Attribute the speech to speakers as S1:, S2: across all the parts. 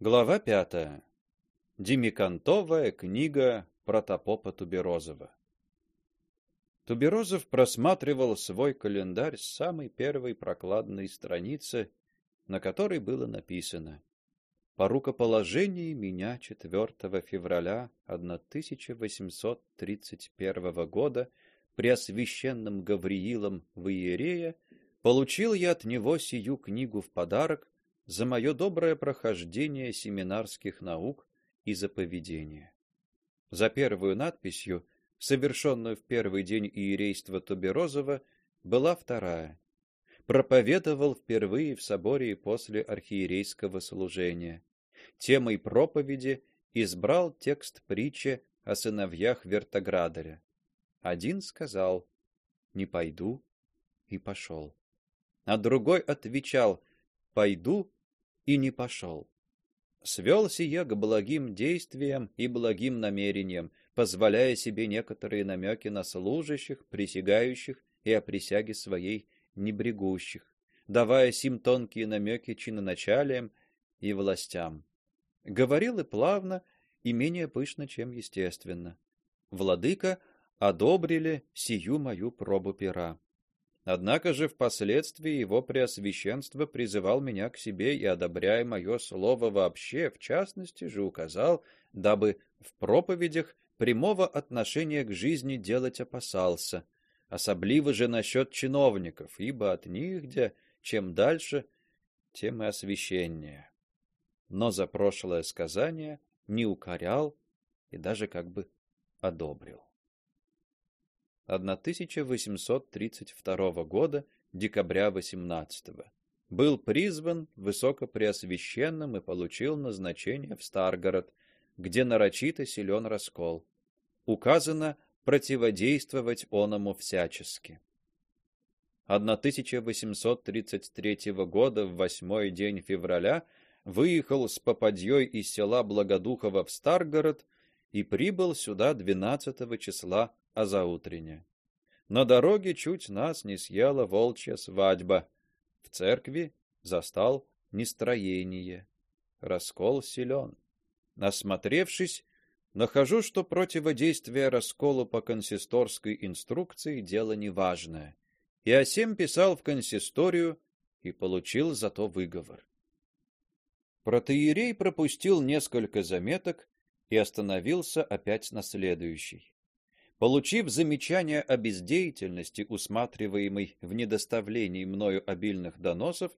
S1: Глава пятая. Демикантовая книга протопопа Туберозова. Туберозов просматривал свой календарь с самой первой прокладной страницы, на которой было написано: по рукоположению меня 4 февраля 1831 года преосвященным Гавриилом в Иерея получил я от него сию книгу в подарок за мое доброе прохождение семинарских наук и за поведение. За первую надписью, совершенную в первый день иерейства Туберозова, была вторая. Проповедовал впервые в соборе после архиерейского служения. Темой проповеди избрал текст притчи о сыновьях Вертоградаря. Один сказал: "Не пойду", и пошел. А другой отвечал: "Пойду и не пошел. Свел сие к благим действиям и благим намерениям, позволяя себе некоторые намеки на служащих, присягающих и о присяге своей не брегущих, давая сим тонкие намеки чиноначалиям и властям. Говорил и плавно, и менее пышно, чем естественно. Владыка одобрили сию мою пробу пера. Однако же впоследствии его преосвященство призывал меня к себе и одобряя мое слово вообще, в частности же указал, дабы в проповедях прямого отношения к жизни делать опасался, особливо же насчет чиновников, ибо от них где чем дальше, тем и освященнее. Но за прошлое сказание не укорял и даже как бы одобрил. 1832 года, декабря 18 -го. Был призван высокопреосвященным и получил назначение в Старгород, где нарочито силен раскол. Указано противодействовать оному всячески. 1833 года в восьмой день февраля выехал с попадьей из села Благодухово в Старгород и прибыл сюда 12 числа а заутренне. На дороге чуть нас не съела волчья свадьба. В церкви застал нестроение. Раскол силен. Насмотревшись, нахожу, что противодействие расколу по консисторской инструкции дело неважное. И Асем писал в консисторию и получил зато выговор. Протоиерей пропустил несколько заметок и остановился опять на следующей. Получив замечание о бездеятельности, усматриваемой в недоставлении мною обильных доносов,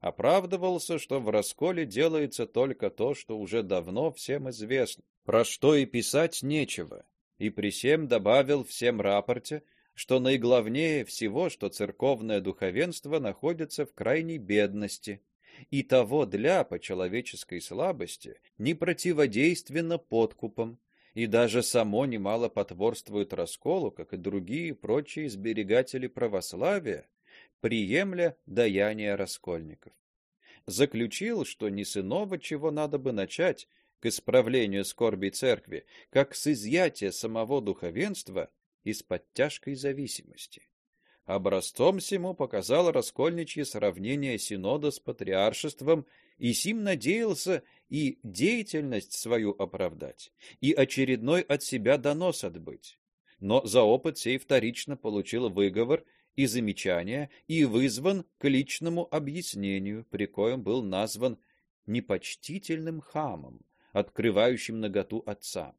S1: оправдывался, что в расколе делается только то, что уже давно всем известно, про что и писать нечего, и при всем добавил всем рапорте, что наиглавнее всего, что церковное духовенство находится в крайней бедности, и того для по человеческой слабости не противодейственно подкупам, и даже само немало потворствует расколу, как и другие прочие сберегатели православия, приемля даяние раскольников. Заключил, что не с иного чего надо бы начать к исправлению скорби церкви, как с изъятия самого духовенства из-под тяжкой зависимости. Образцом сему показал раскольничье сравнение синода с патриаршеством, и сим надеялся и деятельность свою оправдать, и очередной от себя донос отбыть. Но за опыт сей вторично получил выговор и замечание и вызван к личному объяснению, при коем был назван непочтительным хамом, открывающим наготу отца.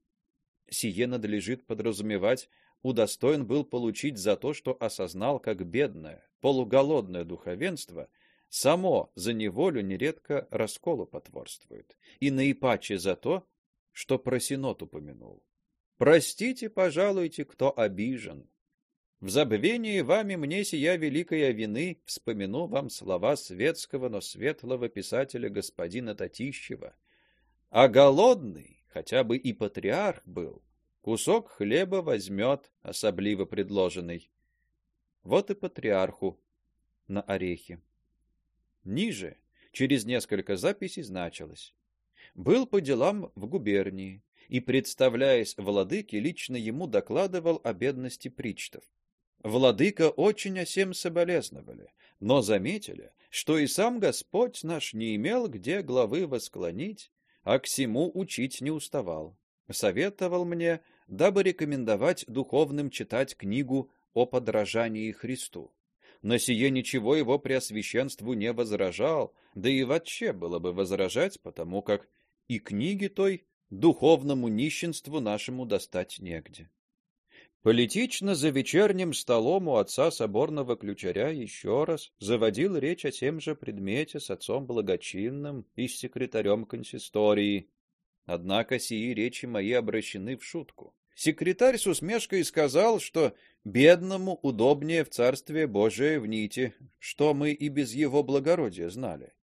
S1: Сие надлежит подразумевать, удостоен был получить за то, что осознал, как бедное, полуголодное духовенство — само за неволю нередко расколу потворствует, и наипаче за то, что про синод упомянул. Простите, пожалуйте, кто обижен. В забвении вами мне сия великая вины вспомину вам слова светского, но светлого писателя господина Татищева. А голодный, хотя бы и патриарх был, кусок хлеба возьмет, особливо предложенный. Вот и патриарху на орехи. Ниже, через несколько записей значилось: был по делам в губернии и, представляясь владыке, лично ему докладывал о бедности причтов. Владыка очень о сем соболезновали, но заметили, что и сам Господь наш не имел где главы восклонить, а к всему учить не уставал. Советовал мне, дабы рекомендовать духовным читать книгу о подражании Христу. На сие ничего его преосвященству не возражал, да и вообще было бы возражать, потому как и книги той духовному нищенству нашему достать негде. Политично за вечерним столом у отца соборного ключаря еще раз заводил речь о тем же предмете с отцом благочинным и с секретарем консистории. Однако сии речи мои обращены в шутку. Секретарь с усмешкой сказал, что бедному удобнее в царстве Божие в нити, что мы и без его благородия знали.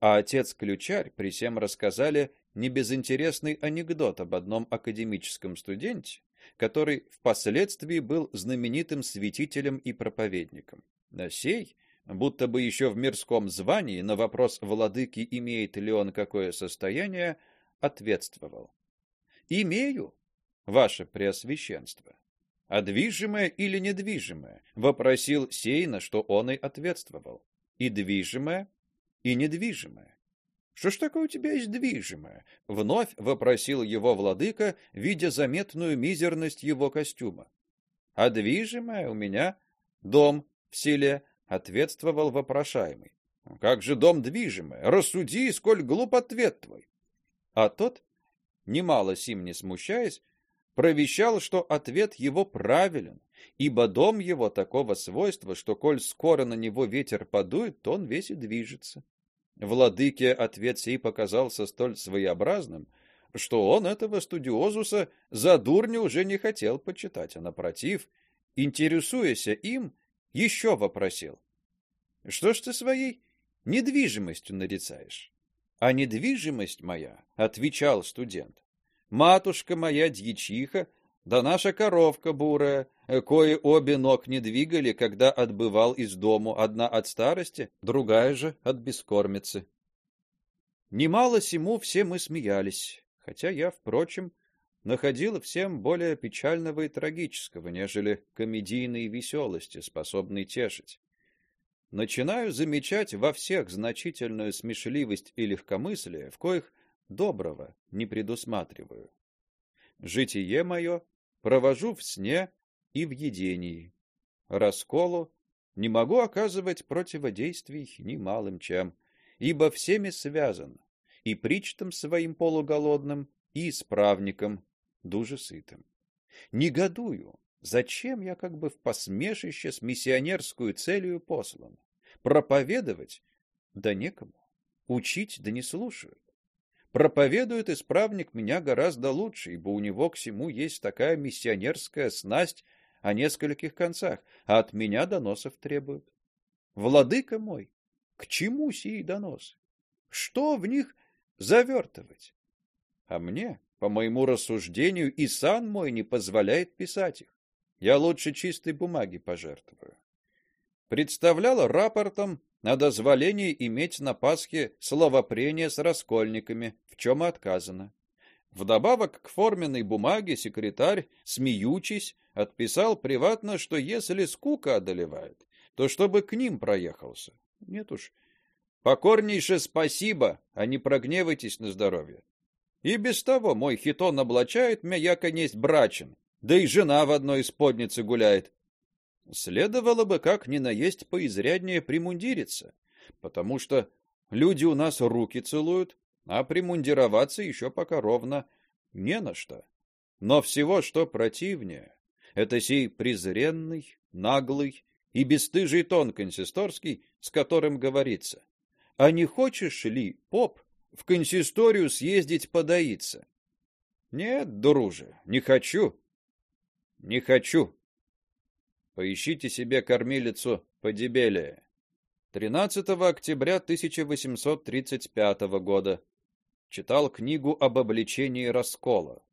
S1: А отец ключарь при всем рассказали небезынтересный анекдот об одном академическом студенте, который впоследствии был знаменитым святителем и проповедником. На сей, будто бы еще в мирском звании, на вопрос владыки, имеет ли он какое состояние, ответствовал: "Имею, ваше преосвященство". А движимое или недвижимое? вопросил сей, на что он и ответствовал: "И движимое, и недвижимое". Что ж такое у тебя есть движимое? вновь вопросил его владыка, видя заметную мизерность его костюма. А движимое у меня дом в селе, ответствовал вопрошаемый. Как же дом движимое? Рассуди, сколь глуп ответ твой. А тот, немало сим не смущаясь, провещал, что ответ его правилен, ибо дом его такого свойства, что коль скоро на него ветер подует, то он весь и движется. Владыке ответ сей показался столь своеобразным, что он этого студиозуса за дурню уже не хотел почитать, а напротив, интересуясь им, еще вопросил: "Что ж ты своей недвижимостью нарицаешь?" А недвижимость моя, отвечал студент. Матушка моя дьячиха, да наша коровка бурая, кое обе ног не двигали, когда отбывал из дому, одна от старости, другая же от бескормицы. Немало сему все мы смеялись, хотя я, впрочем, находил всем более печального и трагического, нежели комедийной веселости, способной тешить начинаю замечать во всех значительную смешливость и легкомыслие, в коих доброго не предусматриваю. Житие мое провожу в сне и в едении. Расколу не могу оказывать противодействий ни малым чем, ибо всеми связан, и причтом своим полуголодным, и исправником, дуже сытым. Негодую, Зачем я как бы в посмешище с миссионерскую целью послан? Проповедовать? Да некому. Учить? Да не слушают. Проповедует исправник меня гораздо лучше, ибо у него к всему есть такая миссионерская снасть о нескольких концах, а от меня доносов требуют. Владыка мой, к чему сии доносы? Что в них завертывать? А мне, по моему рассуждению, и сан мой не позволяет писать их. Я лучше чистой бумаги пожертвую. Представляла рапортом на дозволение иметь на Пасхе словопрение с раскольниками, в чем и отказано. Вдобавок к форменной бумаге секретарь, смеючись, отписал приватно, что если скука одолевает, то чтобы к ним проехался. Нет уж. Покорнейше спасибо, а не прогневайтесь на здоровье. И без того мой хитон облачает меня, яко брачен, да и жена в одной споднице гуляет. Следовало бы как ни наесть поизряднее примундириться, потому что люди у нас руки целуют, а примундироваться еще пока ровно не на что. Но всего, что противнее, это сей презренный, наглый и бесстыжий тон консисторский, с которым говорится: "А не хочешь ли, поп, в консисторию съездить подоиться?" Нет, друже, не хочу. Не хочу. Поищите себе кормилицу подебелее. 13 октября 1835 года читал книгу об обличении раскола.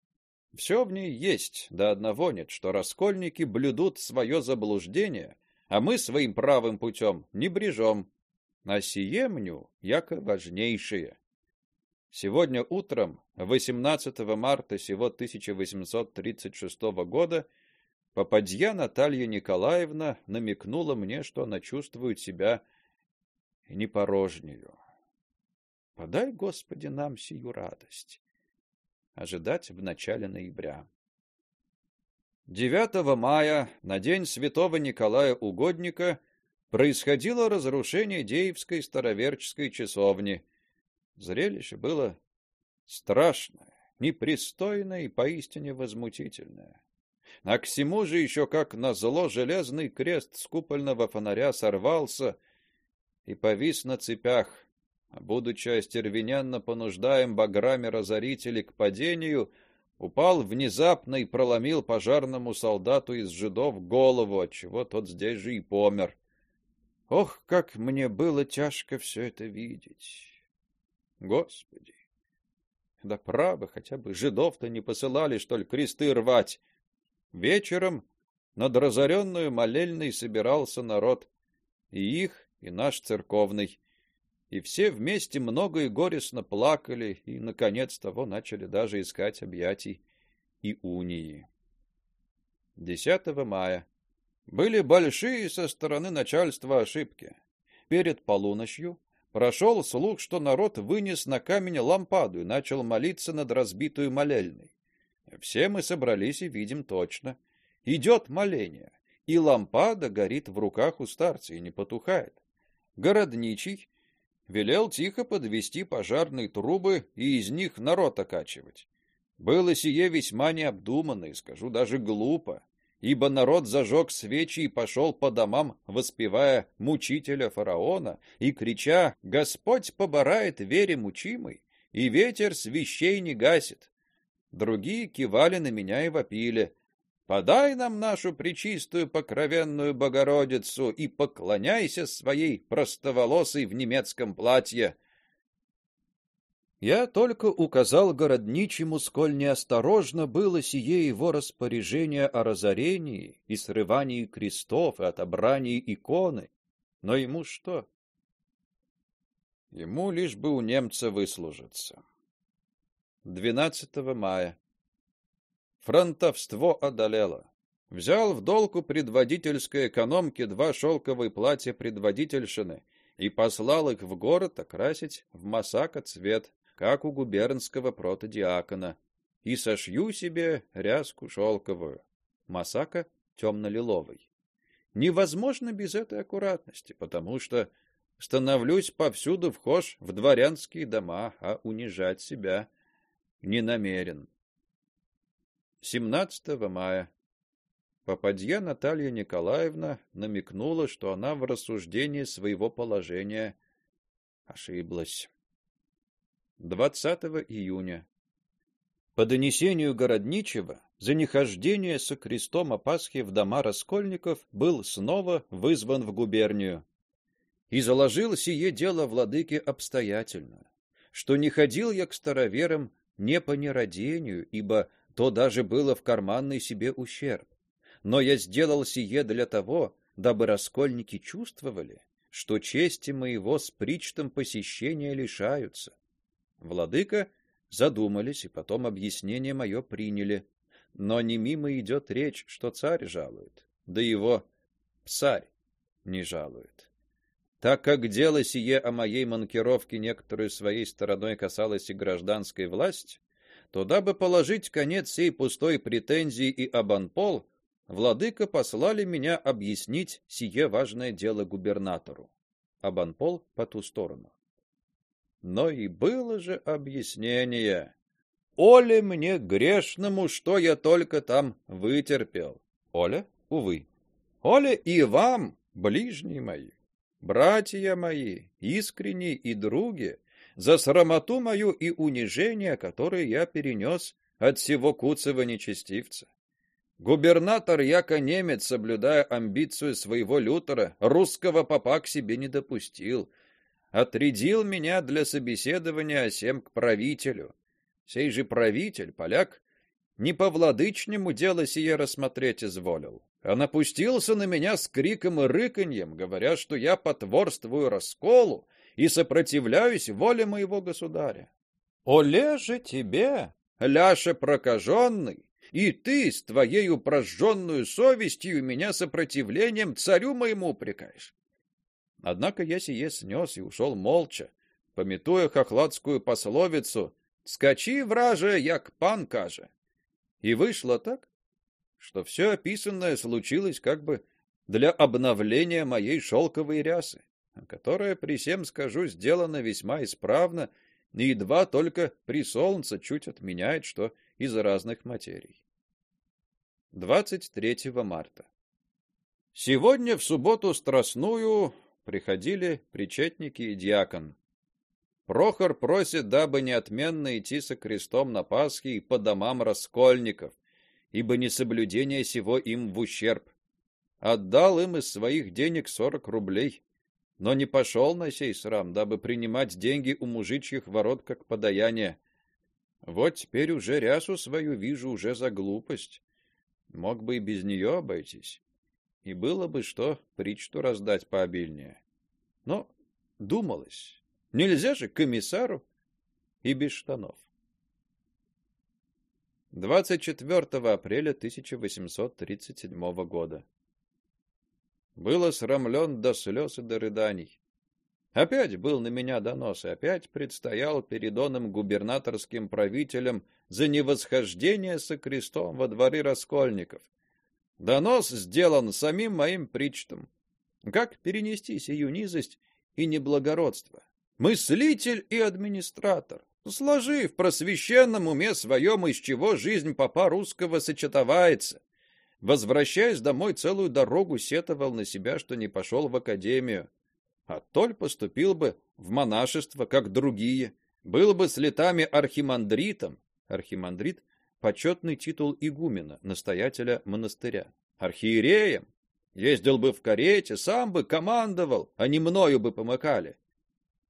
S1: Все в ней есть, до одного нет, что раскольники блюдут свое заблуждение, а мы своим правым путем не брежем. А сие мню, яко важнейшее. Сегодня утром, 18 марта сего 1836 года, попадья Наталья Николаевна намекнула мне, что она чувствует себя и не порожнею. Подай, Господи, нам сию радость. Ожидать в начале ноября. 9 мая, на день святого Николая Угодника, происходило разрушение Деевской староверческой часовни. Зрелище было страшное, непристойное и поистине возмутительное. А к всему же еще как назло железный крест с купольного фонаря сорвался и повис на цепях, а будучи остервененно понуждаем баграми разорителей к падению, упал внезапно и проломил пожарному солдату из жидов голову, отчего тот здесь же и помер. Ох, как мне было тяжко все это видеть. Господи! Да право, хотя бы жидов-то не посылали, что ли, кресты рвать. Вечером над разоренную молельной собирался народ, и их, и наш церковный. И все вместе много и горестно плакали, и наконец того начали даже искать объятий и унии. 10 мая были большие со стороны начальства ошибки. Перед полуночью прошел слух, что народ вынес на камень лампаду и начал молиться над разбитую молельной. Все мы собрались и видим точно. Идет моление, и лампада горит в руках у старца и не потухает. Городничий велел тихо подвести пожарные трубы и из них народ окачивать. Было сие весьма необдуманно и, скажу, даже глупо, ибо народ зажег свечи и пошел по домам, воспевая мучителя фараона и крича «Господь поборает вере мучимой, и ветер свещей не гасит». Другие кивали на меня и вопили «Подай нам нашу пречистую покровенную Богородицу и поклоняйся своей простоволосой в немецком платье». Я только указал городничему, сколь неосторожно было сие его распоряжение о разорении и срывании крестов и отобрании иконы. Но ему что? Ему лишь бы у немца выслужиться. 12 мая. Фронтовство одолело. Взял в долг у предводительской экономки два шелковые платья предводительшины и послал их в город окрасить в масака цвет, как у губернского протодиакона, и сошью себе ряску шелковую. Масака темно-лиловый. Невозможно без этой аккуратности, потому что становлюсь повсюду вхож в дворянские дома, а унижать себя не намерен. 17 мая попадья Наталья Николаевна намекнула, что она в рассуждении своего положения ошиблась. 20 июня по донесению городничего за нехождение со крестом о Пасхе в дома раскольников был снова вызван в губернию и заложил сие дело владыке обстоятельно, что не ходил я к староверам не по нерадению, ибо то даже было в карманный себе ущерб. Но я сделал сие для того, дабы раскольники чувствовали, что чести моего с причтом посещения лишаются. Владыка задумались и потом объяснение мое приняли. Но не мимо идет речь, что царь жалует, да его царь не жалует. Так как дело сие о моей манкировке некоторой своей стороной касалось и гражданской власти, то дабы положить конец сей пустой претензии и обанпол, владыка послали меня объяснить сие важное дело губернатору. Абанпол по ту сторону. Но и было же объяснение. Оле мне грешному, что я только там вытерпел. Оля, увы. Оля и вам, ближние мои братья мои, искренние и други, за срамоту мою и унижение, которое я перенес от всего куцого нечестивца. Губернатор яко немец, соблюдая амбицию своего Лютера, русского попа к себе не допустил, отрядил меня для собеседования осем к правителю. Сей же правитель, поляк, не по владычнему дело сие рассмотреть изволил а напустился на меня с криком и рыканьем, говоря, что я потворствую расколу и сопротивляюсь воле моего государя. Оле же тебе, ляше прокаженный, и ты с твоей прожженную совестью меня сопротивлением царю моему упрекаешь. Однако я сие снес и ушел молча, пометуя хохладскую пословицу «Скачи, враже, як пан каже». И вышло так, что все описанное случилось как бы для обновления моей шелковой рясы, которая, при всем скажу, сделана весьма исправно и едва только при солнце чуть отменяет, что из разных материй. 23 марта. Сегодня в субботу страстную приходили причетники и диакон. Прохор просит, дабы неотменно идти со крестом на Пасхи и по домам раскольников, ибо несоблюдение сего им в ущерб. Отдал им из своих денег сорок рублей, но не пошел на сей срам, дабы принимать деньги у мужичьих ворот как подаяние. Вот теперь уже рясу свою вижу уже за глупость. Мог бы и без нее обойтись. И было бы что причту раздать пообильнее. Но думалось, нельзя же комиссару и без штанов. 24 апреля 1837 года. Был осрамлен до слез и до рыданий. Опять был на меня донос, и опять предстоял перед оным губернаторским правителем за невосхождение со крестом во дворы раскольников. Донос сделан самим моим причтом. Как перенести сию низость и неблагородство? Мыслитель и администратор, сложи в просвещенном уме своем, из чего жизнь папа русского сочетовается. Возвращаясь домой, целую дорогу сетовал на себя, что не пошел в академию, а толь поступил бы в монашество, как другие, был бы с летами архимандритом. Архимандрит почетный титул игумена, настоятеля монастыря. Архиереем ездил бы в карете, сам бы командовал, а не мною бы помыкали.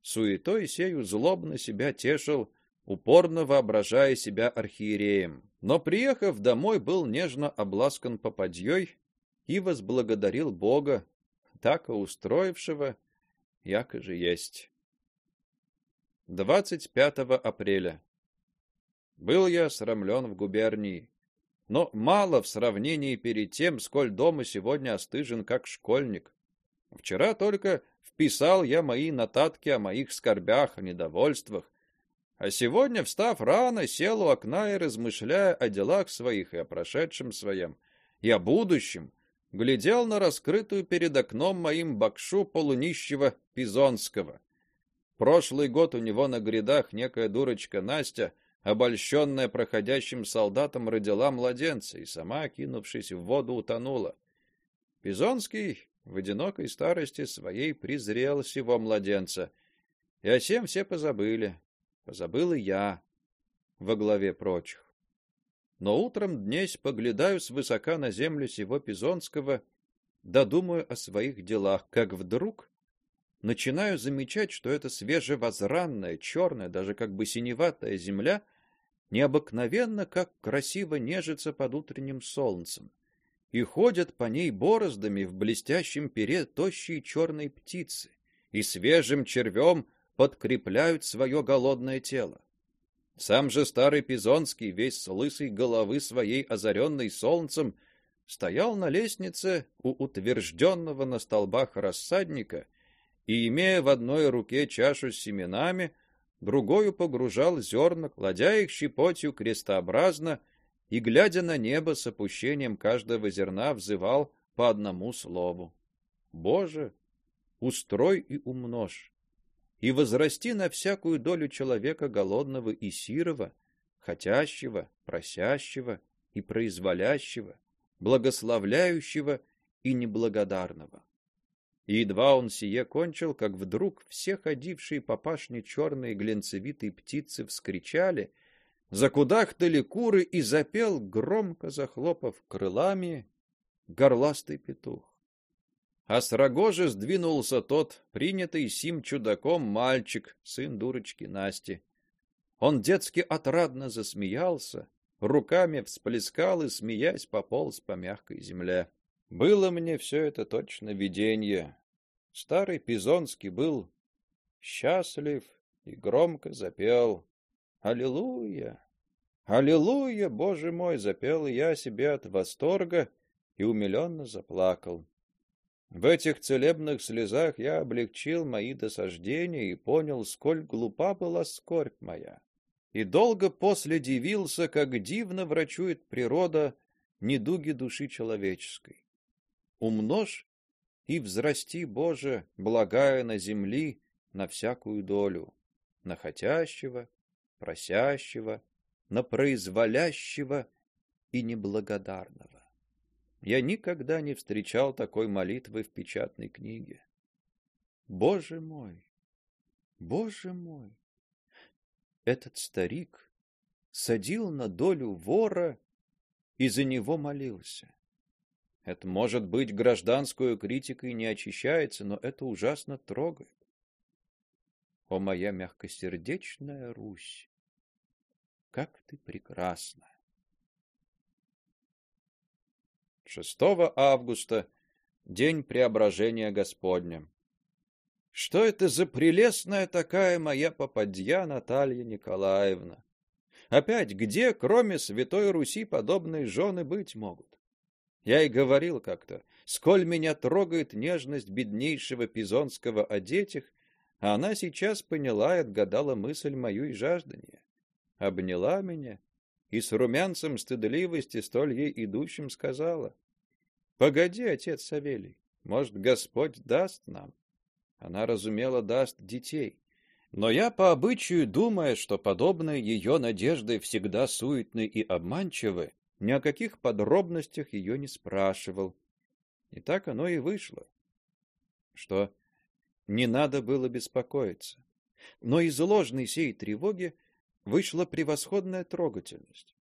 S1: Суетой сею злобно себя тешил, упорно воображая себя архиереем. Но приехав домой, был нежно обласкан попадьей и возблагодарил Бога, так устроившего, яко же есть. 25 апреля. Был я срамлен в губернии, но мало в сравнении перед тем, сколь дома сегодня остыжен как школьник. Вчера только вписал я мои нотатки о моих скорбях и недовольствах, а сегодня, встав рано, сел у окна и размышляя о делах своих и о прошедшем своем, и о будущем, глядел на раскрытую перед окном моим бакшу полунищего Пизонского. Прошлый год у него на грядах некая дурочка Настя обольщенная проходящим солдатом, родила младенца и сама, кинувшись в воду, утонула. Пизонский в одинокой старости своей презрел сего младенца, и о сем все позабыли. Позабыл и я во главе прочих. Но утром днесь поглядаю с высока на землю сего Пизонского, да о своих делах, как вдруг начинаю замечать, что эта свежевозранная, черная, даже как бы синеватая земля — необыкновенно как красиво нежится под утренним солнцем, и ходят по ней бороздами в блестящем пере тощие черные птицы, и свежим червем подкрепляют свое голодное тело. Сам же старый Пизонский, весь с лысой головы своей озаренной солнцем, стоял на лестнице у утвержденного на столбах рассадника и, имея в одной руке чашу с семенами, другою погружал зерна, кладя их щепотью крестообразно и глядя на небо с опущением каждого зерна взывал по одному слову: Боже, устрой и умножь, и возрасти на всякую долю человека голодного и сирого, хотящего, просящего и произволящего, благословляющего и неблагодарного. И едва он сие кончил, как вдруг все ходившие по пашне черные глинцевитые птицы вскричали, закудахтали куры и запел громко захлопав крылами горластый петух. А с рогожи сдвинулся тот, принятый сим чудаком мальчик, сын дурочки Насти. Он детски отрадно засмеялся, руками всплескал и смеясь пополз по мягкой земле. Было мне все это точно видение. Старый Пизонский был счастлив и громко запел: "Аллилуйя! Аллилуйя, Боже мой!" запел я себе от восторга и умиленно заплакал. В этих целебных слезах я облегчил мои досаждения и понял, сколь глупа была скорбь моя. И долго после дивился, как дивно врачует природа недуги души человеческой. Умножь и взрасти, Боже, благая на земли на всякую долю, на хотящего, просящего, на произволящего и неблагодарного. Я никогда не встречал такой молитвы в печатной книге. Боже мой! Боже мой! Этот старик садил на долю вора и за него молился. Это, может быть, гражданскую критикой не очищается, но это ужасно трогает. О моя мягкосердечная Русь, как ты прекрасна! 6 августа, день преображения Господня. Что это за прелестная такая моя попадья Наталья Николаевна? Опять где, кроме Святой Руси, подобные жены быть могут? Я и говорил как-то, сколь меня трогает нежность беднейшего пизонского о детях, а она сейчас поняла и отгадала мысль мою и жаждание. Обняла меня и с румянцем стыдливости столь ей идущим сказала: "Погоди, отец Савелий, может, Господь даст нам". Она разумела, даст детей. Но я по обычаю, думая, что подобные ее надежды всегда суетны и обманчивы, ни о каких подробностях ее не спрашивал. И так оно и вышло. Что не надо было беспокоиться. Но из ложной сей тревоги вышла превосходная трогательность.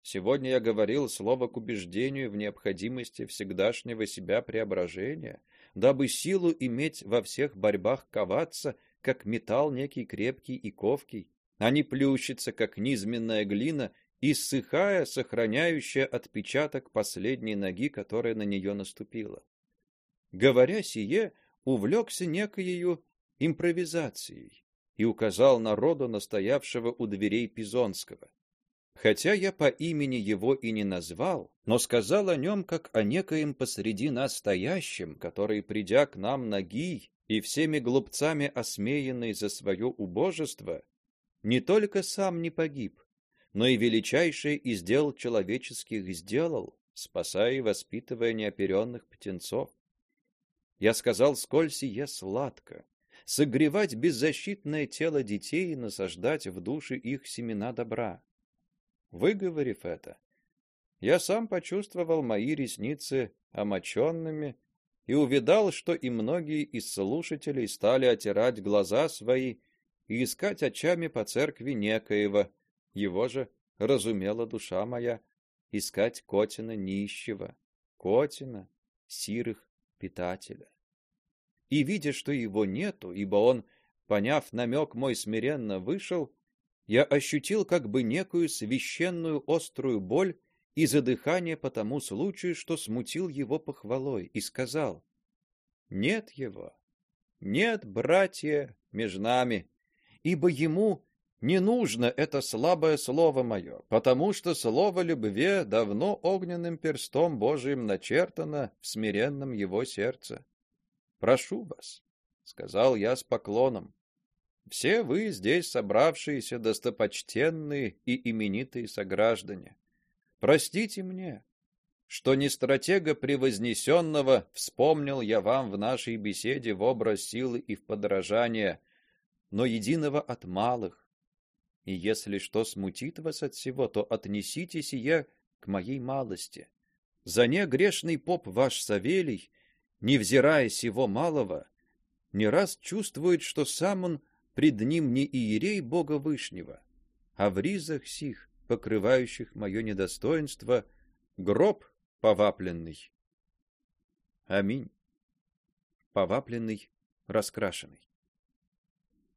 S1: Сегодня я говорил слово к убеждению в необходимости всегдашнего себя преображения, дабы силу иметь во всех борьбах коваться, как металл некий крепкий и ковкий, а не плющиться, как низменная глина, иссыхая, сохраняющая отпечаток последней ноги, которая на нее наступила. Говоря сие, увлекся некоею импровизацией и указал народу настоявшего у дверей Пизонского. Хотя я по имени его и не назвал, но сказал о нем как о некоем посреди нас стоящем, который, придя к нам ноги и всеми глупцами осмеянный за свое убожество, не только сам не погиб, но и величайшее из дел человеческих сделал, спасая и воспитывая неоперенных птенцов. Я сказал, сколь сие сладко, согревать беззащитное тело детей и насаждать в души их семена добра. Выговорив это, я сам почувствовал мои ресницы омоченными и увидал, что и многие из слушателей стали отирать глаза свои и искать очами по церкви некоего, его же разумела душа моя, искать Котина нищего, Котина сирых питателя. И видя, что его нету, ибо он, поняв намек мой смиренно вышел, я ощутил как бы некую священную острую боль и задыхание по тому случаю, что смутил его похвалой, и сказал: "Нет его. Нет, братья, между нами, ибо ему не нужно это слабое слово мое, потому что слово любви давно огненным перстом Божиим начертано в смиренном его сердце. Прошу вас, сказал я с поклоном. Все вы здесь собравшиеся достопочтенные и именитые сограждане, простите мне, что не стратега превознесенного вспомнил я вам в нашей беседе в образ силы и в подражание, но единого от малых. И если что смутит вас от всего, то отнесите сие к моей малости. За не грешный поп ваш Савелий, невзирая сего малого, не раз чувствует, что сам он пред ним не иерей Бога Вышнего, а в ризах сих, покрывающих мое недостоинство, гроб повапленный. Аминь. Повапленный, раскрашенный.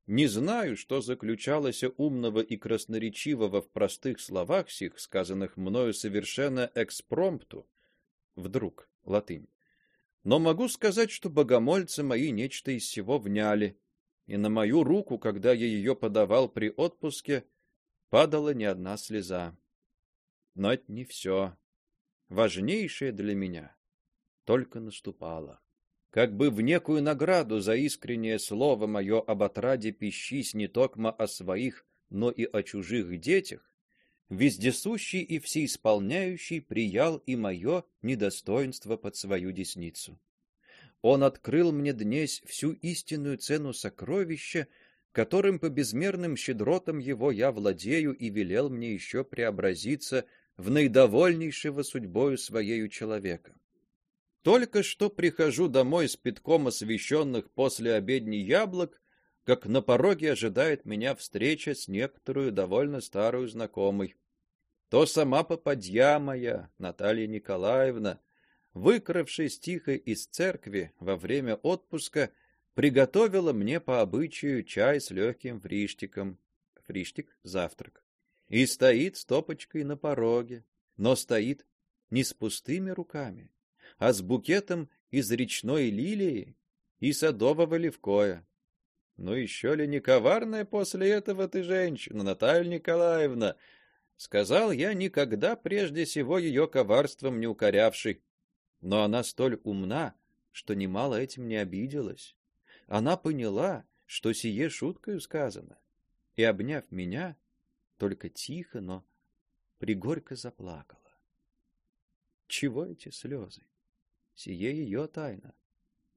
S1: Не знаю, что заключалось умного и красноречивого в простых словах сих, сказанных мною совершенно экспромту, вдруг латынь. Но могу сказать, что богомольцы мои нечто из всего вняли, и на мою руку, когда я ее подавал при отпуске, падала не одна слеза. Но это не все. Важнейшее для меня только наступало. как бы в некую награду за искреннее слово мое об отраде пищись не токмо о своих, но и о чужих детях, вездесущий и всеисполняющий приял и мое недостоинство под свою десницу. Он открыл мне днесь всю истинную цену сокровища, которым по безмерным щедротам его я владею и велел мне еще преобразиться в наидовольнейшего судьбою своею человека. Только что прихожу домой с пятком освещенных после обедни яблок, как на пороге ожидает меня встреча с некоторую довольно старую знакомой. То сама попадья моя, Наталья Николаевна, выкравшись тихо из церкви во время отпуска, приготовила мне по обычаю чай с легким фриштиком. Фриштик завтрак. И стоит стопочкой на пороге, но стоит не с пустыми руками, а с букетом из речной лилии и садового левкоя. Ну еще ли не коварная после этого ты женщина, Наталья Николаевна? Сказал я никогда прежде всего ее коварством не укорявший, но она столь умна, что немало этим не обиделась. Она поняла, что сие шуткою сказано, и обняв меня, только тихо, но пригорько заплакала. Чего эти слезы? Сие ее тайна.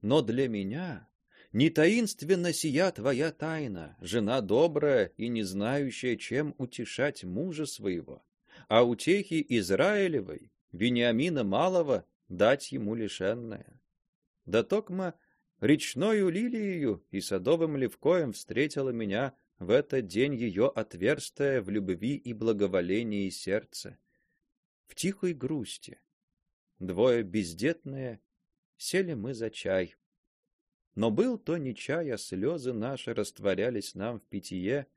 S1: Но для меня не таинственно сия твоя тайна, жена добрая и не знающая, чем утешать мужа своего, а утехи Израилевой, Вениамина малого, дать ему лишенное. Да токма речною лилией и садовым левкоем встретила меня в этот день ее отверстие в любви и благоволении сердце. В тихой грусти. Двое бездетные сели мы за чай. Но был то не чай, а слезы наши растворялись нам в питье,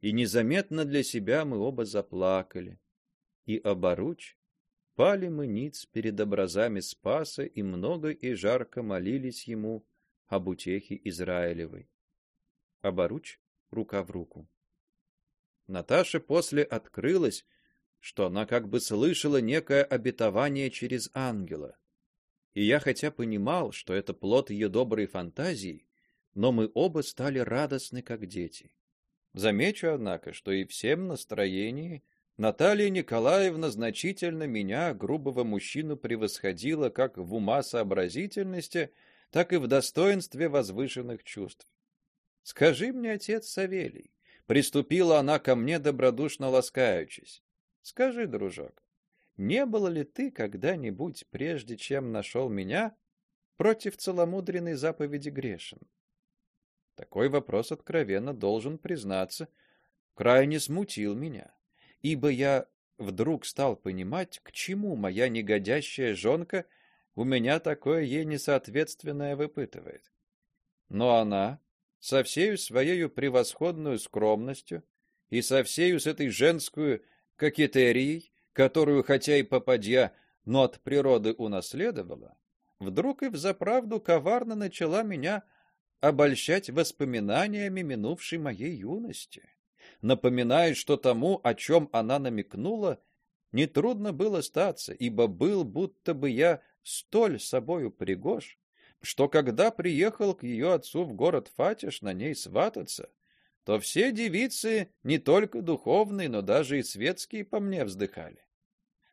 S1: и незаметно для себя мы оба заплакали. И оборуч Пали мы ниц перед образами Спаса и много и жарко молились ему об утехе Израилевой. Баруч рука в руку. Наташа после открылась, что она как бы слышала некое обетование через ангела. И я хотя понимал, что это плод ее доброй фантазии, но мы оба стали радостны, как дети. Замечу, однако, что и всем настроении Наталья Николаевна значительно меня, грубого мужчину, превосходила как в ума сообразительности, так и в достоинстве возвышенных чувств. Скажи мне, отец Савелий, приступила она ко мне добродушно ласкаючись. Скажи, дружок, не было ли ты когда-нибудь, прежде чем нашел меня, против целомудренной заповеди грешен? Такой вопрос откровенно должен признаться, крайне смутил меня ибо я вдруг стал понимать, к чему моя негодящая жонка у меня такое ей несоответственное выпытывает. Но она со всей своей превосходной скромностью и со всей с этой женскую кокетерией, которую хотя и попадья, но от природы унаследовала, вдруг и взаправду коварно начала меня обольщать воспоминаниями минувшей моей юности напоминает, что тому, о чем она намекнула, не трудно было статься, ибо был будто бы я столь собою пригож, что когда приехал к ее отцу в город Фатиш на ней свататься, то все девицы, не только духовные, но даже и светские, по мне вздыхали.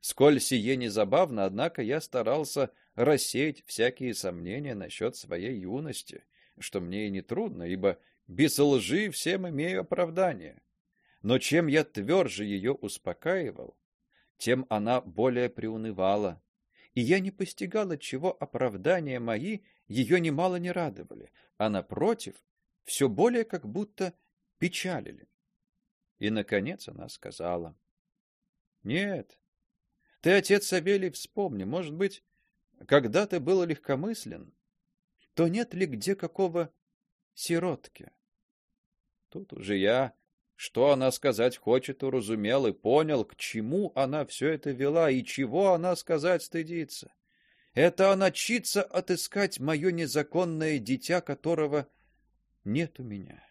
S1: Сколь сие не забавно, однако я старался рассеять всякие сомнения насчет своей юности, что мне и не трудно, ибо без лжи всем имею оправдание. Но чем я тверже ее успокаивал, тем она более приунывала, и я не постигал, чего оправдания мои ее немало не радовали, а напротив, все более как будто печалили. И наконец она сказала: "Нет. Ты, отец Савелий, вспомни, может быть, когда ты был легкомыслен, то нет ли где какого сиротки?" Тут уже я что она сказать хочет, уразумел и понял, к чему она все это вела и чего она сказать стыдится. Это она чится отыскать мое незаконное дитя, которого нет у меня.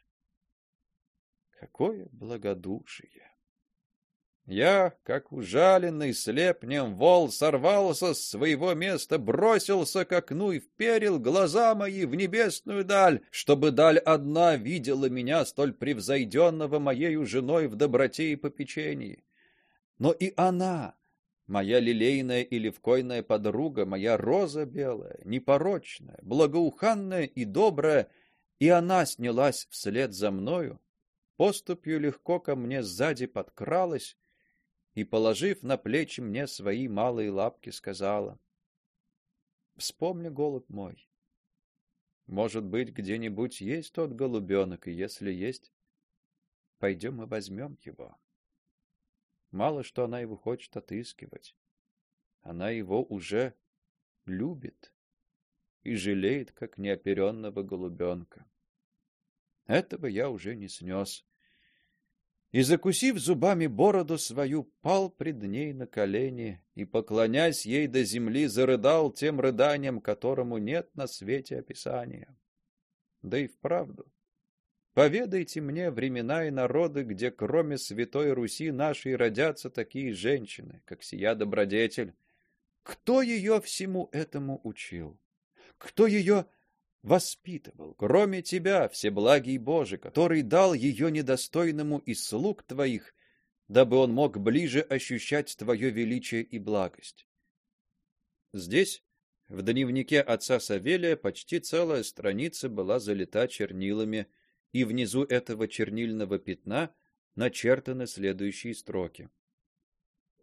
S1: Какое благодушие! Я, как ужаленный слепнем вол, сорвался с своего места, бросился к окну и вперил глаза мои в небесную даль, чтобы даль одна видела меня столь превзойденного моею женой в доброте и попечении. Но и она, моя лилейная и левкойная подруга, моя роза белая, непорочная, благоуханная и добрая, и она снялась вслед за мною, поступью легко ко мне сзади подкралась и, положив на плечи мне свои малые лапки, сказала: "Вспомни, голубь мой, может быть, где-нибудь есть тот голубенок, и если есть, пойдем и возьмем его". Мало что она его хочет отыскивать. Она его уже любит и жалеет, как неоперенного голубенка. Этого я уже не снес и, закусив зубами бороду свою, пал пред ней на колени и, поклонясь ей до земли, зарыдал тем рыданием, которому нет на свете описания. Да и вправду, поведайте мне времена и народы, где кроме святой Руси нашей родятся такие женщины, как сия добродетель. Кто ее всему этому учил? Кто ее воспитывал, кроме тебя, всеблагий Боже, который дал ее недостойному из слуг твоих, дабы он мог ближе ощущать твое величие и благость. Здесь в дневнике отца Савелия почти целая страница была залита чернилами, и внизу этого чернильного пятна начертаны следующие строки: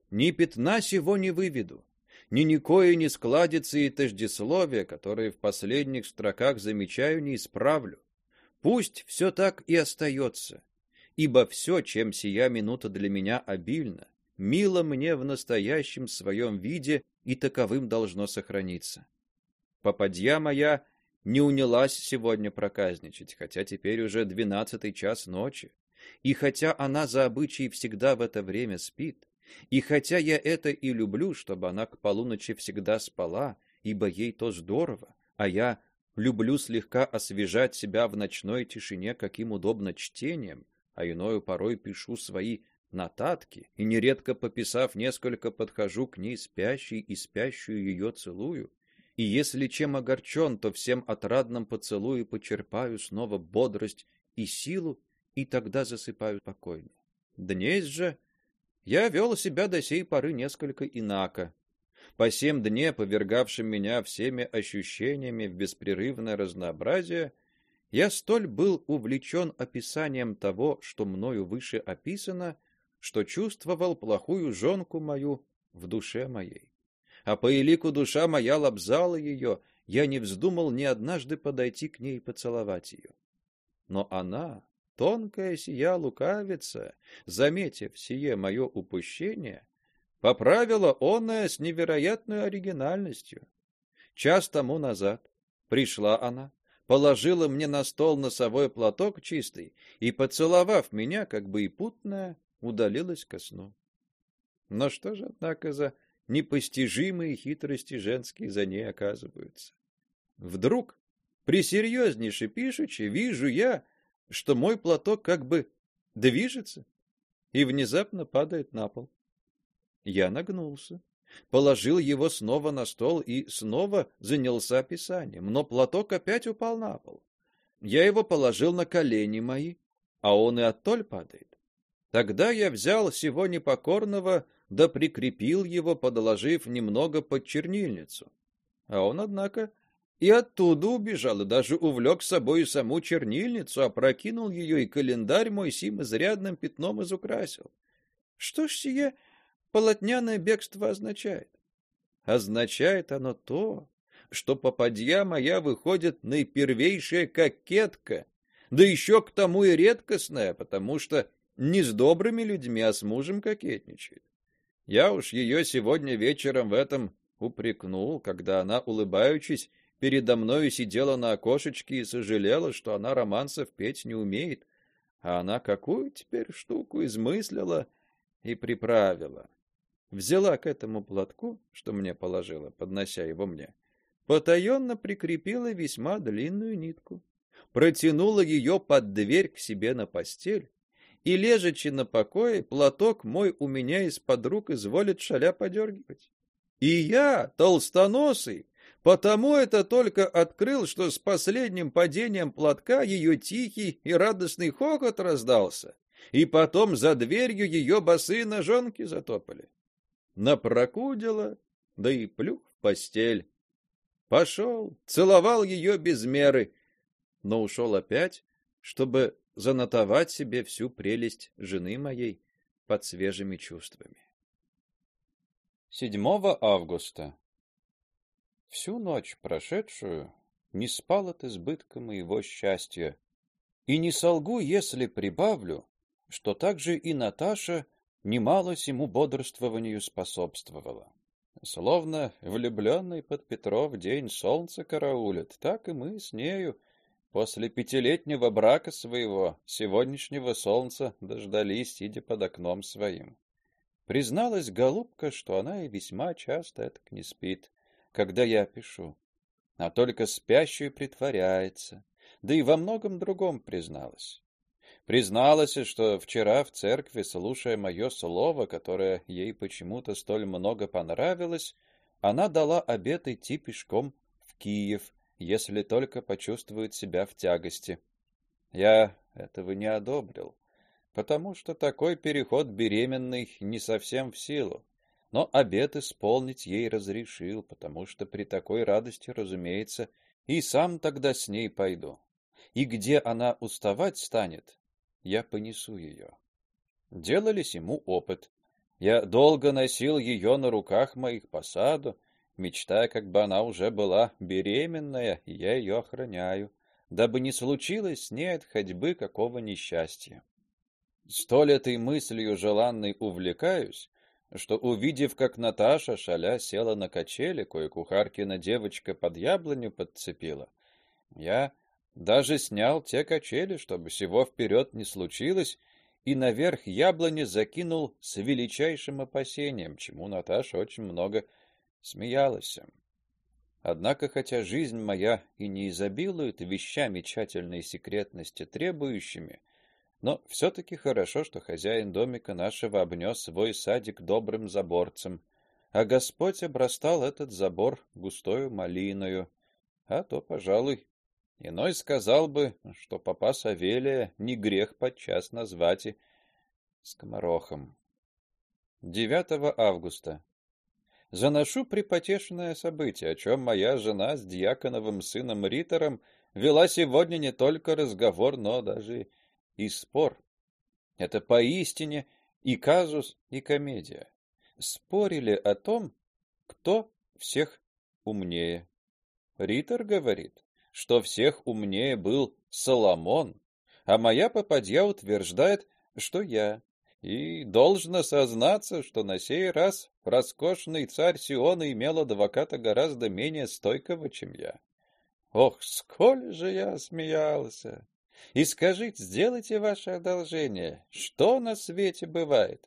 S1: Ни пятна сего не выведу, ни никое не складится и тождесловие, которые в последних строках замечаю, не исправлю. Пусть все так и остается, ибо все, чем сия минута для меня обильна, мило мне в настоящем своем виде и таковым должно сохраниться. Попадья моя не унялась сегодня проказничать, хотя теперь уже двенадцатый час ночи, и хотя она за обычай всегда в это время спит, и хотя я это и люблю, чтобы она к полуночи всегда спала, ибо ей то здорово, а я люблю слегка освежать себя в ночной тишине каким удобно чтением, а иною порой пишу свои нотатки, и нередко пописав несколько подхожу к ней спящей и спящую ее целую, и если чем огорчен, то всем отрадным поцелуе почерпаю снова бодрость и силу, и тогда засыпаю спокойно. Днесь же я вел себя до сей поры несколько инако. По семь дне, повергавшим меня всеми ощущениями в беспрерывное разнообразие, я столь был увлечен описанием того, что мною выше описано, что чувствовал плохую жонку мою в душе моей. А по элику душа моя лобзала ее, я не вздумал ни однажды подойти к ней и поцеловать ее. Но она, Тонкая сия лукавица, заметив сие мое упущение, поправила оное с невероятной оригинальностью. Час тому назад пришла она, положила мне на стол носовой платок чистый и, поцеловав меня, как бы и путная, удалилась ко сну. Но что же, однако, за непостижимые хитрости женские за ней оказываются? Вдруг, присерьезнейше пишучи, вижу я, что мой платок как бы движется и внезапно падает на пол. Я нагнулся, положил его снова на стол и снова занялся писанием, но платок опять упал на пол. Я его положил на колени мои, а он и оттоль падает. Тогда я взял сего непокорного, да прикрепил его, подложив немного под чернильницу. А он, однако, и оттуда убежал, и даже увлек с собой саму чернильницу, опрокинул ее, и календарь мой сим изрядным пятном изукрасил. Что ж сие полотняное бегство означает? Означает оно то, что попадья моя выходит наипервейшая кокетка, да еще к тому и редкостная, потому что не с добрыми людьми, а с мужем кокетничает. Я уж ее сегодня вечером в этом упрекнул, когда она, улыбаючись, передо мною сидела на окошечке и сожалела, что она романсов петь не умеет, а она какую теперь штуку измыслила и приправила. Взяла к этому платку, что мне положила, поднося его мне, потаенно прикрепила весьма длинную нитку, протянула ее под дверь к себе на постель и лежачи на покое, платок мой у меня из-под рук изволит шаля подергивать. И я, толстоносый, потому это только открыл, что с последним падением платка ее тихий и радостный хохот раздался, и потом за дверью ее босые ножонки затопали. Напрокудила, да и плюх в постель. Пошел, целовал ее без меры, но ушел опять, чтобы занотовать себе всю прелесть жены моей под свежими чувствами. 7 августа. Всю ночь прошедшую не спал от избытка моего счастья, и не солгу, если прибавлю, что также и Наташа немало сему бодрствованию способствовала. Словно влюбленный под Петров день солнце караулит, так и мы с нею после пятилетнего брака своего сегодняшнего солнца дождались, сидя под окном своим. Призналась голубка, что она и весьма часто это не спит, когда я пишу, а только спящую притворяется, да и во многом другом призналась. Призналась, что вчера в церкви, слушая мое слово, которое ей почему-то столь много понравилось, она дала обет идти пешком в Киев, если только почувствует себя в тягости. Я этого не одобрил, потому что такой переход беременной не совсем в силу. Но обет исполнить ей разрешил, потому что при такой радости, разумеется, и сам тогда с ней пойду. И где она уставать станет, я понесу ее. Делались ему опыт. Я долго носил ее на руках моих по саду, мечтая, как бы она уже была беременная, и я ее охраняю, дабы не случилось с ней от ходьбы какого несчастья. Столь этой мыслью желанной увлекаюсь, что, увидев, как Наташа, шаля, села на качели, кое кухаркина девочка под яблоню подцепила, я даже снял те качели, чтобы всего вперед не случилось, и наверх яблони закинул с величайшим опасением, чему Наташа очень много смеялась. Однако, хотя жизнь моя и не изобилует вещами тщательной секретности требующими, но все-таки хорошо, что хозяин домика нашего обнес свой садик добрым заборцем, а Господь обрастал этот забор густою малиною, а то, пожалуй, Иной сказал бы, что папа Савелия не грех подчас назвать и скоморохом. 9 августа. Заношу припотешное событие, о чем моя жена с дьяконовым сыном Ритором вела сегодня не только разговор, но даже и спор. Это поистине и казус, и комедия. Спорили о том, кто всех умнее. Ритор говорит, что всех умнее был Соломон, а моя попадья утверждает, что я. И должно сознаться, что на сей раз роскошный царь Сиона имел адвоката гораздо менее стойкого, чем я. Ох, сколь же я смеялся! И скажите, сделайте ваше одолжение, что на свете бывает?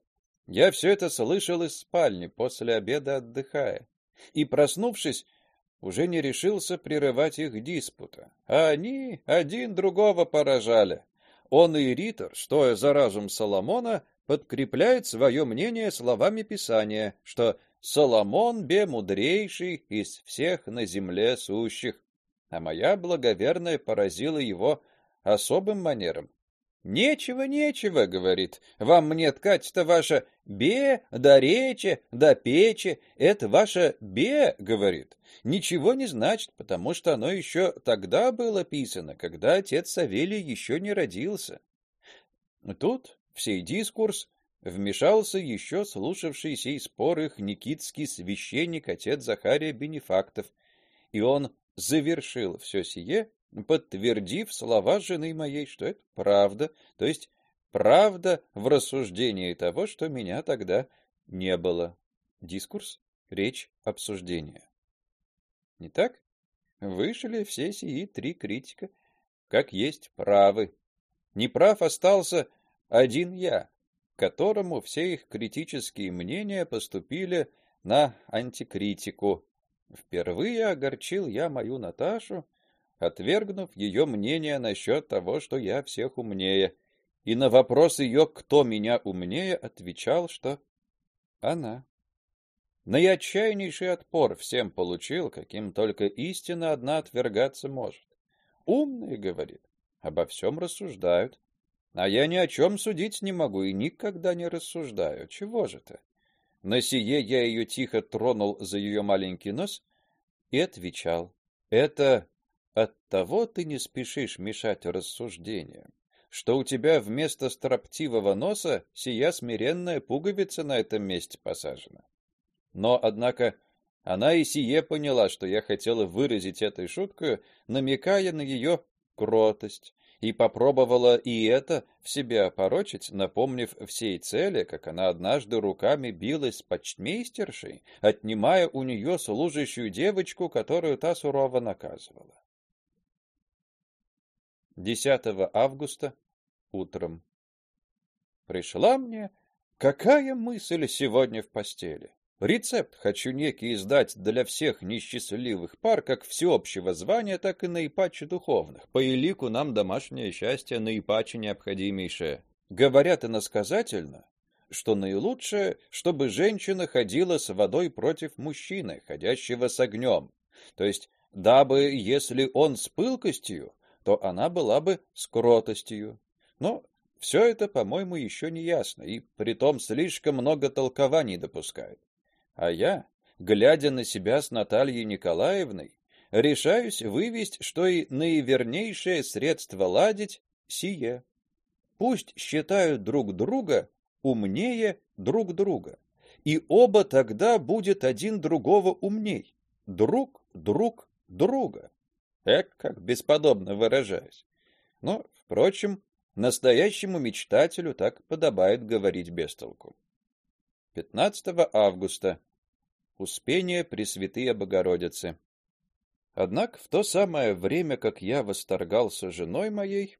S1: Я все это слышал из спальни после обеда отдыхая, и проснувшись, уже не решился прерывать их диспута, а они один другого поражали. Он и Ритор, стоя за разум Соломона, подкрепляет свое мнение словами Писания, что Соломон бе мудрейший из всех на земле сущих, а моя благоверная поразила его особым манером. Нечего, нечего, говорит. Вам мне ткать-то ваша бе, да речи, да печи, это ваша бе, говорит. Ничего не значит, потому что оно еще тогда было писано, когда отец Савелий еще не родился. Тут в сей дискурс вмешался еще слушавший сей спор их никитский священник отец Захария Бенефактов, и он завершил все сие подтвердив слова жены моей, что это правда, то есть правда в рассуждении того, что меня тогда не было. Дискурс, речь, обсуждение. Не так? Вышли все сии три критика, как есть правы. Неправ остался один я, которому все их критические мнения поступили на антикритику. Впервые огорчил я мою Наташу, отвергнув ее мнение насчет того, что я всех умнее, и на вопрос ее, кто меня умнее, отвечал, что она. Наиотчаяннейший отпор всем получил, каким только истина одна отвергаться может. Умные, говорит, обо всем рассуждают, а я ни о чем судить не могу и никогда не рассуждаю. Чего же ты? На сие я ее тихо тронул за ее маленький нос и отвечал: "Это от того ты не спешишь мешать рассуждениям, что у тебя вместо строптивого носа сия смиренная пуговица на этом месте посажена. Но, однако, она и сие поняла, что я хотела выразить этой шуткой, намекая на ее кротость, и попробовала и это в себе опорочить, напомнив всей цели, как она однажды руками билась с почтмейстершей, отнимая у нее служащую девочку, которую та сурово наказывала. 10 августа утром. Пришла мне какая мысль сегодня в постели. Рецепт хочу некий издать для всех несчастливых пар, как всеобщего звания, так и наипаче духовных. По элику нам домашнее счастье наипаче необходимейшее. Говорят иносказательно, что наилучшее, чтобы женщина ходила с водой против мужчины, ходящего с огнем. То есть, дабы, если он с пылкостью, то она была бы с кротостью. Но все это, по-моему, еще не ясно, и притом слишком много толкований допускают. А я, глядя на себя с Натальей Николаевной, решаюсь вывести, что и наивернейшее средство ладить сие. Пусть считают друг друга умнее друг друга, и оба тогда будет один другого умней. Друг друг друга. Эк, как бесподобно выражаюсь. Но, впрочем, настоящему мечтателю так подобает говорить без толку. 15 августа Успение Пресвятые Богородицы. Однако в то самое время, как я восторгался женой моей,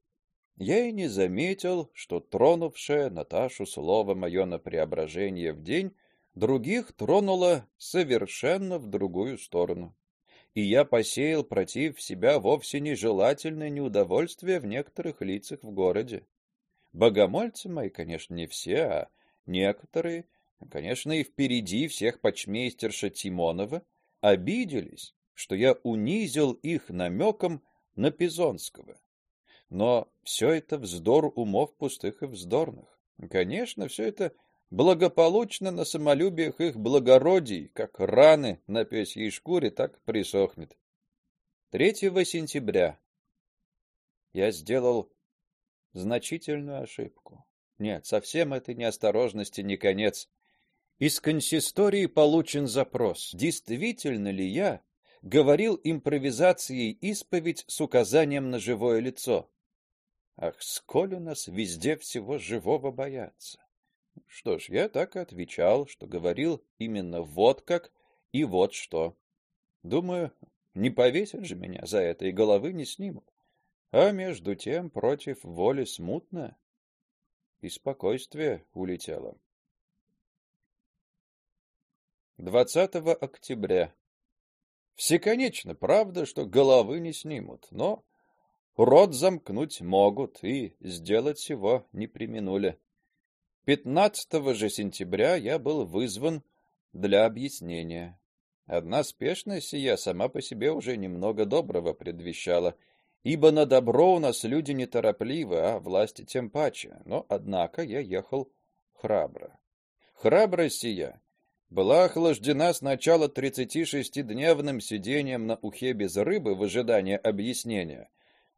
S1: я и не заметил, что тронувшее Наташу слово мое на преображение в день других тронуло совершенно в другую сторону. И я посеял против себя вовсе нежелательное неудовольствие в некоторых лицах в городе. Богомольцы мои, конечно, не все, а некоторые конечно, и впереди всех почмейстерша Тимонова, обиделись, что я унизил их намеком на Пизонского. Но все это вздор умов пустых и вздорных. Конечно, все это благополучно на самолюбиях их благородий, как раны на пёсьей шкуре, так присохнет. 3 сентября я сделал значительную ошибку. Нет, совсем этой неосторожности не конец. Из консистории получен запрос: действительно ли я говорил импровизацией исповедь с указанием на живое лицо? Ах, сколь у нас везде всего живого боятся. Что ж, я так и отвечал, что говорил именно вот как и вот что. Думаю, не повесят же меня за это и головы не снимут. А между тем против воли смутно и спокойствие улетело. 20 октября. Всеконечно правда, что головы не снимут, но рот замкнуть могут и сделать его не преминули. 15 же сентября я был вызван для объяснения. Одна спешность сия сама по себе уже немного доброго предвещала, ибо на добро у нас люди неторопливы, а власти тем паче. Но однако я ехал храбро. Храбрость сия была охлаждена сначала 36-дневным сидением на ухе без рыбы в ожидании объяснения,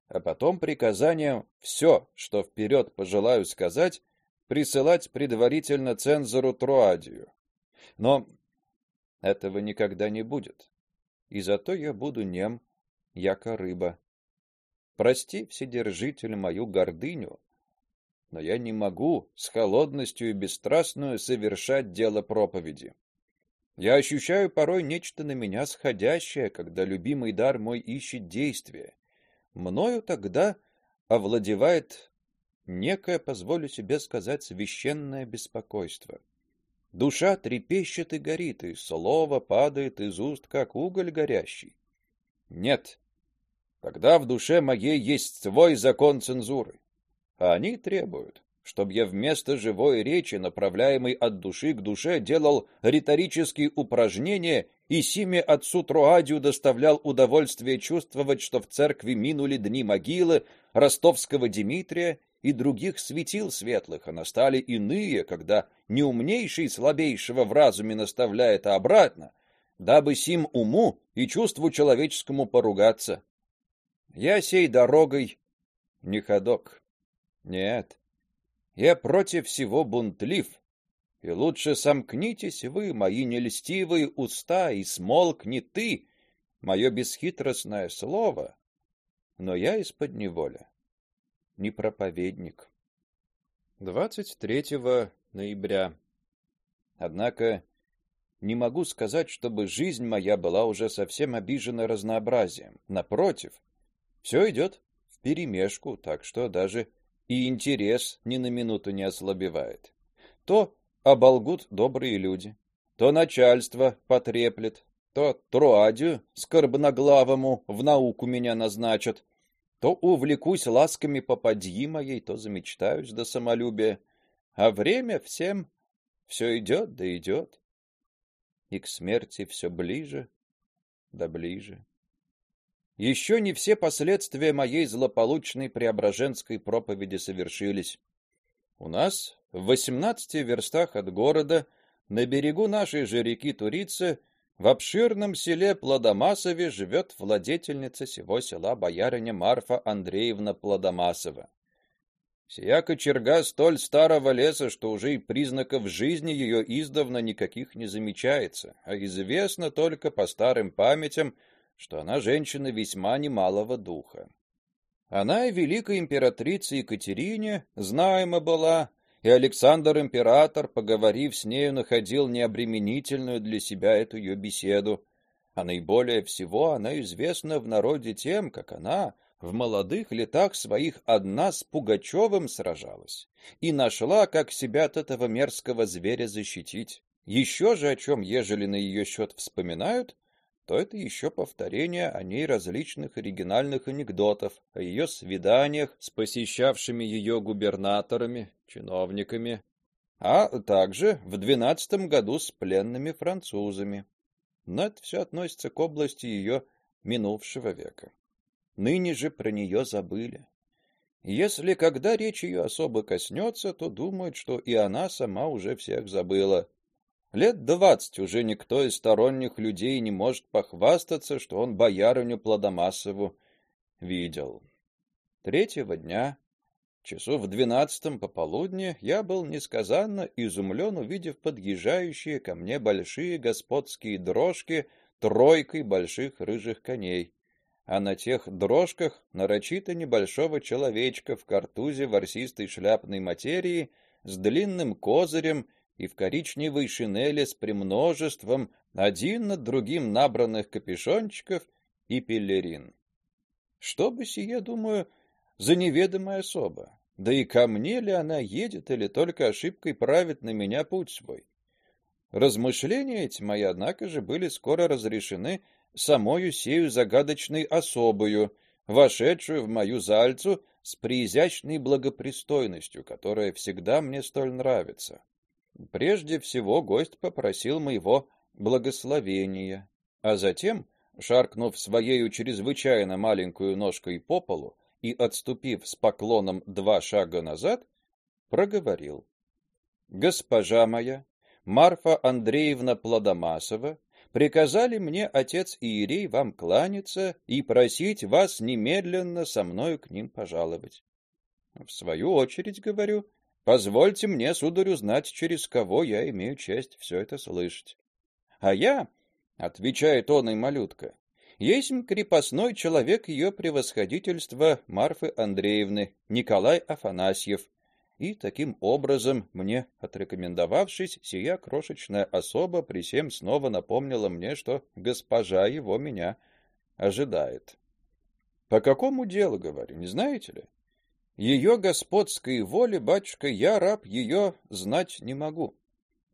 S1: а потом приказанием все, что вперед пожелаю сказать, присылать предварительно цензору Труадию. Но этого никогда не будет. И зато я буду нем, яко рыба. Прости, вседержитель, мою гордыню, но я не могу с холодностью и бесстрастную совершать дело проповеди. Я ощущаю порой нечто на меня сходящее, когда любимый дар мой ищет действия. Мною тогда овладевает некое, позволю себе сказать, священное беспокойство. Душа трепещет и горит, и слово падает из уст, как уголь горящий. Нет. Когда в душе моей есть свой закон цензуры, а они требуют, чтобы я вместо живой речи, направляемой от души к душе, делал риторические упражнения и сими отцу Троадию доставлял удовольствие чувствовать, что в церкви минули дни могилы ростовского Дмитрия и других светил светлых, а настали иные, когда неумнейший слабейшего в разуме наставляет обратно, дабы сим уму и чувству человеческому поругаться. Я сей дорогой не ходок. Нет, я против всего бунтлив, и лучше сомкнитесь вы, мои нелестивые уста, и смолкни ты, мое бесхитростное слово, но я из-под неволя, не проповедник. 23 ноября. Однако не могу сказать, чтобы жизнь моя была уже совсем обижена разнообразием. Напротив, все идет вперемешку, так что даже и интерес ни на минуту не ослабевает. То оболгут добрые люди, то начальство потреплет, то Троадию скорбноглавому в науку меня назначат, то увлекусь ласками попадьи моей, то замечтаюсь до самолюбия, а время всем все идет да идет, и к смерти все ближе да ближе. Еще не все последствия моей злополучной преображенской проповеди совершились. У нас в 18 верстах от города, на берегу нашей же реки Турицы, в обширном селе Плодомасове живет владетельница сего села боярыня Марфа Андреевна Плодомасова. Сия кочерга столь старого леса, что уже и признаков жизни ее издавна никаких не замечается, а известно только по старым памятям, что она женщина весьма немалого духа. Она и великой императрице Екатерине знаема была, и Александр император, поговорив с нею, находил необременительную для себя эту ее беседу. А наиболее всего она известна в народе тем, как она в молодых летах своих одна с Пугачевым сражалась и нашла, как себя от этого мерзкого зверя защитить. Еще же о чем, ежели на ее счет вспоминают, то это еще повторение о ней различных оригинальных анекдотов, о ее свиданиях с посещавшими ее губернаторами, чиновниками, а также в двенадцатом году с пленными французами. Но это все относится к области ее минувшего века. Ныне же про нее забыли. Если когда речь ее особо коснется, то думают, что и она сама уже всех забыла. Лет двадцать уже никто из сторонних людей не может похвастаться, что он боярыню Плодомасову видел. Третьего дня, часу в двенадцатом пополудни, я был несказанно изумлен, увидев подъезжающие ко мне большие господские дрожки тройкой больших рыжих коней, а на тех дрожках нарочито небольшого человечка в картузе ворсистой шляпной материи с длинным козырем и в коричневой шинели с премножеством один над другим набранных капюшончиков и пелерин. Что бы сие, думаю, за неведомая особа? Да и ко мне ли она едет или только ошибкой правит на меня путь свой? Размышления эти мои, однако же, были скоро разрешены самою сею загадочной особою, вошедшую в мою зальцу с приизящной благопристойностью, которая всегда мне столь нравится. Прежде всего гость попросил моего благословения, а затем, шаркнув своей чрезвычайно маленькую ножкой по полу и отступив с поклоном два шага назад, проговорил: "Госпожа моя, Марфа Андреевна Плодомасова, приказали мне отец Иерей вам кланяться и просить вас немедленно со мною к ним пожаловать. В свою очередь говорю: Позвольте мне, сударь, узнать, через кого я имею честь все это слышать. А я, отвечает он и малютка, есть крепостной человек ее превосходительства Марфы Андреевны, Николай Афанасьев. И таким образом, мне отрекомендовавшись, сия крошечная особа при всем снова напомнила мне, что госпожа его меня ожидает. По какому делу, говорю, не знаете ли? Ее господской воле, батюшка, я раб ее знать не могу,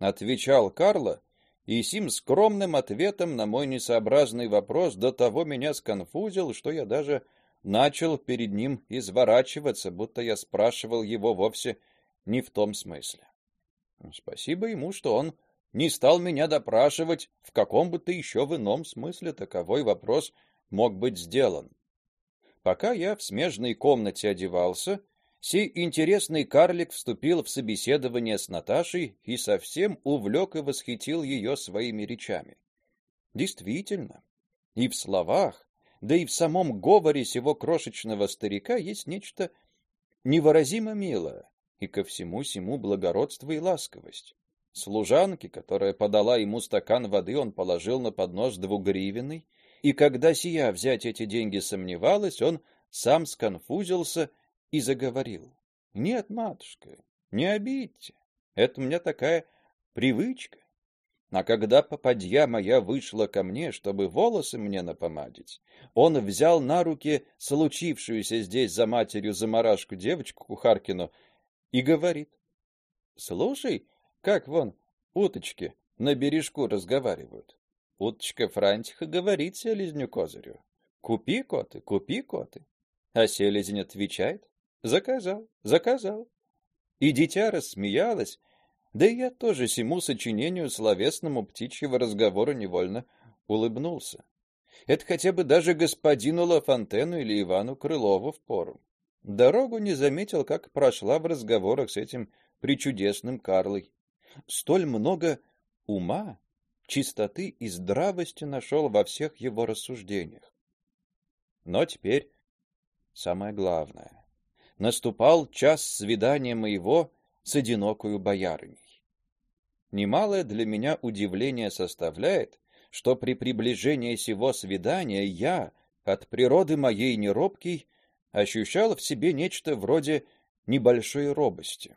S1: отвечал Карло, и сим скромным ответом на мой несообразный вопрос до того меня сконфузил, что я даже начал перед ним изворачиваться, будто я спрашивал его вовсе не в том смысле. Спасибо ему, что он не стал меня допрашивать, в каком бы то еще в ином смысле таковой вопрос мог быть сделан. Пока я в смежной комнате одевался, сей интересный карлик вступил в собеседование с Наташей и совсем увлек и восхитил ее своими речами. Действительно, и в словах, да и в самом говоре сего крошечного старика есть нечто невыразимо милое, и ко всему сему благородство и ласковость. Служанке, которая подала ему стакан воды, он положил на поднос двугривенный, и когда сия взять эти деньги сомневалась, он сам сконфузился и заговорил: "Нет, матушка, не обидьте. Это у меня такая привычка. А когда попадья моя вышла ко мне, чтобы волосы мне напомадить, он взял на руки случившуюся здесь за матерью заморашку девочку кухаркину и говорит: "Слушай, как вон уточки на бережку разговаривают. Уточка Франтиха говорит селезню козырю: "Купи коты, купи коты". А селезень отвечает: "Заказал, заказал". И дитя рассмеялось, да и я тоже сему сочинению словесному птичьего разговора невольно улыбнулся. Это хотя бы даже господину Лафонтену или Ивану Крылову впору. Дорогу не заметил, как прошла в разговорах с этим причудесным Карлой столь много ума, чистоты и здравости нашел во всех его рассуждениях. Но теперь самое главное. Наступал час свидания моего с одинокою боярыней. Немалое для меня удивление составляет, что при приближении сего свидания я, от природы моей неробкий, ощущал в себе нечто вроде небольшой робости.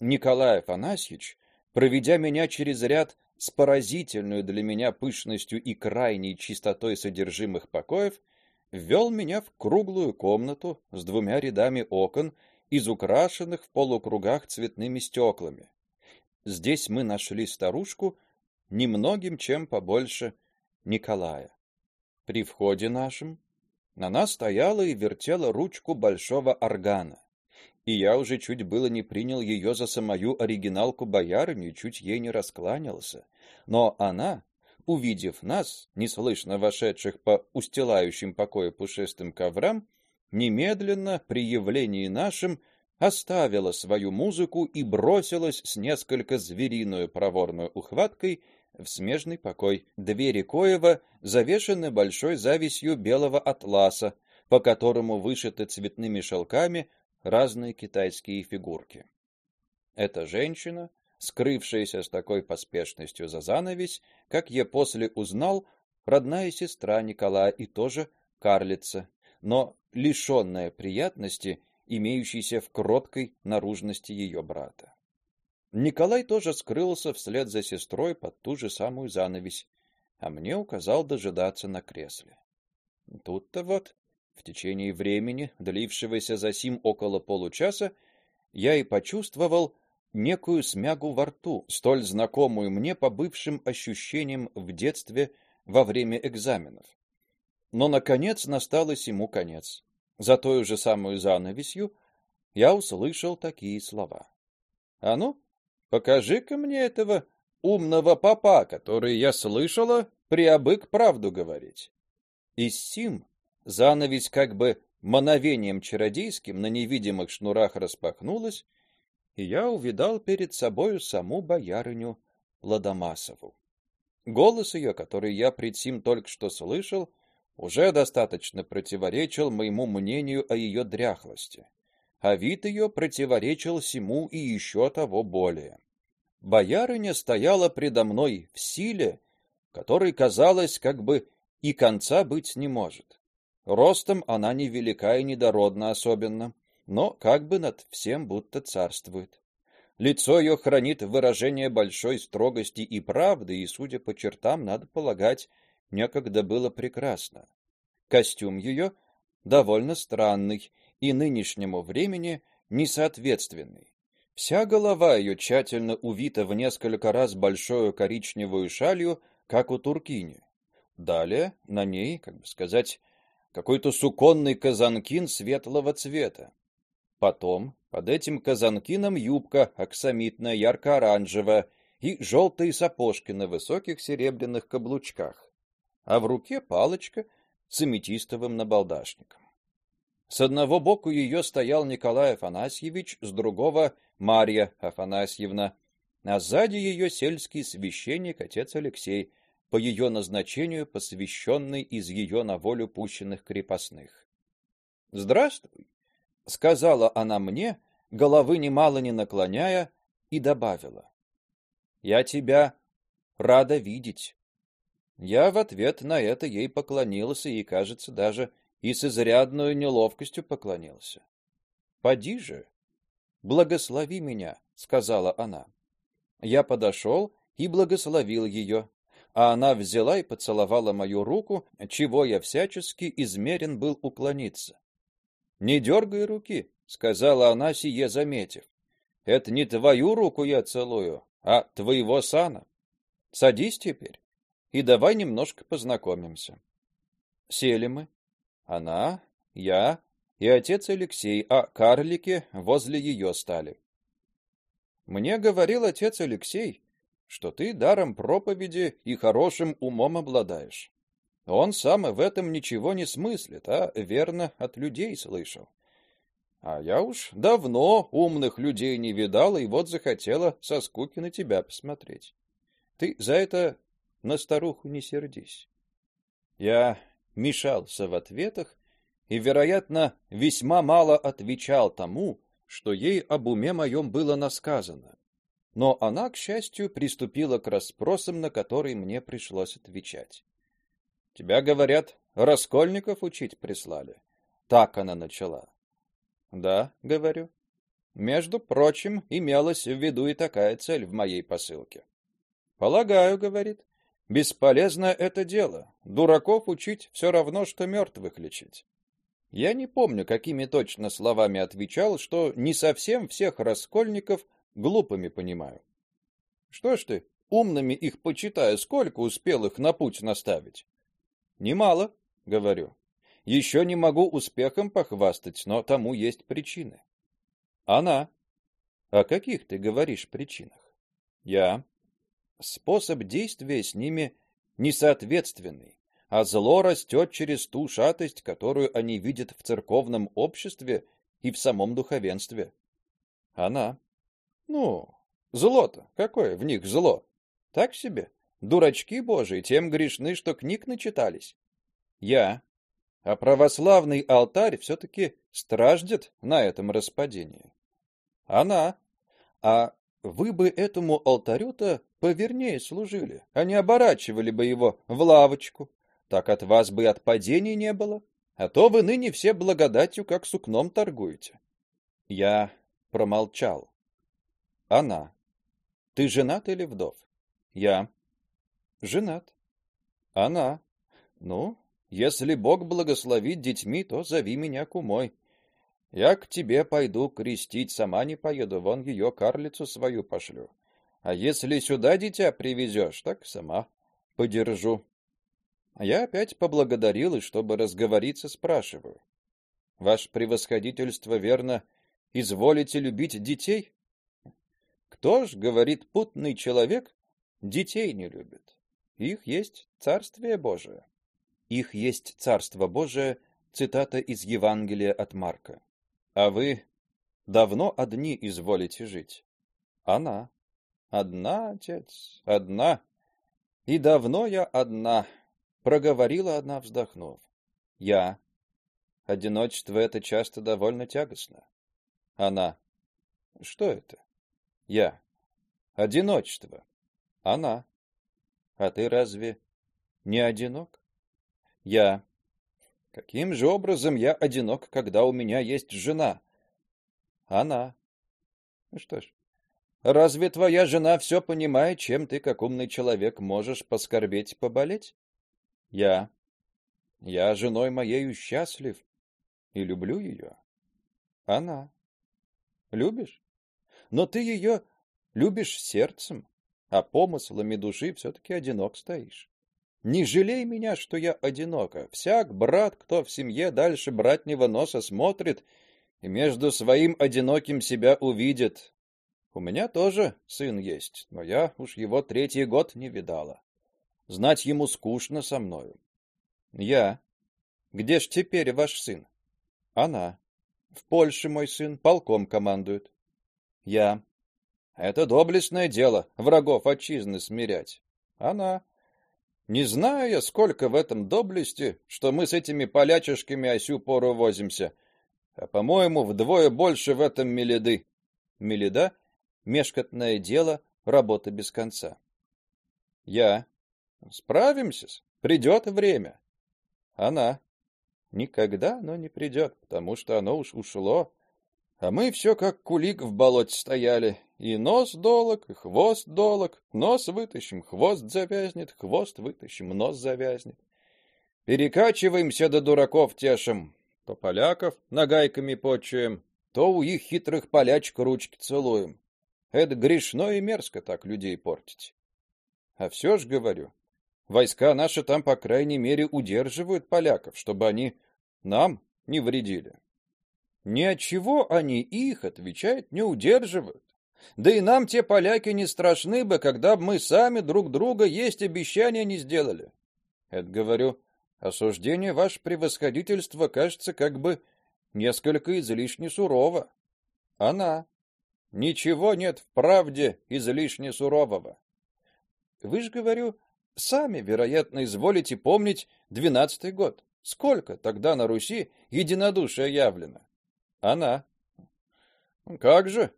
S1: Николай Афанасьевич проведя меня через ряд с поразительной для меня пышностью и крайней чистотой содержимых покоев, ввел меня в круглую комнату с двумя рядами окон, изукрашенных в полукругах цветными стеклами. Здесь мы нашли старушку, немногим чем побольше Николая. При входе нашем она стояла и вертела ручку большого органа и я уже чуть было не принял ее за самую оригиналку боярыню и чуть ей не раскланялся. Но она, увидев нас, неслышно вошедших по устилающим покои пушистым коврам, немедленно при явлении нашим оставила свою музыку и бросилась с несколько звериной проворной ухваткой в смежный покой, двери коева завешены большой завесью белого атласа, по которому вышиты цветными шелками разные китайские фигурки. Эта женщина, скрывшаяся с такой поспешностью за занавесь, как я после узнал, родная сестра Николая и тоже карлица, но лишенная приятности, имеющейся в кроткой наружности ее брата. Николай тоже скрылся вслед за сестрой под ту же самую занавесь, а мне указал дожидаться на кресле. Тут-то вот в течение времени, длившегося за сим около получаса, я и почувствовал некую смягу во рту, столь знакомую мне по бывшим ощущениям в детстве во время экзаменов. Но наконец настал и сему конец. За той же самую занавесью я услышал такие слова: "А ну, покажи-ка мне этого умного папа, который я слышала, приобык правду говорить". И сим Занавесь как бы мановением чародейским на невидимых шнурах распахнулась, и я увидал перед собою саму боярыню Ладомасову. Голос ее, который я пред сим только что слышал, уже достаточно противоречил моему мнению о ее дряхлости, а вид ее противоречил сему и еще того более. Боярыня стояла предо мной в силе, которой казалось, как бы и конца быть не может. Ростом она не велика и недородна особенно, но как бы над всем будто царствует. Лицо ее хранит выражение большой строгости и правды, и, судя по чертам, надо полагать, некогда было прекрасно. Костюм ее довольно странный и нынешнему времени несоответственный. Вся голова ее тщательно увита в несколько раз большой коричневую шалью, как у туркини. Далее на ней, как бы сказать, какой-то суконный казанкин светлого цвета. Потом под этим казанкином юбка аксамитная ярко-оранжевая и желтые сапожки на высоких серебряных каблучках, а в руке палочка с аметистовым набалдашником. С одного боку ее стоял Николай Афанасьевич, с другого Марья Афанасьевна, а сзади ее сельский священник отец Алексей, по ее назначению посвященный из ее на волю пущенных крепостных. "Здравствуй", сказала она мне, головы немало не наклоняя, и добавила: "Я тебя рада видеть". Я в ответ на это ей поклонился и, кажется, даже и с изрядной неловкостью поклонился. "Поди же, благослови меня", сказала она. Я подошел и благословил ее, а она взяла и поцеловала мою руку, чего я всячески измерен был уклониться. "Не дергай руки", сказала она, сие заметив. "Это не твою руку я целую, а твоего сана. Садись теперь и давай немножко познакомимся". Сели мы. Она, я и отец Алексей, а карлики возле ее стали. Мне говорил отец Алексей, что ты даром проповеди и хорошим умом обладаешь. Он сам в этом ничего не смыслит, а верно от людей слышал. А я уж давно умных людей не видала и вот захотела со скуки на тебя посмотреть. Ты за это на старуху не сердись. Я мешался в ответах и, вероятно, весьма мало отвечал тому, что ей об уме моем было насказано. Но она, к счастью, приступила к расспросам, на которые мне пришлось отвечать. Тебя, говорят, раскольников учить прислали. Так она начала. Да, говорю. Между прочим, имелась в виду и такая цель в моей посылке. Полагаю, говорит, Бесполезно это дело. Дураков учить все равно что мертвых лечить. Я не помню, какими точно словами отвечал, что не совсем всех раскольников глупыми понимаю. Что ж ты, умными их почитая, сколько успел их на путь наставить? Немало, говорю. Еще не могу успехом похвастать, но тому есть причины. Она. О каких ты говоришь причинах? Я способ действия с ними несоответственный, а зло растет через ту шатость, которую они видят в церковном обществе и в самом духовенстве. Она. Ну, зло-то какое в них зло? Так себе. Дурачки божии, тем грешны, что книг начитались. Я. А православный алтарь все таки страждет на этом распадении. Она. А вы бы этому алтарю-то повернее служили, а не оборачивали бы его в лавочку. Так от вас бы от падений не было, а то вы ныне все благодатью как сукном торгуете. Я промолчал. Она. Ты женат или вдов? Я. Женат. Она. Ну, если Бог благословит детьми, то зови меня кумой. Я к тебе пойду крестить, сама не поеду, вон ее карлицу свою пошлю. А если сюда дитя привезешь, так сама подержу. Я опять поблагодарил и, чтобы разговориться, спрашиваю: Ваше превосходительство верно изволите любить детей? Кто ж, говорит путный человек, детей не любит? Их есть царствие Божие. Их есть царство Божие, цитата из Евангелия от Марка. А вы давно одни изволите жить? Она. Одна, отец, одна. И давно я одна, проговорила одна, вздохнув. Я. Одиночество это часто довольно тягостно. Она. Что это? Я. Одиночество. Она. А ты разве не одинок? Я. Каким же образом я одинок, когда у меня есть жена? Она. Ну что ж, разве твоя жена все понимает, чем ты, как умный человек, можешь поскорбеть поболеть? Я. Я женой моею счастлив и люблю ее. Она. Любишь? Но ты ее любишь сердцем, а помыслами души все таки одинок стоишь. Не жалей меня, что я одинока. Всяк брат, кто в семье дальше братнего носа смотрит, и между своим одиноким себя увидит. У меня тоже сын есть, но я уж его третий год не видала. Знать ему скучно со мною. Я. Где ж теперь ваш сын? Она. В Польше мой сын полком командует. Я. Это доблестное дело врагов отчизны смирять. Она. Не знаю я, сколько в этом доблести, что мы с этими полячишками осю пору возимся. А по-моему, вдвое больше в этом меледы. Меледа мешкотное дело, работа без конца. Я. Справимся, придет время. Она. Никогда оно не придет, потому что оно уж ушло. А мы все как кулик в болоте стояли. И нос долог, и хвост долог. Нос вытащим, хвост завязнет, хвост вытащим, нос завязнет. Перекачиваемся до дураков тешим. То поляков нагайками почуем, то у их хитрых полячек ручки целуем. Это грешно и мерзко так людей портить. А все ж говорю, войска наши там по крайней мере удерживают поляков, чтобы они нам не вредили. Ни от чего они их, отвечает, не удерживают. Да и нам те поляки не страшны бы, когда бы мы сами друг друга есть обещания не сделали. Это говорю, осуждение ваше превосходительство кажется как бы несколько излишне сурово. Она Ничего нет в правде излишне сурового. Вы ж говорю, сами, вероятно, изволите помнить двенадцатый год. Сколько тогда на Руси единодушия явлено? Она. Как же?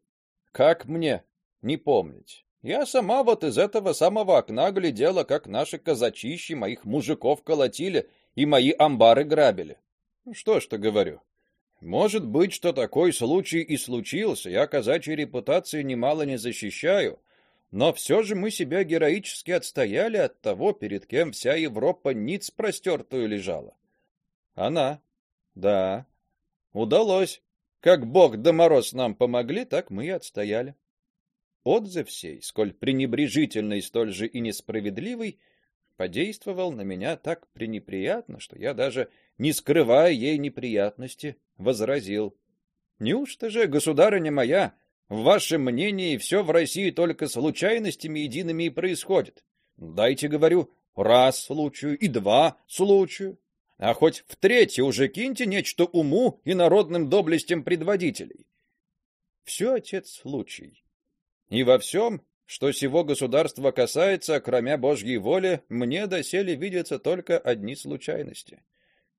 S1: Как мне не помнить? Я сама вот из этого самого окна глядела, как наши казачищи моих мужиков колотили и мои амбары грабили. Что ж ты говорю? Может быть, что такой случай и случился. Я казачьей репутации немало не защищаю, но все же мы себя героически отстояли от того, перед кем вся Европа ниц простертую лежала. Она. Да. Удалось. Как Бог да Мороз нам помогли, так мы и отстояли. Отзыв сей, сколь пренебрежительный, столь же и несправедливый, подействовал на меня так пренеприятно, что я даже, не скрывая ей неприятности, возразил: "Неужто же, государыня моя, в вашем мнении все в России только случайностями едиными и происходит? Дайте, говорю, раз случаю и два случаю, а хоть в третье уже киньте нечто уму и народным доблестям предводителей. Все, отец, случай. И во всем, что сего государства касается, кроме Божьей воли, мне доселе видятся только одни случайности.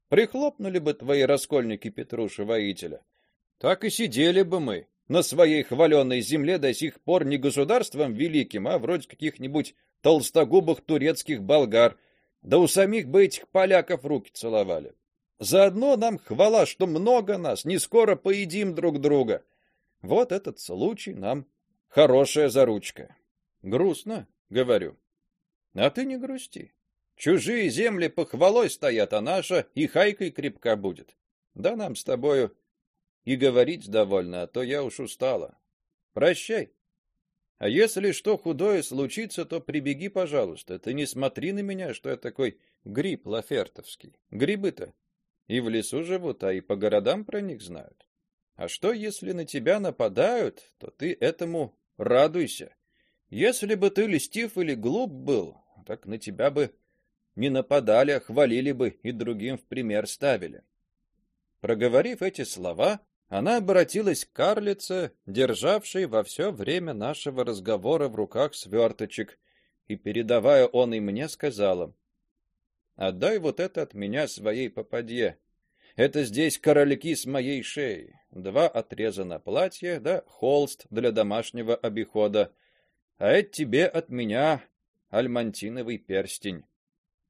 S1: Прихлопнули бы твои раскольники Петруша воителя, так и сидели бы мы на своей хваленой земле до сих пор не государством великим, а вроде каких-нибудь толстогубых турецких болгар, да у самих бы этих поляков руки целовали. Заодно нам хвала, что много нас, не скоро поедим друг друга. Вот этот случай нам хорошая заручка. Грустно, говорю. А ты не грусти. Чужие земли похвалой стоят, а наша и хайкой крепка будет. Да нам с тобою и говорить довольно, а то я уж устала. Прощай. А если что худое случится, то прибеги, пожалуйста. Ты не смотри на меня, что я такой гриб лафертовский. Грибы-то и в лесу живут, а и по городам про них знают. А что, если на тебя нападают, то ты этому радуйся. Если бы ты льстив или глуп был, так на тебя бы не нападали, а хвалили бы и другим в пример ставили. Проговорив эти слова, она обратилась к карлице, державшей во все время нашего разговора в руках сверточек, и передавая он и мне, сказала: "Отдай вот это от меня своей попадье. Это здесь корольки с моей шеи, два отреза на платье, да холст для домашнего обихода. А это тебе от меня альмантиновый перстень".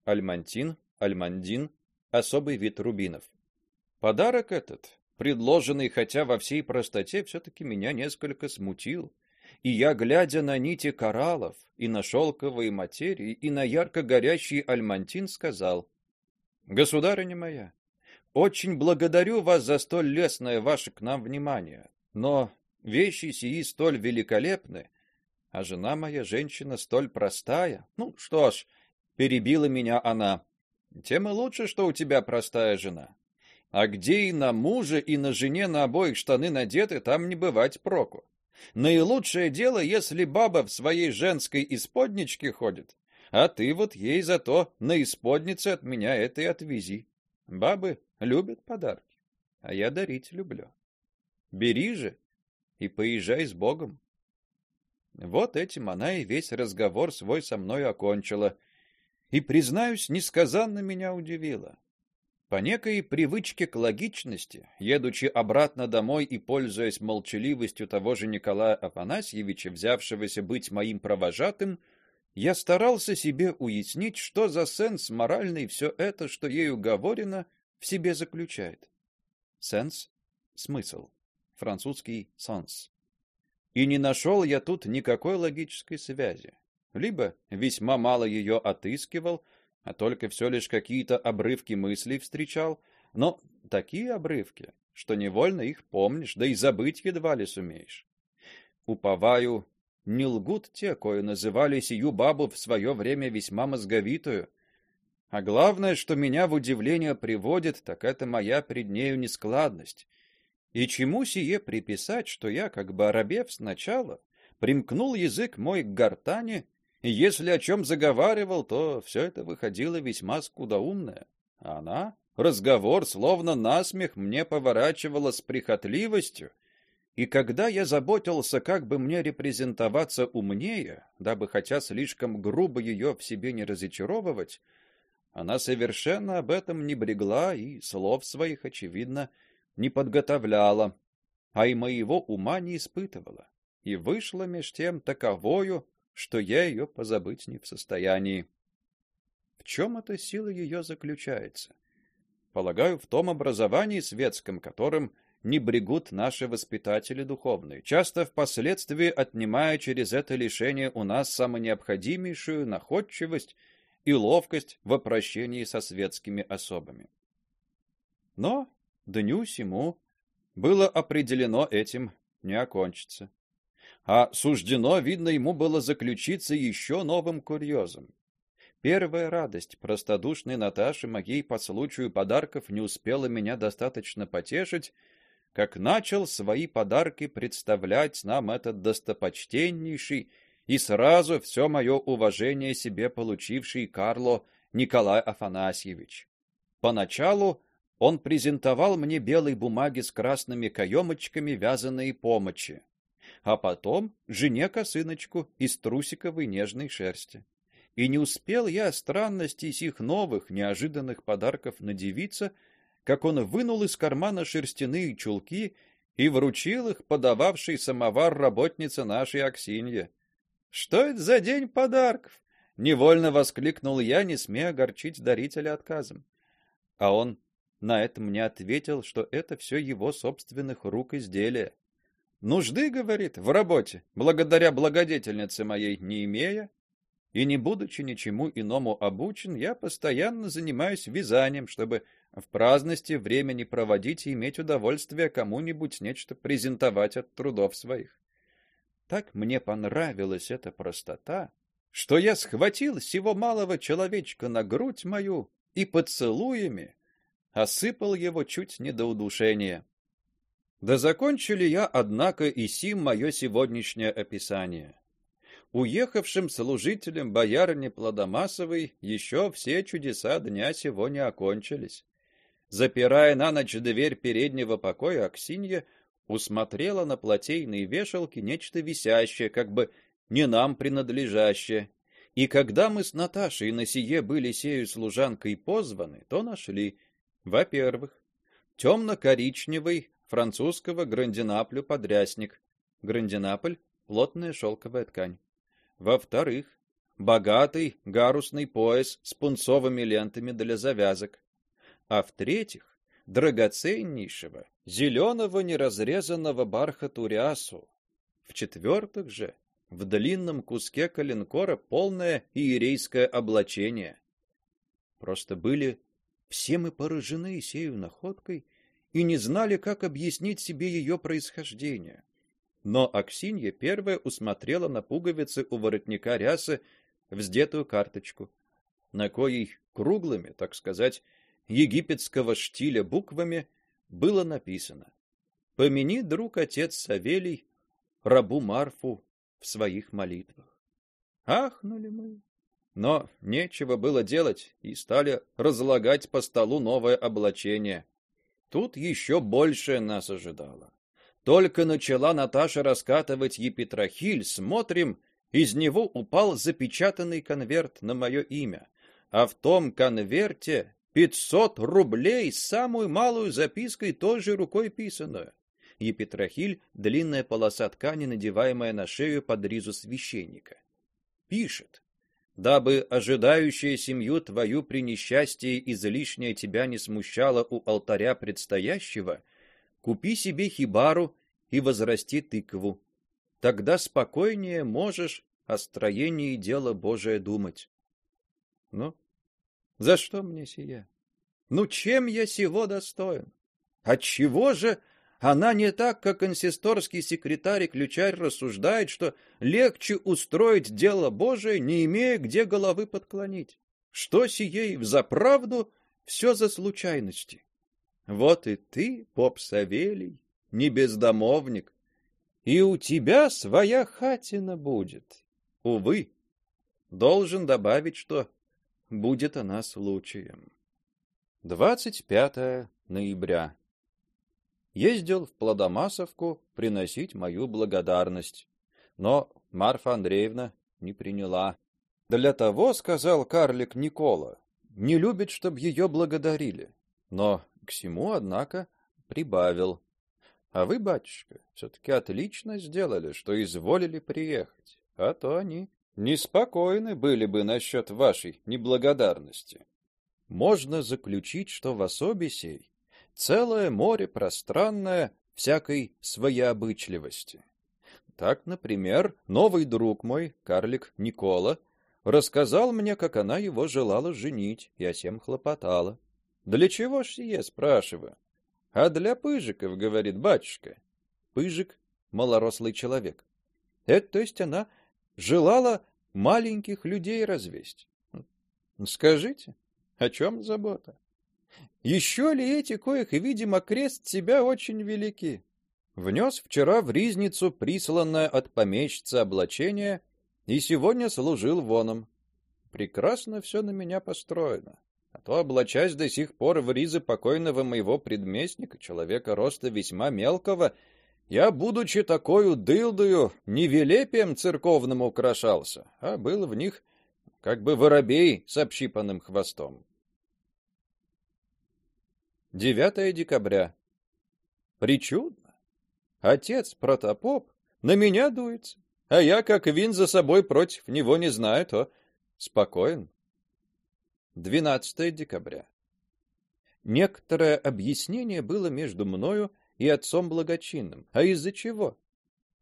S1: Альмантин, альмандин особый вид рубинов. Подарок этот, предложенный хотя во всей простоте, все таки меня несколько смутил, и я, глядя на нити кораллов и на шелковые материи и на ярко горящий альмантин, сказал: "Государыня моя, очень благодарю вас за столь лестное ваше к нам внимание, но вещи сии столь великолепны, а жена моя женщина столь простая. Ну что ж, перебила меня она. Тем и лучше, что у тебя простая жена. А где и на муже, и на жене на обоих штаны надеты, там не бывать проку. Наилучшее дело, если баба в своей женской исподничке ходит, а ты вот ей зато на исподнице от меня это и отвези. Бабы любят подарки, а я дарить люблю. Бери же и поезжай с Богом. Вот этим она и весь разговор свой со мной окончила, и признаюсь, несказанно меня удивила. По некой привычке к логичности, едучи обратно домой и пользуясь молчаливостью того же Николая Афанасьевича, взявшегося быть моим провожатым, я старался себе уяснить, что за сенс моральный все это, что ею говорено, в себе заключает. Сенс смысл. Французский sens. И не нашел я тут никакой логической связи. Либо весьма мало ее отыскивал, а только все лишь какие-то обрывки мыслей встречал, но такие обрывки, что невольно их помнишь, да и забыть едва ли сумеешь. Уповаю, не лгут те, кои называли сию бабу в свое время весьма мозговитую. А главное, что меня в удивление приводит, так это моя пред нею нескладность. И чему сие приписать, что я, как бы оробев сначала, примкнул язык мой к гортани и если о чем заговаривал, то все это выходило весьма скудоумное. А она разговор словно насмех мне поворачивала с прихотливостью, и когда я заботился, как бы мне репрезентоваться умнее, дабы хотя слишком грубо ее в себе не разочаровывать, она совершенно об этом не брегла и слов своих очевидно не подготовляла, а и моего ума не испытывала. И вышла меж тем таковою, что я ее позабыть не в состоянии. В чем эта сила ее заключается? Полагаю, в том образовании светском, которым не брегут наши воспитатели духовные, часто впоследствии отнимая через это лишение у нас самонеобходимейшую находчивость и ловкость в обращении со светскими особами. Но дню сему было определено этим не окончится а суждено, видно, ему было заключиться еще новым курьезом. Первая радость простодушной Наташи моей по случаю подарков не успела меня достаточно потешить, как начал свои подарки представлять нам этот достопочтеннейший и сразу все мое уважение себе получивший Карло Николай Афанасьевич. Поначалу он презентовал мне белые бумаги с красными каемочками вязаные помощи а потом жене косыночку из трусиковой нежной шерсти. И не успел я странностей сих новых, неожиданных подарков надевиться, как он вынул из кармана шерстяные чулки и вручил их подававшей самовар работнице нашей Аксинье. Что это за день подарков? невольно воскликнул я, не смея огорчить дарителя отказом. А он на это мне ответил, что это все его собственных рук изделие. Нужды, говорит, в работе, благодаря благодетельнице моей не имея, и не будучи ничему иному обучен, я постоянно занимаюсь вязанием, чтобы в праздности времени проводить и иметь удовольствие кому-нибудь нечто презентовать от трудов своих. Так мне понравилась эта простота, что я схватил сего малого человечка на грудь мою и поцелуями осыпал его чуть не до удушения. Да закончили я, однако, и сим мое сегодняшнее описание. Уехавшим служителям боярни Плодомасовой еще все чудеса дня сего не окончились. Запирая на ночь дверь переднего покоя, Аксинья усмотрела на платейной вешалке нечто висящее, как бы не нам принадлежащее. И когда мы с Наташей на сие были сею служанкой позваны, то нашли, во-первых, темно-коричневый французского грандинаплю подрясник. Грандинапль плотная шелковая ткань. Во-вторых, богатый гарусный пояс с пунцовыми лентами для завязок. А в-третьих, драгоценнейшего зеленого неразрезанного бархату рясу. В-четвертых же, в длинном куске коленкора полное иерейское облачение. Просто были все мы поражены сею находкой и не знали, как объяснить себе ее происхождение. Но Аксинья первая усмотрела на пуговице у воротника рясы вздетую карточку. на коей круглыми, так сказать, египетского штиля буквами было написано: "Помяни, друг отец Савелий, рабу Марфу в своих молитвах". Ахнули мы. Но нечего было делать, и стали разлагать по столу новое облачение. Тут еще больше нас ожидало. Только начала Наташа раскатывать епитрахиль, смотрим, из него упал запечатанный конверт на мое имя, а в том конверте пятьсот рублей с самой малую запиской той же рукой писанную. Епитрахиль длинная полоса ткани, надеваемая на шею под ризу священника. Пишет: дабы ожидающая семью твою при несчастье излишнее тебя не смущало у алтаря предстоящего, Купи себе хибару и возрасти тыкву. Тогда спокойнее можешь о строении дела Божие думать. Ну, за что мне сия? Ну, чем я сего достоин? От чего же она не так, как консисторский секретарь и ключарь рассуждает, что легче устроить дело Божие, не имея где головы подклонить? Что сие в заправду все за случайности? Вот и ты, поп Савелий, не бездомовник, и у тебя своя хатина будет. Увы, должен добавить, что будет она случаем. 25 ноября. Ездил в Плодомасовку приносить мою благодарность, но Марфа Андреевна не приняла. Для того, сказал карлик Никола, не любит, чтоб ее благодарили. Но к всему, однако, прибавил: "А вы, батюшка, все таки отлично сделали, что изволили приехать, а то они неспокойны были бы насчет вашей неблагодарности. Можно заключить, что в особе сей целое море пространное всякой своеобычливости. Так, например, новый друг мой, карлик Никола, рассказал мне, как она его желала женить, и о сем хлопотала. Для чего ж сие, спрашиваю? А для пыжиков, говорит батюшка. Пыжик малорослый человек. Это то есть она желала маленьких людей развесть. Скажите, о чем забота? Еще ли эти, коих видимо крест себя очень велики? Внес вчера в ризницу присланное от помещицы облачение и сегодня служил воном. Прекрасно все на меня построено а то, облачась до сих пор в ризы покойного моего предместника, человека роста весьма мелкого, я, будучи такою дылдою, не велепием церковным украшался, а был в них как бы воробей с общипанным хвостом. 9 декабря. Причудно. Отец протопоп на меня дуется, а я, как вин за собой против него не знаю, то спокоен. 12 декабря. Некоторое объяснение было между мною и отцом благочинным. А из-за чего?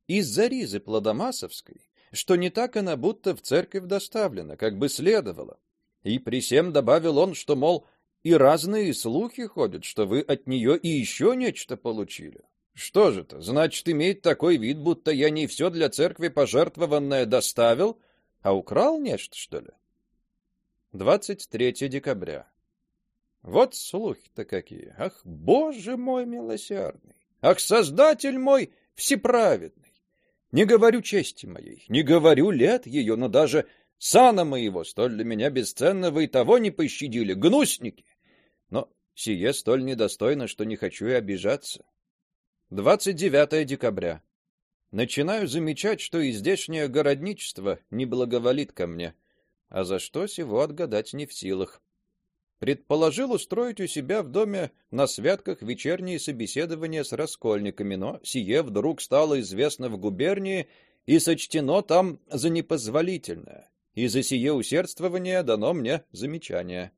S1: Из-за ризы плодомасовской, что не так она будто в церковь доставлена, как бы следовало. И при всем добавил он, что мол и разные слухи ходят, что вы от нее и еще нечто получили. Что же это? Значит, имеет такой вид, будто я не все для церкви пожертвованное доставил, а украл нечто, что ли? 23 декабря. Вот слухи-то какие. Ах, Боже мой милосердный! Ах, Создатель мой всеправедный! Не говорю чести моей, не говорю лет ее, но даже сана моего, столь для меня бесценного, и того не пощадили, гнусники! Сие столь недостойно, что не хочу и обижаться. 29 декабря. Начинаю замечать, что и здешнее городничество не благоволит ко мне а за что сего отгадать не в силах. Предположил устроить у себя в доме на святках вечерние собеседования с раскольниками, но сие вдруг стало известно в губернии и сочтено там за непозволительное. И за сие усердствование дано мне замечание.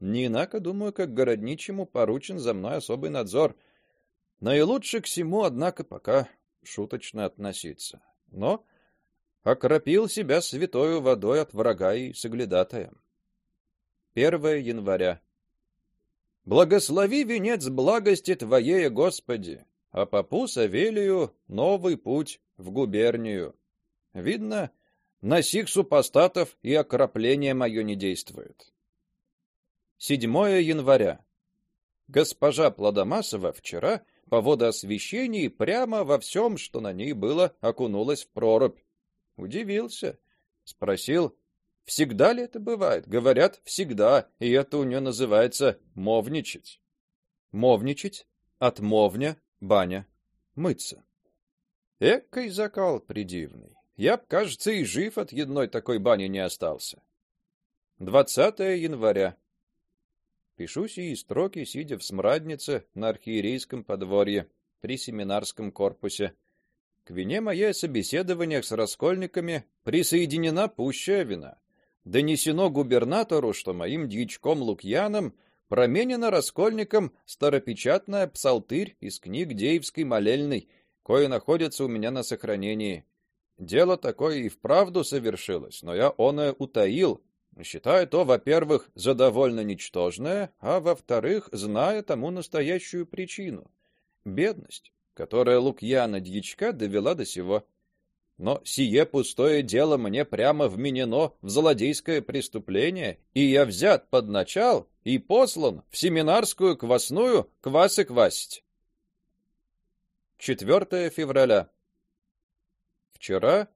S1: Не инако, думаю, как городничему поручен за мной особый надзор. Наилучше к всему, однако, пока шуточно относиться. Но окропил себя святою водой от врага и соглядатая. 1 января. Благослови венец благости твоей, Господи, а попу Савелию новый путь в губернию. Видно, на сих супостатов и окропление мое не действует. 7 января. Госпожа Плодомасова вчера по водоосвещении прямо во всем, что на ней было, окунулась в прорубь. Удивился, спросил: "Всегда ли это бывает?" Говорят: "Всегда", и это у нее называется мовничать. Мовничать от мовня баня, мыться. Экой закал придивный. Я б, кажется, и жив от одной такой бани не остался. 20 января. Пишу сии строки, сидя в смраднице на архиерейском подворье при семинарском корпусе. К вине моей собеседованиях с раскольниками присоединена пущая вина. Донесено губернатору, что моим дьячком Лукьяном променено раскольником старопечатная псалтырь из книг Деевской молельной, кое находится у меня на сохранении. Дело такое и вправду совершилось, но я оное утаил, считая то, во-первых, за довольно ничтожное, а во-вторых, зная тому настоящую причину бедность, которая Лукьяна Дьячка довела до сего. Но сие пустое дело мне прямо вменено в злодейское преступление, и я взят под начал и послан в семинарскую квасную квасы квасить. 4 февраля. Вчера,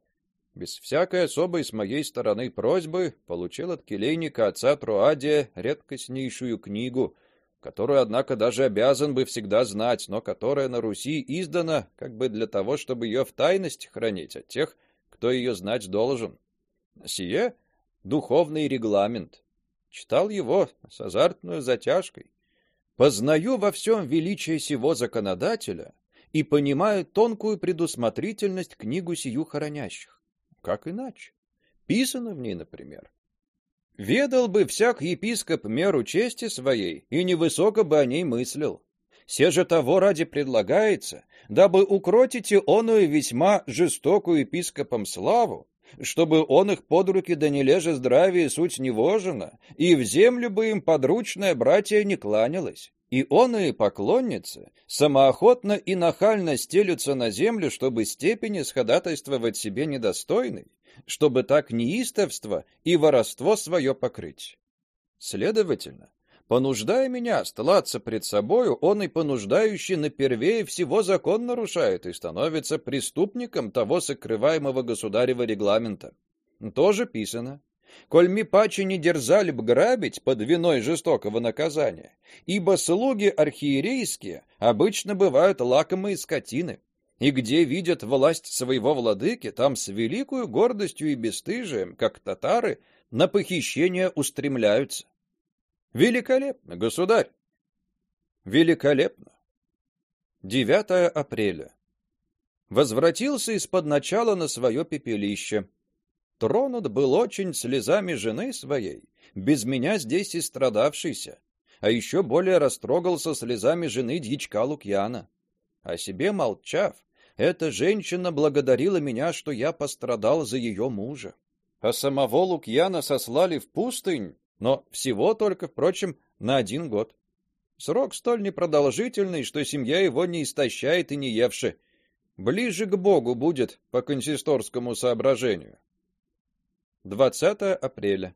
S1: без всякой особой с моей стороны просьбы, получил от келейника отца Труадия редкостнейшую книгу, которую, однако, даже обязан бы всегда знать, но которая на Руси издана как бы для того, чтобы ее в тайности хранить от тех, кто ее знать должен. Сие духовный регламент. Читал его с азартной затяжкой. Познаю во всем величие сего законодателя и понимаю тонкую предусмотрительность книгу сию хранящих. Как иначе? Писано в ней, например, Ведал бы всяк епископ меру чести своей, и невысоко бы о ней мыслил. Се же того ради предлагается, дабы укротите оную весьма жестокую епископам славу, чтобы он их под руки да не леже здравие суть невожена, и в землю бы им подручное братья не кланялось. И оные поклонницы самоохотно и нахально стелются на землю, чтобы степени сходатайствовать себе недостойной, чтобы так неистовство и воровство свое покрыть. Следовательно, понуждая меня стлаться пред собою, он и понуждающий напервее всего закон нарушает и становится преступником того сокрываемого государева регламента. Тоже писано. Коль ми паче не дерзали б грабить под виной жестокого наказания, ибо слуги архиерейские обычно бывают лакомые скотины, и где видят власть своего владыки, там с великою гордостью и бесстыжием, как татары, на похищение устремляются. Великолепно, государь. Великолепно. 9 апреля. Возвратился из-под начала на свое пепелище. Тронут был очень слезами жены своей, без меня здесь и страдавшийся, а еще более растрогался слезами жены дьячка Лукьяна. О себе молчав, эта женщина благодарила меня, что я пострадал за ее мужа. А самого Лукьяна сослали в пустынь, но всего только, впрочем, на один год. Срок столь непродолжительный, что семья его не истощает и не евши. Ближе к Богу будет по консисторскому соображению. 20 апреля.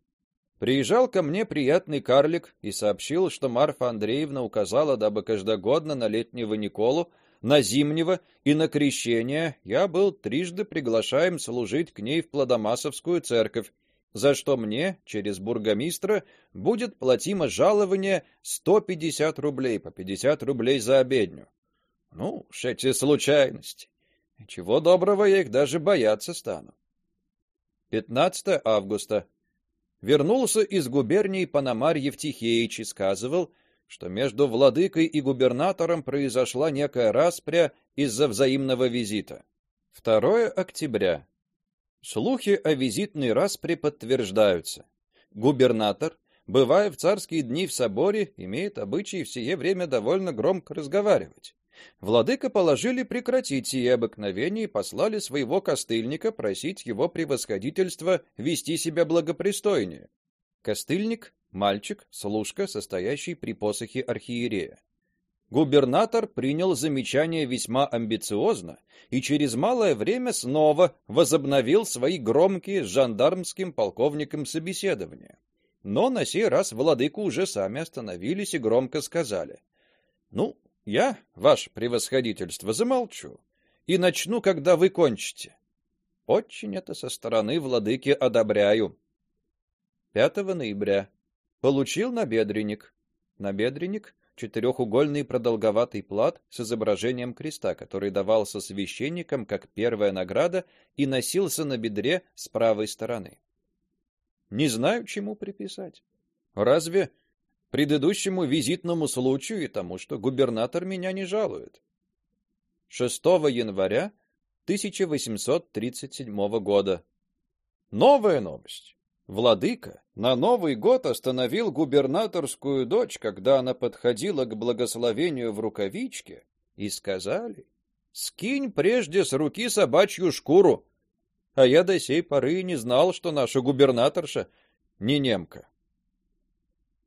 S1: Приезжал ко мне приятный карлик и сообщил, что Марфа Андреевна указала, дабы каждогодно на летнего Николу на зимнего и на крещение я был трижды приглашаем служить к ней в Плодомасовскую церковь, за что мне через бургомистра будет платимо жалование 150 рублей по 50 рублей за обедню. Ну, уж эти случайности. Чего доброго, я их даже бояться стану. 15 августа. Вернулся из губернии Пономарь Евтихеич и сказывал, что между владыкой и губернатором произошла некая распря из-за взаимного визита. 2 октября. Слухи о визитной распре подтверждаются. Губернатор, бывая в царские дни в соборе, имеет обычай в сие время довольно громко разговаривать. Владыка положили прекратить сие обыкновение и послали своего костыльника просить его превосходительство вести себя благопристойнее. Костыльник Мальчик, служка, состоящий при посохе архиерея. губернатор принял замечание весьма амбициозно и через малое время снова возобновил свои громкие с жандармским полковником собеседования. Но на сей раз владыку уже сами остановились и громко сказали: "Ну, я, ваше превосходительство, замолчу и начну, когда вы кончите". Очень это со стороны владыки одобряю. 5 ноября получил набедренник. Набедренник четырехугольный продолговатый плат с изображением креста, который давался священникам как первая награда и носился на бедре с правой стороны. Не знаю, чему приписать. Разве предыдущему визитному случаю и тому, что губернатор меня не жалует. 6 января 1837 года. Новая новость. Владыка на Новый год остановил губернаторскую дочь, когда она подходила к благословению в рукавичке, и сказали: "Скинь прежде с руки собачью шкуру". А я до сей поры не знал, что наша губернаторша не немка.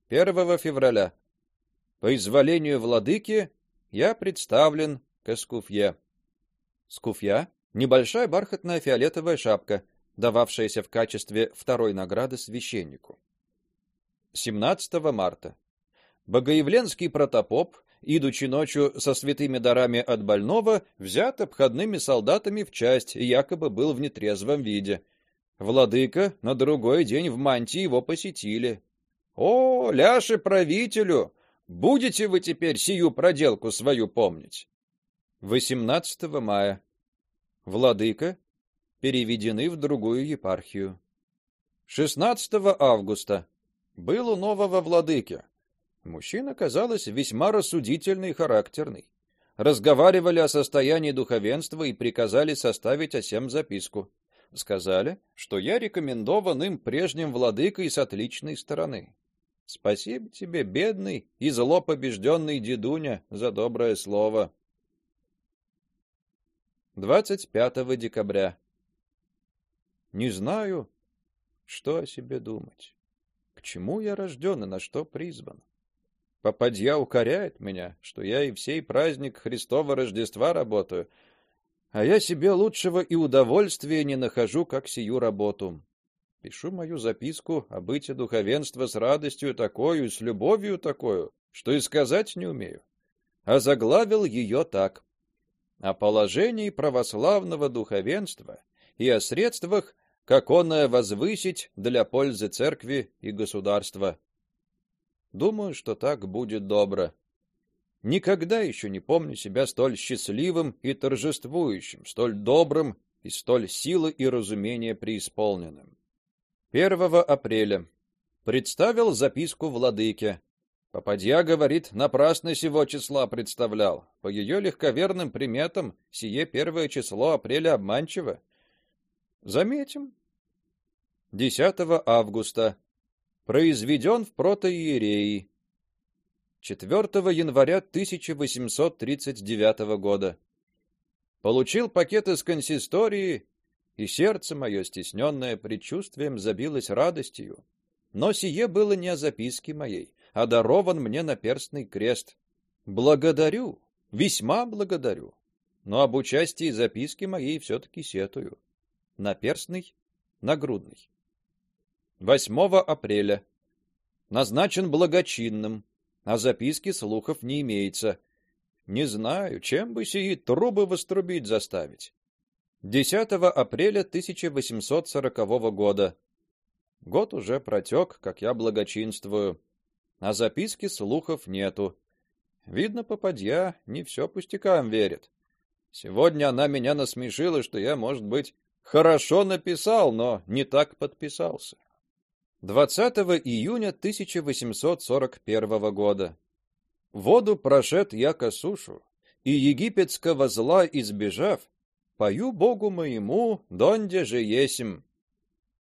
S1: 1 февраля по изволению владыки я представлен к скуфье. Скуфья небольшая бархатная фиолетовая шапка дававшаяся в качестве второй награды священнику. 17 марта. Богоявленский протопоп, идучи ночью со святыми дарами от больного, взят обходными солдатами в часть и якобы был в нетрезвом виде. Владыка на другой день в мантии его посетили. О, ляше правителю, будете вы теперь сию проделку свою помнить. 18 мая. Владыка переведены в другую епархию. 16 августа был у нового владыки. Мужчина, казалось, весьма рассудительный и характерный. Разговаривали о состоянии духовенства и приказали составить о сем записку. Сказали, что я рекомендован им прежним владыкой с отличной стороны. Спасибо тебе, бедный и зло побежденный дедуня, за доброе слово. 25 декабря не знаю, что о себе думать. К чему я рожден и на что призван? Попадья укоряет меня, что я и всей праздник Христова Рождества работаю, а я себе лучшего и удовольствия не нахожу, как сию работу. Пишу мою записку о быте духовенства с радостью такой и с любовью такой, что и сказать не умею. А заглавил ее так: о положении православного духовенства и о средствах, как оное возвысить для пользы церкви и государства. Думаю, что так будет добро. Никогда еще не помню себя столь счастливым и торжествующим, столь добрым и столь силы и разумения преисполненным. 1 апреля представил записку владыке. Попадья говорит, напрасно сего числа представлял. По ее легковерным приметам, сие первое число апреля обманчиво. Заметим. 10 августа. Произведен в протоиерей. 4 января 1839 года. Получил пакет из консистории, и сердце мое, стесненное предчувствием, забилось радостью. Но сие было не о записке моей, а дарован мне наперстный крест. Благодарю, весьма благодарю. Но об участии записки моей все таки сетую наперстный, нагрудный. 8 апреля. Назначен благочинным, а записки слухов не имеется. Не знаю, чем бы сии трубы вострубить заставить. 10 апреля 1840 года. Год уже протек, как я благочинствую, а записки слухов нету. Видно, попадья не все пустякам верит. Сегодня она меня насмешила, что я, может быть, Хорошо написал, но не так подписался. 20 июня 1841 года. Воду прошед я ко сушу, и египетского зла избежав, пою Богу моему, донде же есим.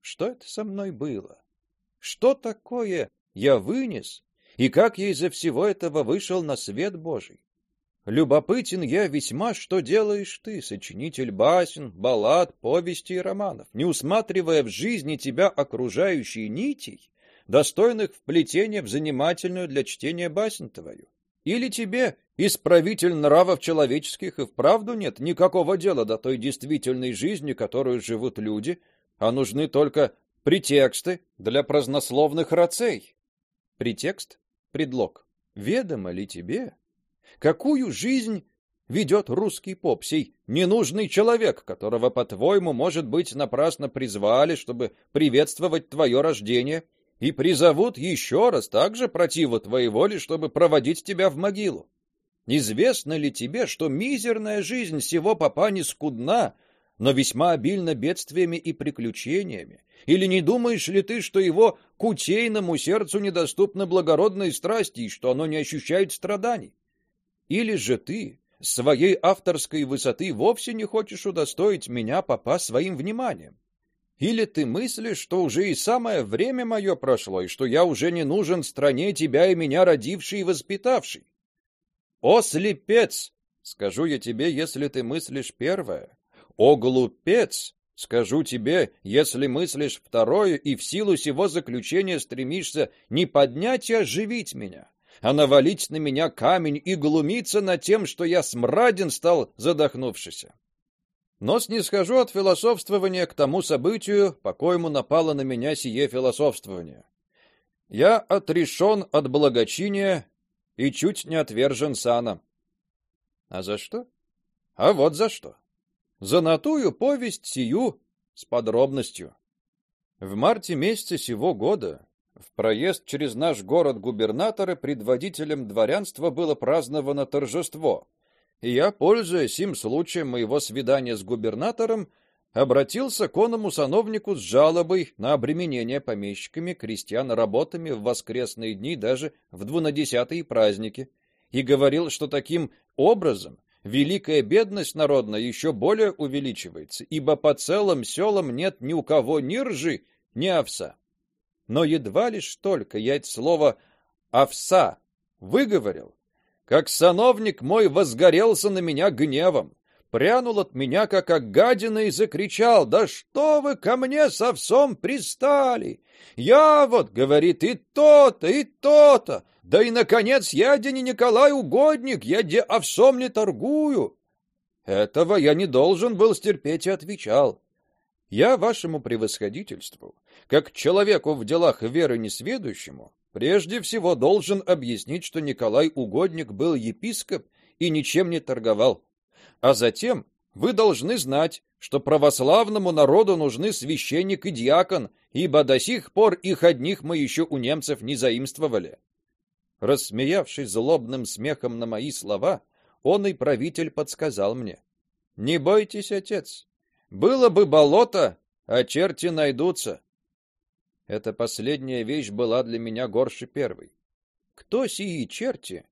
S1: Что это со мной было? Что такое я вынес, и как я из-за всего этого вышел на свет Божий? Любопытен я весьма, что делаешь ты, сочинитель басен, баллад, повестей и романов, не усматривая в жизни тебя окружающие нитей, достойных вплетения в занимательную для чтения басен твою. Или тебе, исправитель нравов человеческих, и вправду нет никакого дела до той действительной жизни, которую живут люди, а нужны только претексты для празднословных рацей? Претекст предлог. Ведомо ли тебе, какую жизнь ведет русский поп, сей ненужный человек, которого, по-твоему, может быть, напрасно призвали, чтобы приветствовать твое рождение, и призовут еще раз также противу твоего ли, чтобы проводить тебя в могилу? Известно ли тебе, что мизерная жизнь сего попа не скудна, но весьма обильна бедствиями и приключениями? Или не думаешь ли ты, что его кутейному сердцу недоступны благородные страсти и что оно не ощущает страданий? Или же ты своей авторской высоты вовсе не хочешь удостоить меня, папа, своим вниманием? Или ты мыслишь, что уже и самое время мое прошло, и что я уже не нужен стране тебя и меня родивший и воспитавший? О, слепец! Скажу я тебе, если ты мыслишь первое. О, глупец! Скажу тебе, если мыслишь второе и в силу сего заключения стремишься не поднять и оживить меня, а навалить на меня камень и глумиться над тем, что я смраден стал задохнувшийся. Но снисхожу от философствования к тому событию, по коему напало на меня сие философствование. Я отрешен от благочиния и чуть не отвержен сана. А за что? А вот за что занатую повесть сию с подробностью. В марте месяце сего года в проезд через наш город губернатора предводителем дворянства было праздновано торжество. И я, пользуясь им случаем моего свидания с губернатором, обратился к оному сановнику с жалобой на обременение помещиками крестьян работами в воскресные дни даже в двунадесятые праздники и говорил, что таким образом великая бедность народная еще более увеличивается, ибо по целым селам нет ни у кого ни ржи, ни овса. Но едва лишь только я это слово овса выговорил, как сановник мой возгорелся на меня гневом, прянул от меня как огадина и закричал: "Да что вы ко мне с овсом пристали? Я вот, говорит, и то-то, и то-то. Да и наконец, я де не Николай угодник, я де овсом не торгую". Этого я не должен был стерпеть и отвечал: "Я вашему превосходительству, как человеку в делах веры несведущему, прежде всего должен объяснить, что Николай угодник был епископ и ничем не торговал. А затем вы должны знать, что православному народу нужны священник и диакон, ибо до сих пор их одних мы еще у немцев не заимствовали. Рассмеявшись злобным смехом на мои слова, он и правитель подсказал мне: "Не бойтесь, отец. Было бы болото, а черти найдутся". Эта последняя вещь была для меня горше первой. Кто сии черти?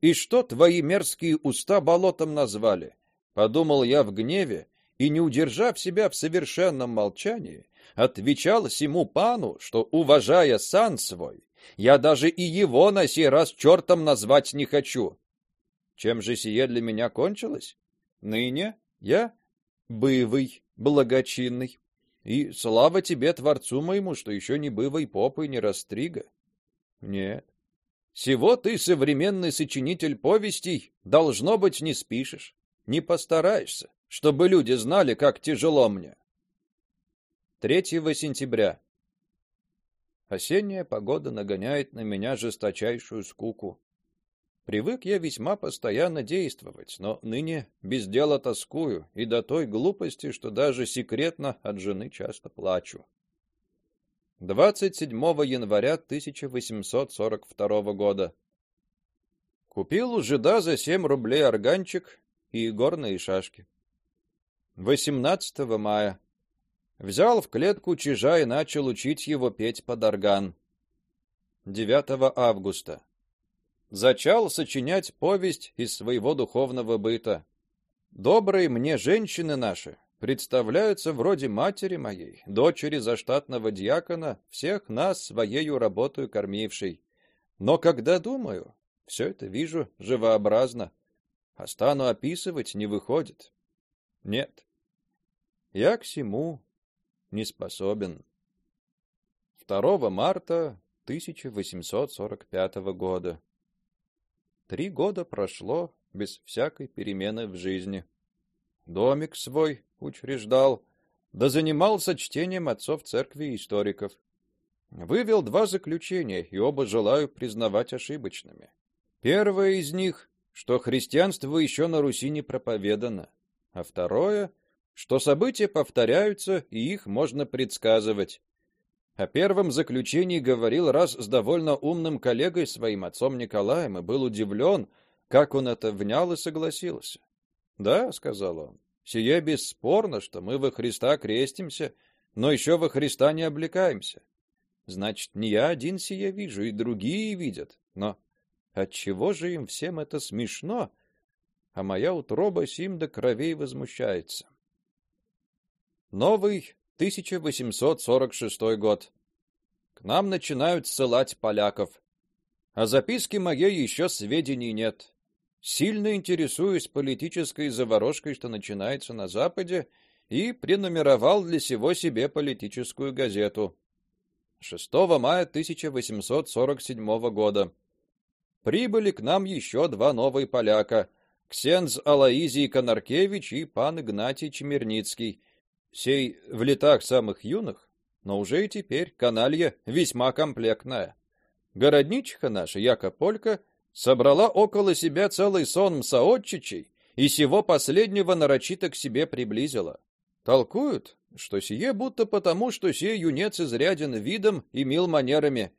S1: И что твои мерзкие уста болотом назвали? подумал я в гневе и не удержав себя в совершенном молчании, отвечал сему пану, что уважая сан свой, я даже и его на сей раз чертом назвать не хочу. Чем же сие для меня кончилось? Ныне я бывый, благочинный, и слава тебе, творцу моему, что еще не бывый поп и не растрига. Нет. Сего ты современный сочинитель повестей должно быть не спишешь не постараешься, чтобы люди знали, как тяжело мне. 3 сентября. Осенняя погода нагоняет на меня жесточайшую скуку. Привык я весьма постоянно действовать, но ныне без дела тоскую и до той глупости, что даже секретно от жены часто плачу. 27 января 1842 года. Купил у жида за 7 рублей органчик и горные шашки. 18 мая взял в клетку чижа и начал учить его петь под орган. 9 августа зачал сочинять повесть из своего духовного быта. Добрые мне женщины наши представляются вроде матери моей, дочери заштатного диакона, всех нас своею работой кормившей. Но когда думаю, все это вижу живообразно а стану описывать не выходит. Нет. Я к всему не способен. 2 марта 1845 года. Три года прошло без всякой перемены в жизни. Домик свой учреждал, да занимался чтением отцов церкви и историков. Вывел два заключения, и оба желаю признавать ошибочными. Первое из них, что христианство еще на Руси не проповедано, а второе, что события повторяются, и их можно предсказывать. О первом заключении говорил раз с довольно умным коллегой своим отцом Николаем и был удивлен, как он это внял и согласился. "Да", сказал он. "Сие бесспорно, что мы во Христа крестимся, но еще во Христа не облекаемся. Значит, не я один сие вижу, и другие видят. Но от чего же им всем это смешно, а моя утроба сим до кровей возмущается?" Новый 1846 год. К нам начинают ссылать поляков. О записке моей еще сведений нет. Сильно интересуюсь политической заварушкой, что начинается на западе, и пrenумеровал для сего себе политическую газету. 6 мая 1847 года. Прибыли к нам еще два новые поляка: ксенз Алаизий Конаркевич и пан Игнатий Чемерницкий сей в летах самых юных, но уже и теперь каналья весьма комплектная. Городничиха наша, Яка Полька, собрала около себя целый сон соотчичей и сего последнего нарочито к себе приблизила. Толкуют, что сие будто потому, что сей юнец изряден видом и мил манерами.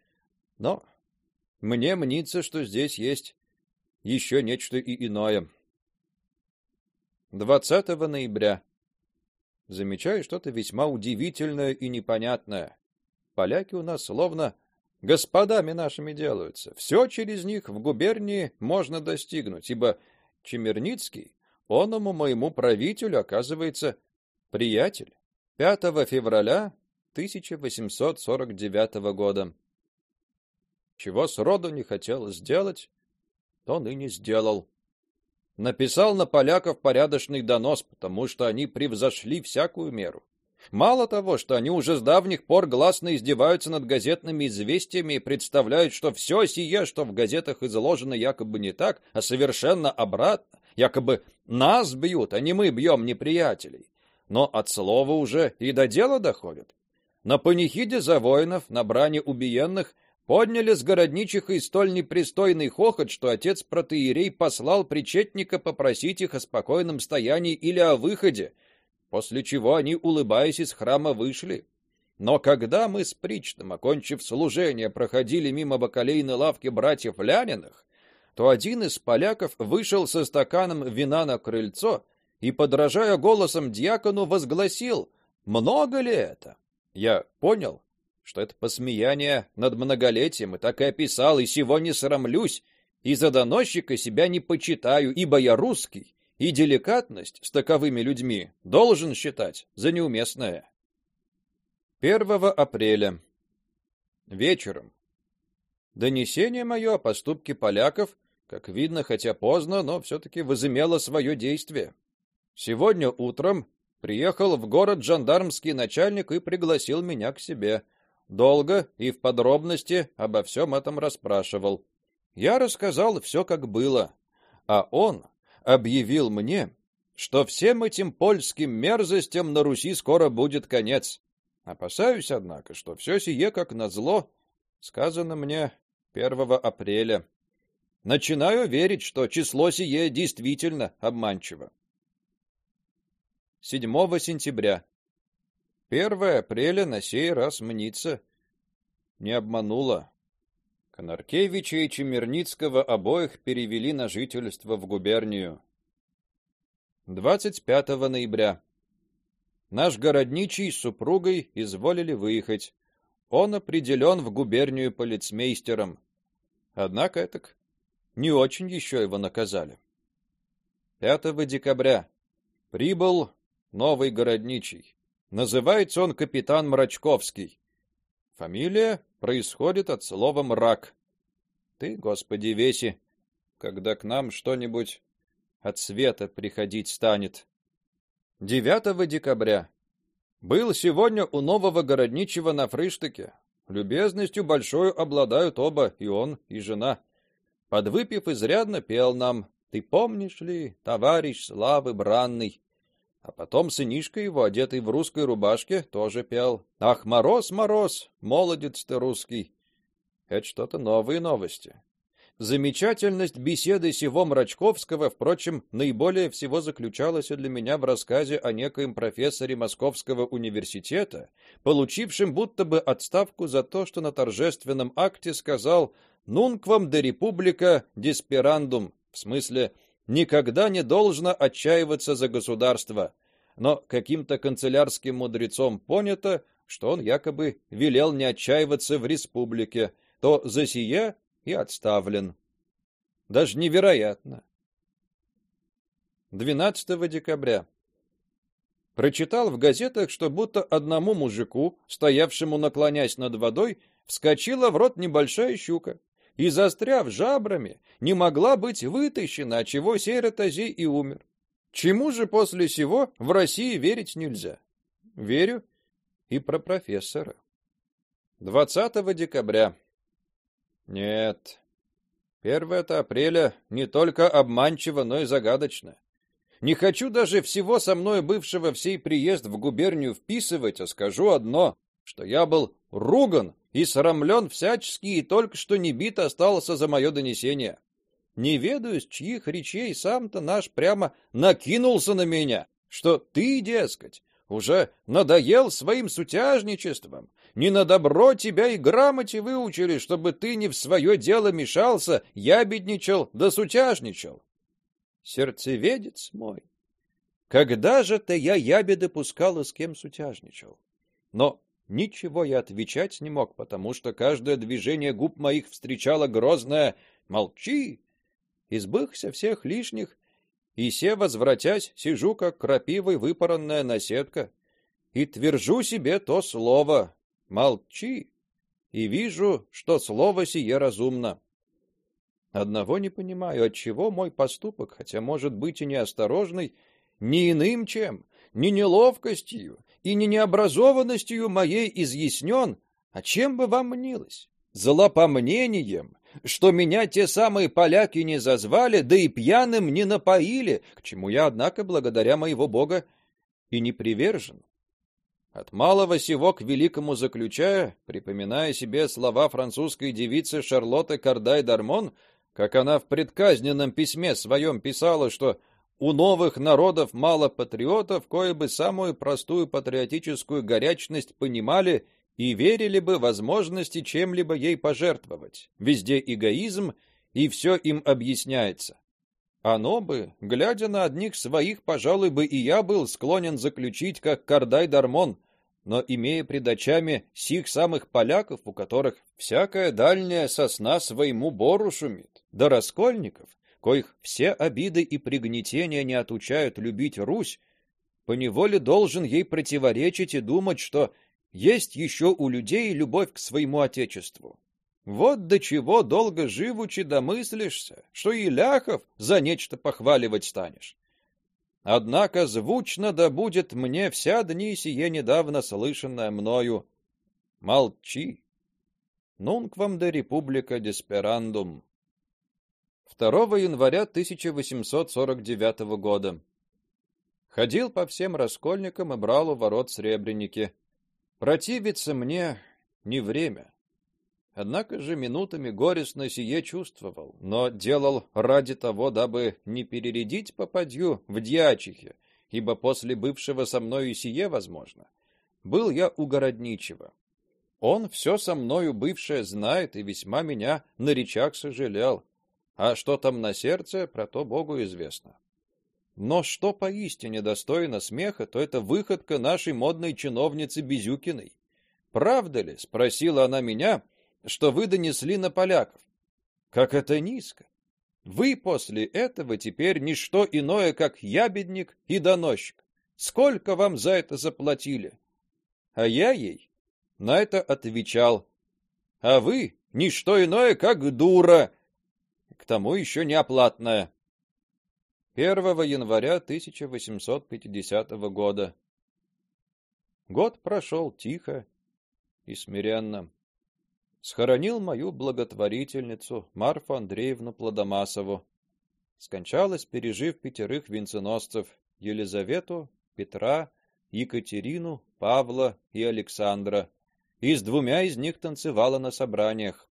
S1: Но мне мнится, что здесь есть еще нечто и иное. 20 ноября замечаю что-то весьма удивительное и непонятное. Поляки у нас словно господами нашими делаются. Все через них в губернии можно достигнуть, ибо Чемерницкий оному моему правителю оказывается приятель. 5 февраля 1849 года. Чего сроду не хотел сделать, то ныне сделал написал на поляков порядочный донос, потому что они превзошли всякую меру. Мало того, что они уже с давних пор гласно издеваются над газетными известиями и представляют, что все сие, что в газетах изложено, якобы не так, а совершенно обратно, якобы нас бьют, а не мы бьем неприятелей. Но от слова уже и до дела доходит. На панихиде за воинов, на брани убиенных Подняли с городничих и столь непристойный хохот, что отец протоиерей послал причетника попросить их о спокойном стоянии или о выходе, после чего они, улыбаясь, из храма вышли. Но когда мы с Причтом, окончив служение, проходили мимо бакалейной лавки братьев Ляниных, то один из поляков вышел со стаканом вина на крыльцо и, подражая голосом дьякону, возгласил: "Много ли это?" Я понял, что это посмеяние над многолетием, и так и описал, и сего не срамлюсь, и за доносчика себя не почитаю, ибо я русский, и деликатность с таковыми людьми должен считать за неуместное. 1 апреля. Вечером. Донесение мое о поступке поляков, как видно, хотя поздно, но все таки возымело свое действие. Сегодня утром приехал в город жандармский начальник и пригласил меня к себе долго и в подробности обо всем этом расспрашивал. Я рассказал все, как было, а он объявил мне, что всем этим польским мерзостям на Руси скоро будет конец. Опасаюсь, однако, что все сие как назло сказано мне 1 апреля. Начинаю верить, что число сие действительно обманчиво. 7 сентября 1 апреля на сей раз мнится не обманула. Конаркевича и Чемерницкого обоих перевели на жительство в губернию. 25 ноября. Наш городничий с супругой изволили выехать. Он определен в губернию полицмейстером. Однако это не очень еще его наказали. 5 декабря прибыл новый городничий. Называется он капитан Мрачковский. Фамилия происходит от слова мрак. Ты, Господи, веси, когда к нам что-нибудь от света приходить станет. 9 декабря. Был сегодня у нового городничего на Фрыштыке. Любезностью большой обладают оба, и он, и жена. подвыпив изрядно, пел нам: "Ты помнишь ли, товарищ славы бранный?" А потом сынишка его, одетый в русской рубашке, тоже пел: "Ах, мороз, мороз, молодец ты русский". Это что-то новые новости. Замечательность беседы сего Мрачковского, впрочем, наиболее всего заключалась для меня в рассказе о некоем профессоре Московского университета, получившем будто бы отставку за то, что на торжественном акте сказал «Нунквам де република дисперандум», в смысле «никогда не должно отчаиваться за государство», но каким-то канцелярским мудрецом понято, что он якобы велел не отчаиваться в республике, то за сие и отставлен. Даже невероятно. 12 декабря. Прочитал в газетах, что будто одному мужику, стоявшему наклонясь над водой, вскочила в рот небольшая щука и, застряв жабрами, не могла быть вытащена, чего сей ротозей и умер. Чему же после сего в России верить нельзя? Верю и про профессора. 20 декабря. Нет. 1 апреля не только обманчиво, но и загадочно. Не хочу даже всего со мной бывшего всей приезд в губернию вписывать, а скажу одно, что я был руган и срамлен всячески и только что не бит остался за мое донесение. Не ведаю, с чьих речей сам-то наш прямо накинулся на меня, что ты, дескать, уже надоел своим сутяжничеством, не на добро тебя и грамоте выучили, чтобы ты не в свое дело мешался, ябедничал да сутяжничал. Сердцеведец мой, когда же ты я ябеды пускал и с кем сутяжничал? Но ничего я отвечать не мог, потому что каждое движение губ моих встречало грозное «молчи». Избыхся всех лишних, и се, возвратясь, сижу, как крапивой выпоранная наседка, и твержу себе то слово, Молчи, и вижу, что слово сие разумно. Одного не понимаю, от чего мой поступок, хотя может быть и неосторожный, ни иным чем, ни неловкостью и ни необразованностью моей изъяснен, а чем бы вам мнилось? Злопомнением, что меня те самые поляки не зазвали, да и пьяным не напоили, к чему я, однако, благодаря моего Бога, и не привержен. От малого сего к великому заключая, припоминая себе слова французской девицы Шарлотты Кардай-Дармон, как она в предказненном письме своем писала, что у новых народов мало патриотов, кое бы самую простую патриотическую горячность понимали и верили бы возможности чем-либо ей пожертвовать. Везде эгоизм, и все им объясняется. Оно бы, глядя на одних своих, пожалуй бы и я был склонен заключить, как Кардай Дармон, но имея пред очами сих самых поляков, у которых всякая дальняя сосна своему бору шумит, да раскольников, коих все обиды и пригнетения не отучают любить Русь, поневоле должен ей противоречить и думать, что есть еще у людей любовь к своему отечеству. Вот до чего долго живучи домыслишься, что и ляхов за нечто похваливать станешь. Однако звучно да будет мне вся дни сие недавно слышанное мною. Молчи. Нунквам де република десперандум. 2 января 1849 года. Ходил по всем раскольникам и брал у ворот сребреники. Противиться мне не время. Однако же минутами горестно сие чувствовал, но делал ради того, дабы не перередить попадью в дьячихе, ибо после бывшего со мною сие возможно. Был я у городничего. Он все со мною бывшее знает и весьма меня на речах сожалел. А что там на сердце, про то Богу известно. Но что поистине достойно смеха, то это выходка нашей модной чиновницы Безюкиной. Правда ли, спросила она меня, что вы донесли на поляков. Как это низко. Вы после этого теперь не что иное, как ябедник и доносчик. Сколько вам за это заплатили? А я ей на это отвечал: а вы не что иное, как дура. К тому еще неоплатная. 1 января 1850 года. Год прошел тихо и смиренно. Схоронил мою благотворительницу Марфу Андреевну Плодомасову. Скончалась, пережив пятерых венценосцев: Елизавету, Петра, Екатерину, Павла и Александра. И с двумя из них танцевала на собраниях.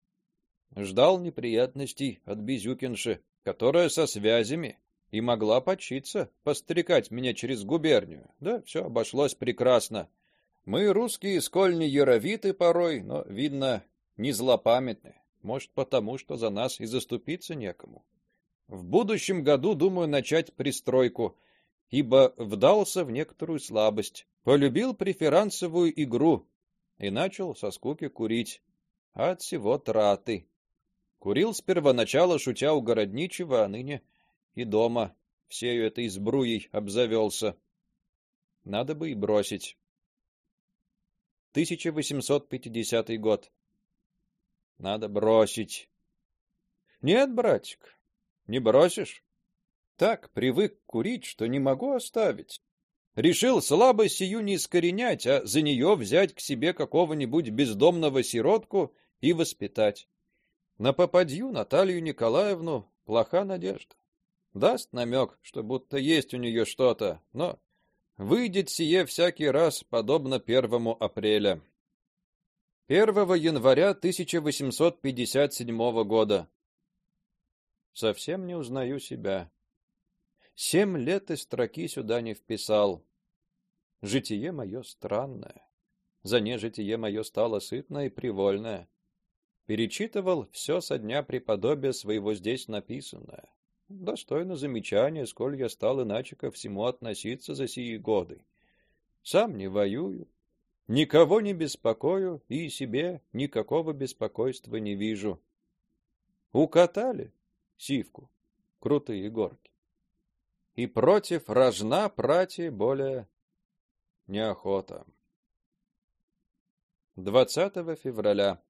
S1: Ждал неприятностей от Безюкинши, которая со связями и могла почиться, пострекать меня через губернию. Да, все обошлось прекрасно. Мы русские сколь не яровиты порой, но видно, не злопамятны. Может, потому, что за нас и заступиться некому. В будущем году думаю начать пристройку, ибо вдался в некоторую слабость. Полюбил преферансовую игру и начал со скуки курить. От всего траты. Курил с первоначала, шутя у городничего, а ныне и дома всею этой сбруей обзавелся. Надо бы и бросить. 1850 год. Надо бросить. Нет, братик, не бросишь. Так привык курить, что не могу оставить. Решил слабость сию не искоренять, а за нее взять к себе какого-нибудь бездомного сиротку и воспитать. На попадью Наталью Николаевну плоха надежда. Даст намек, что будто есть у нее что-то, но выйдет сие всякий раз подобно первому апреля. 1 января 1857 года. Совсем не узнаю себя. Семь лет и строки сюда не вписал. Житие мое странное. За нежитие мое стало сытное и привольное. Перечитывал все со дня преподобия своего здесь написанное. Достойно замечания, сколь я стал иначе ко всему относиться за сии годы. Сам не воюю, никого не беспокою и себе никакого беспокойства не вижу. Укатали сивку, крутые горки. И против рожна прати более неохота. 20 февраля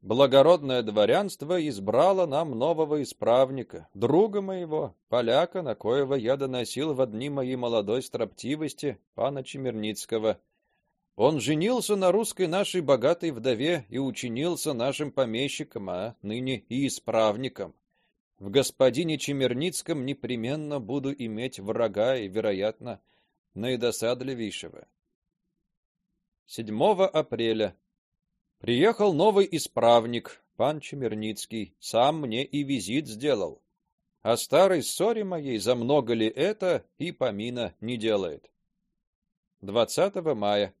S1: Благородное дворянство избрало нам нового исправника, друга моего, поляка, на коего я доносил в одни моей молодой строптивости пана Чемерницкого. Он женился на русской нашей богатой вдове и учинился нашим помещиком, а ныне и исправником. В господине Чемерницком непременно буду иметь врага и, вероятно, наидосадливейшего. 7 апреля Приехал новый исправник, пан Чемерницкий, сам мне и визит сделал. А старой ссоре моей за много ли это и помина не делает. 20 мая.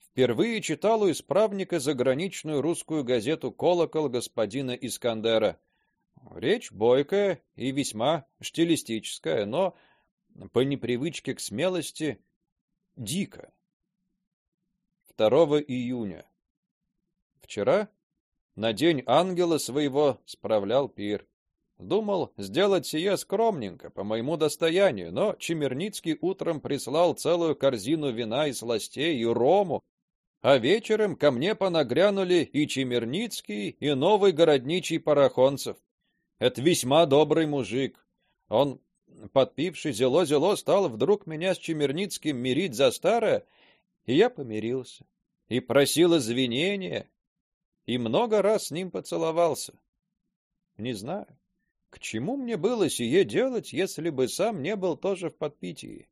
S1: Впервые читал у исправника заграничную русскую газету Колокол господина Искандера. Речь бойкая и весьма стилистическая, но по непривычке к смелости дико. 2 июня. Вчера на день ангела своего справлял пир. Думал сделать сие скромненько, по моему достоянию, но Чемерницкий утром прислал целую корзину вина и сластей и рому, а вечером ко мне понагрянули и Чемерницкий, и новый городничий Парахонцев. Это весьма добрый мужик. Он, подпивший зело-зело, стал вдруг меня с Чемерницким мирить за старое, и я помирился. И просил извинения, и много раз с ним поцеловался. Не знаю, к чему мне было сие делать, если бы сам не был тоже в подпитии.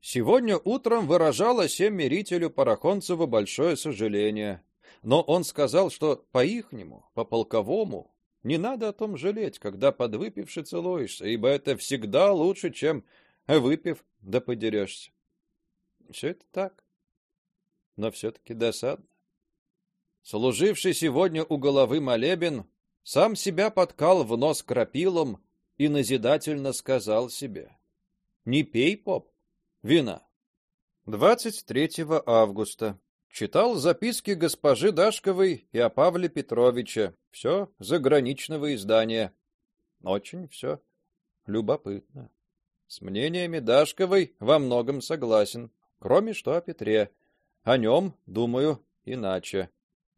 S1: Сегодня утром выражала всем мирителю Парахонцеву большое сожаление, но он сказал, что по-ихнему, по-полковому, не надо о том жалеть, когда подвыпивши целуешься, ибо это всегда лучше, чем выпив да подерешься. Все это так, но все-таки досадно. Служивший сегодня у головы молебен сам себя подкал в нос крапилом и назидательно сказал себе: "Не пей, поп, вина". 23 августа читал записки госпожи Дашковой и о Павле Петровиче. Все заграничного издания. Очень все любопытно. С мнениями Дашковой во многом согласен, кроме что о Петре. О нем, думаю, иначе.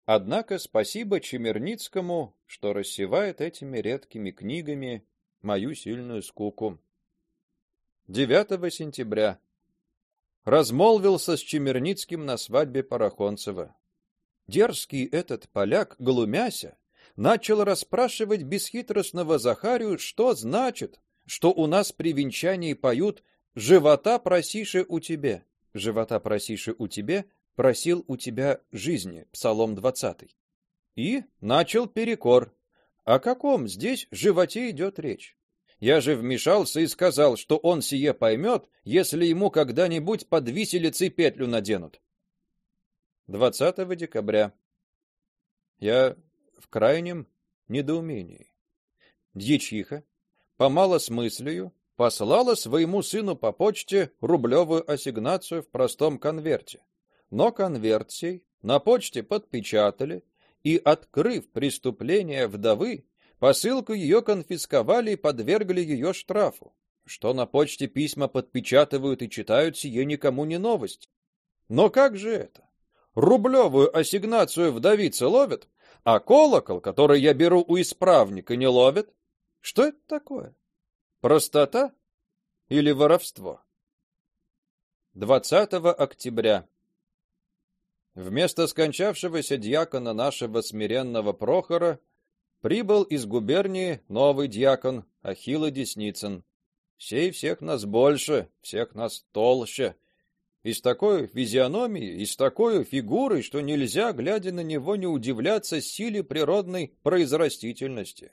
S1: Однако спасибо Чемерницкому, что рассевает этими редкими книгами мою сильную скуку. 9 сентября размолвился с Чемерницким на свадьбе Парахонцева. Дерзкий этот поляк, глумяся, начал расспрашивать бесхитростного Захарию, что значит, что у нас при венчании поют «Живота просише у тебе». «Живота просише у тебе» просил у тебя жизни, Псалом 20. И начал перекор. О каком здесь животе идет речь? Я же вмешался и сказал, что он сие поймет, если ему когда-нибудь под виселицей петлю наденут. 20 декабря. Я в крайнем недоумении. Дьячиха, помало с мыслью, послала своему сыну по почте рублевую ассигнацию в простом конверте. Но конверт сей на почте подпечатали и, открыв преступление вдовы, посылку ее конфисковали и подвергли ее штрафу. Что на почте письма подпечатывают и читают, сие никому не новость. Но как же это? Рублевую ассигнацию вдовица ловит, а колокол, который я беру у исправника, не ловит? Что это такое? Простота или воровство? 20 октября. Вместо скончавшегося диакона нашего смиренного Прохора прибыл из губернии новый диакон Ахилла Десницын. Сей всех нас больше, всех нас толще, и с такой физиономией, и с такой фигурой, что нельзя, глядя на него, не удивляться силе природной произрастительности.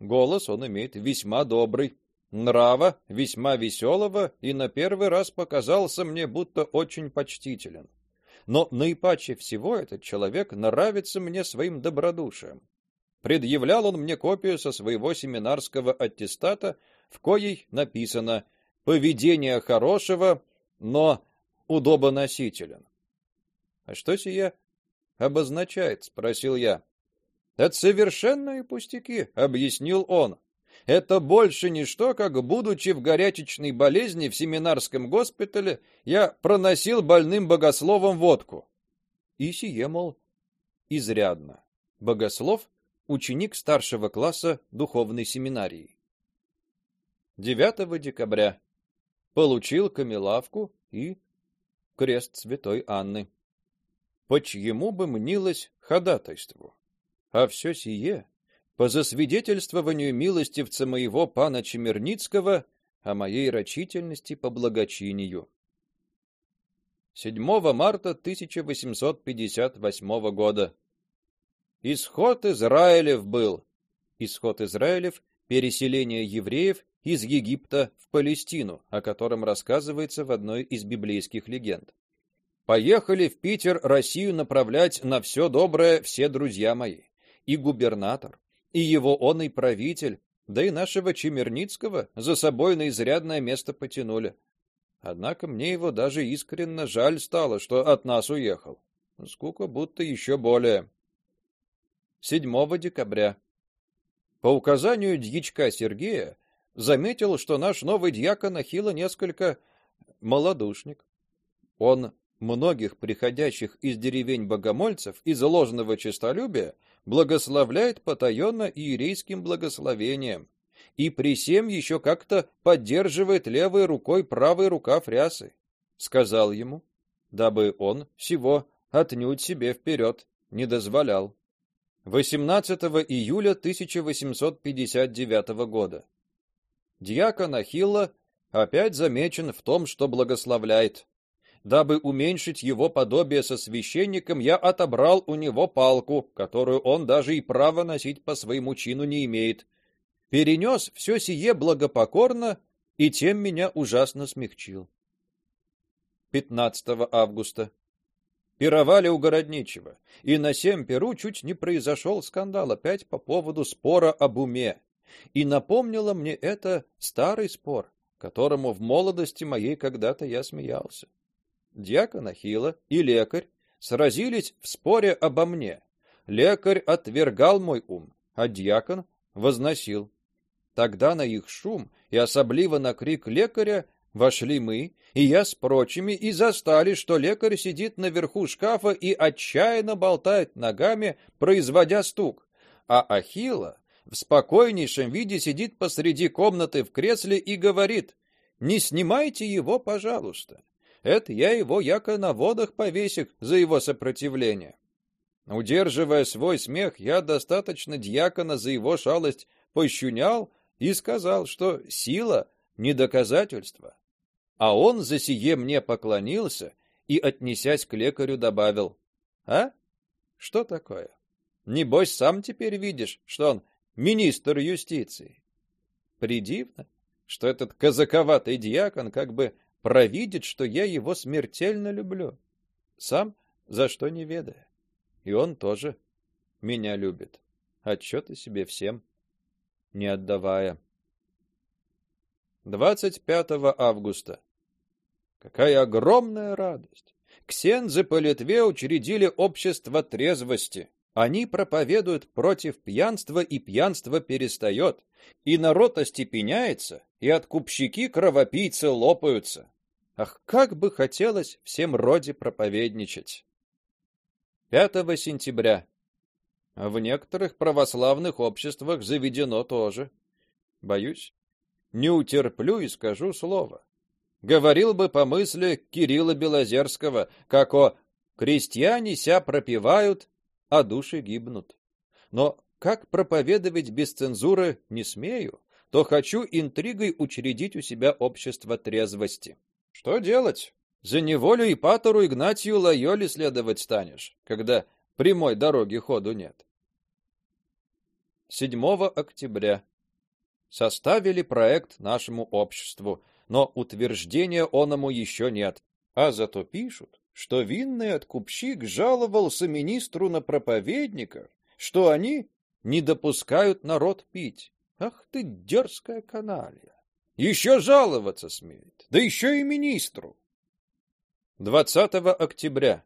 S1: Голос он имеет весьма добрый, нрава весьма веселого и на первый раз показался мне будто очень почтителен. Но наипаче всего этот человек нравится мне своим добродушием. Предъявлял он мне копию со своего семинарского аттестата, в коей написано: "Поведение хорошего, но удобоносителен. А что сие обозначает, спросил я. Это совершенные пустяки, объяснил он. Это больше не что, как будучи в горячечной болезни в семинарском госпитале, я проносил больным богословом водку. И сие, мол, изрядно. Богослов ученик старшего класса духовной семинарии. 9 декабря получил камелавку и крест святой Анны. По чьему бы мнилось ходатайству? А все сие по засвидетельствованию милостивца моего пана Чемерницкого о моей рачительности по благочинию. 7 марта 1858 года. Исход Израилев был. Исход Израилев переселение евреев из Египта в Палестину, о котором рассказывается в одной из библейских легенд. Поехали в Питер Россию направлять на все доброе все друзья мои, и губернатор, и его онный правитель, да и нашего Чемерницкого за собой на изрядное место потянули. Однако мне его даже искренне жаль стало, что от нас уехал. Скука будто еще более. 7 декабря. По указанию дьячка Сергея заметил, что наш новый диакон Ахилла несколько малодушник. Он многих приходящих из деревень богомольцев из ложного честолюбия благословляет потаенно иерейским благословением и при сем еще как-то поддерживает левой рукой правый рукав рясы. Сказал ему, дабы он всего отнюдь себе вперед не дозволял. 18 июля 1859 года. Диакон Ахилла опять замечен в том, что благословляет. Дабы уменьшить его подобие со священником, я отобрал у него палку, которую он даже и права носить по своему чину не имеет. Перенес все сие благопокорно и тем меня ужасно смягчил. 15 августа. Пировали у городничего, и на сем перу чуть не произошел скандал опять по поводу спора об уме. И напомнило мне это старый спор, которому в молодости моей когда-то я смеялся. Диакон Ахилла и лекарь сразились в споре обо мне. Лекарь отвергал мой ум, а диакон возносил. Тогда на их шум и особливо на крик лекаря вошли мы, и я с прочими, и застали, что лекарь сидит наверху шкафа и отчаянно болтает ногами, производя стук, а Ахилла в спокойнейшем виде сидит посреди комнаты в кресле и говорит: "Не снимайте его, пожалуйста. Это я его яко на водах повесик за его сопротивление". Удерживая свой смех, я достаточно дьякона за его шалость пощунял и сказал, что сила не доказательство. А он за сие мне поклонился и, отнесясь к лекарю, добавил: "А? Что такое? Небось, сам теперь видишь, что он министр юстиции. Придивно, что этот казаковатый диакон как бы провидит, что я его смертельно люблю, сам за что не ведая. И он тоже меня любит, отчеты себе всем не отдавая. 25 августа. Какая огромная радость! Ксензы по Литве учредили общество трезвости. Они проповедуют против пьянства, и пьянство перестает, и народ остепеняется, и откупщики кровопийцы лопаются. Ах, как бы хотелось всем роде проповедничать. 5 сентября. В некоторых православных обществах заведено тоже. Боюсь, не утерплю и скажу слово. Говорил бы по мысли Кирилла Белозерского, как о крестьяне ся пропивают, а души гибнут. Но как проповедовать без цензуры не смею, то хочу интригой учредить у себя общество трезвости. Что делать? За неволю и патору Игнатию Лайоли следовать станешь, когда прямой дороги ходу нет. 7 октября составили проект нашему обществу, но утверждения оному еще нет. А зато пишут, что винный откупщик жаловался министру на проповедников, что они не допускают народ пить. Ах ты дерзкая каналья! Еще жаловаться смеет, да еще и министру. 20 октября.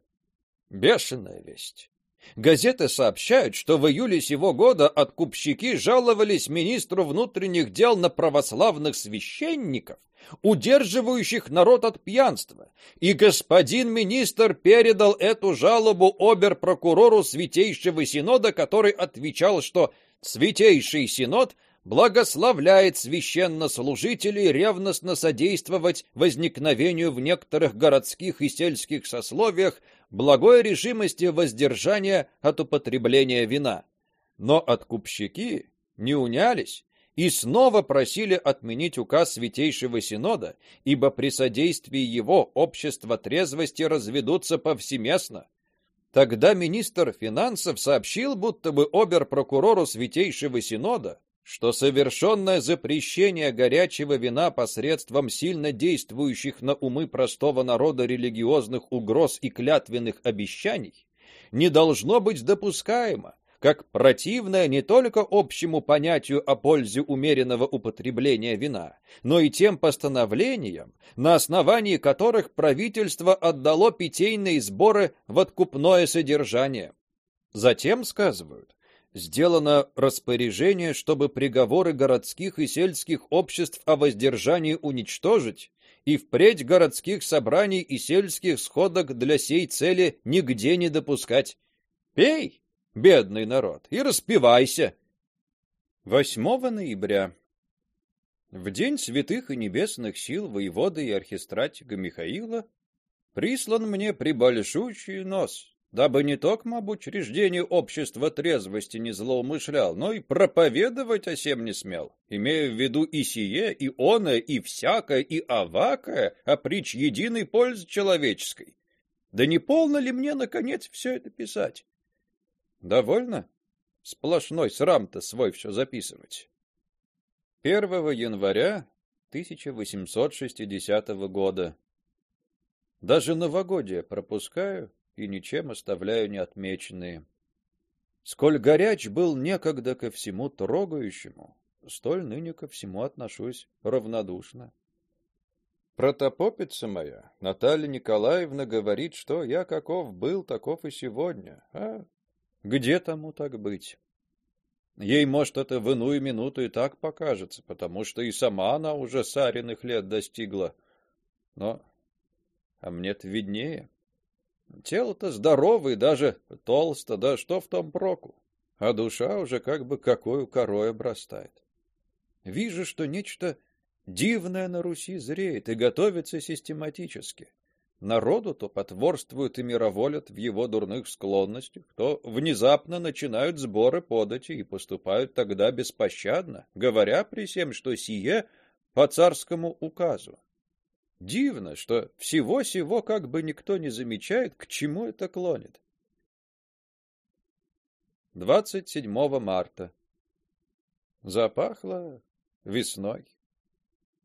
S1: Бешеная весть. Газеты сообщают, что в июле сего года откупщики жаловались министру внутренних дел на православных священников, удерживающих народ от пьянства, и господин министр передал эту жалобу обер-прокурору Святейшего Синода, который отвечал, что Святейший Синод благословляет священнослужителей ревностно содействовать возникновению в некоторых городских и сельских сословиях благой решимости воздержания от употребления вина. Но откупщики не унялись и снова просили отменить указ Святейшего Синода, ибо при содействии его общество трезвости разведутся повсеместно. Тогда министр финансов сообщил, будто бы обер-прокурору Святейшего Синода, что совершенное запрещение горячего вина посредством сильно действующих на умы простого народа религиозных угроз и клятвенных обещаний не должно быть допускаемо, как противное не только общему понятию о пользе умеренного употребления вина, но и тем постановлениям, на основании которых правительство отдало питейные сборы в откупное содержание. Затем сказывают, сделано распоряжение, чтобы приговоры городских и сельских обществ о воздержании уничтожить и впредь городских собраний и сельских сходок для сей цели нигде не допускать. Пей, бедный народ, и распивайся. 8 ноября. В день святых и небесных сил воеводы и архистратига Михаила прислан мне прибольшущий нос дабы не только об учреждении общества трезвости не злоумышлял, но и проповедовать о сем не смел, имея в виду и сие, и оное, и всякое, и авакое, а притч единой пользы человеческой. Да не полно ли мне, наконец, все это писать? Довольно? Сплошной срам-то свой все записывать. 1 января 1860 года. Даже новогодие пропускаю и ничем оставляю неотмеченные. Сколь горяч был некогда ко всему трогающему, столь ныне ко всему отношусь равнодушно. Протопопица моя, Наталья Николаевна, говорит, что я каков был, таков и сегодня. А где тому так быть? Ей, может, это в иную минуту и так покажется, потому что и сама она уже сариных лет достигла. Но а мне-то виднее. Тело-то здоровое, даже толсто, да что в том проку? А душа уже как бы какой корой обрастает. Вижу, что нечто дивное на Руси зреет и готовится систематически. народу, то потворствуют и мироволят в его дурных склонностях, то внезапно начинают сборы подати и поступают тогда беспощадно, говоря при всем, что сие по царскому указу. Дивно, что всего сего как бы никто не замечает, к чему это клонит. 27 марта. Запахло весной.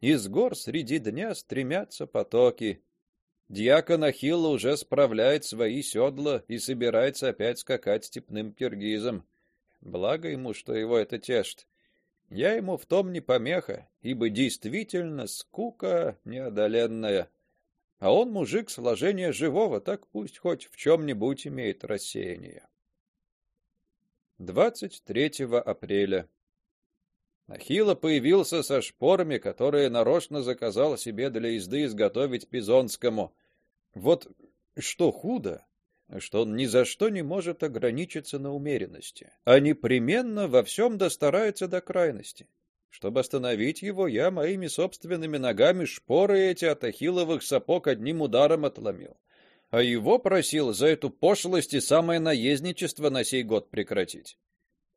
S1: Из гор среди дня стремятся потоки. Дьякон Ахилл уже справляет свои седла и собирается опять скакать степным киргизом. Благо ему, что его это тешит. Я ему в том не помеха, ибо действительно скука неодоленная. А он мужик сложения живого, так пусть хоть в чем нибудь имеет рассеяние. 23 апреля. Ахилла появился со шпорами, которые нарочно заказал себе для езды изготовить Пизонскому. Вот что худо, что он ни за что не может ограничиться на умеренности, а непременно во всем достарается до крайности. Чтобы остановить его, я моими собственными ногами шпоры эти от ахилловых сапог одним ударом отломил. А его просил за эту пошлость и самое наездничество на сей год прекратить.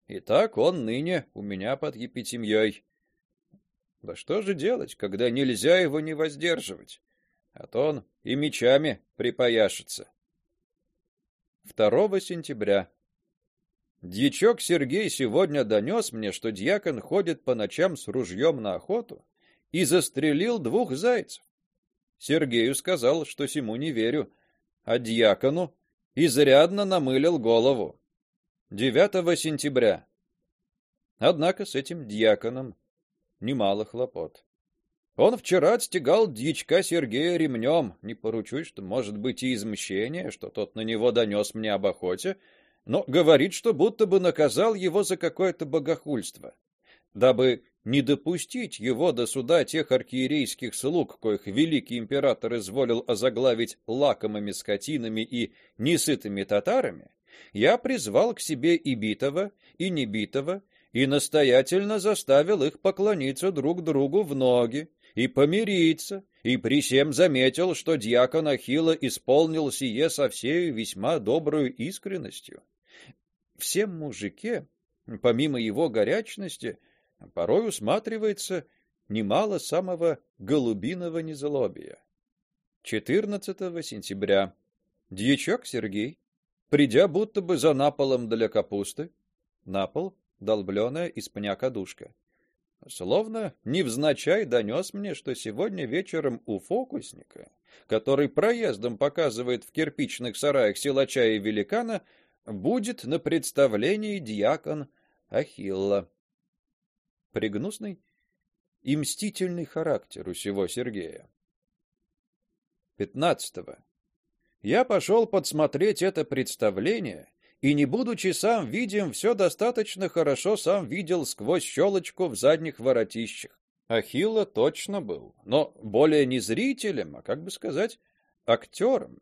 S1: Итак, он ныне у меня под епитемьей. Да что же делать, когда нельзя его не воздерживать? А то он и мечами припояшется. 2 сентября. Дьячок Сергей сегодня донес мне, что дьякон ходит по ночам с ружьем на охоту и застрелил двух зайцев. Сергею сказал, что сему не верю, а дьякону изрядно намылил голову. 9 сентября. Однако с этим дьяконом немало хлопот. Он вчера отстегал дьячка Сергея ремнем. Не поручусь, что может быть и измщение, что тот на него донес мне об охоте, но говорит, что будто бы наказал его за какое-то богохульство, дабы не допустить его до суда тех архиерейских слуг, коих великий император изволил озаглавить лакомыми скотинами и несытыми татарами. Я призвал к себе и битого, и небитого, и настоятельно заставил их поклониться друг другу в ноги и помириться, и при всем заметил, что диакон Ахилла исполнил сие со всей весьма добрую искренностью. Всем мужике, помимо его горячности, порой усматривается немало самого голубиного незлобия. 14 сентября. Дьячок Сергей, придя будто бы за наполом для капусты, напол долбленая из пня кадушка, Словно невзначай донес мне, что сегодня вечером у фокусника, который проездом показывает в кирпичных сараях силача и великана, будет на представлении диакон Ахилла. Пригнусный и мстительный характер у сего Сергея. 15. -го. Я пошел подсмотреть это представление и не будучи сам видим, все достаточно хорошо сам видел сквозь щелочку в задних воротищах. Ахилла точно был, но более не зрителем, а как бы сказать, актером.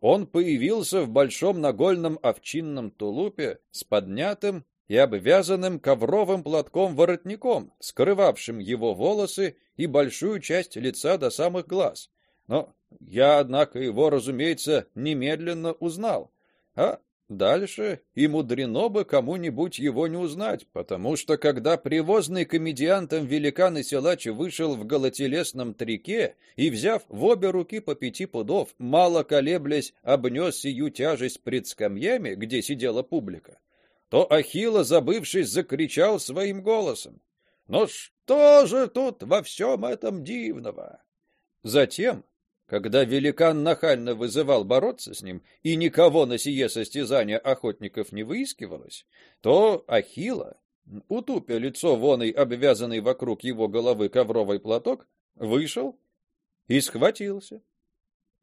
S1: Он появился в большом нагольном овчинном тулупе с поднятым и обвязанным ковровым платком воротником, скрывавшим его волосы и большую часть лица до самых глаз. Но я, однако, его, разумеется, немедленно узнал. А Дальше и мудрено бы кому-нибудь его не узнать, потому что когда привозный комедиантом великан и силач вышел в голотелесном трике и, взяв в обе руки по пяти пудов, мало колеблясь, обнес сию тяжесть пред скамьями, где сидела публика, то Ахилла, забывшись, закричал своим голосом: "Но что же тут во всем этом дивного?" Затем когда великан нахально вызывал бороться с ним, и никого на сие состязание охотников не выискивалось, то Ахилла, утупя лицо воной, обвязанный вокруг его головы ковровый платок, вышел и схватился.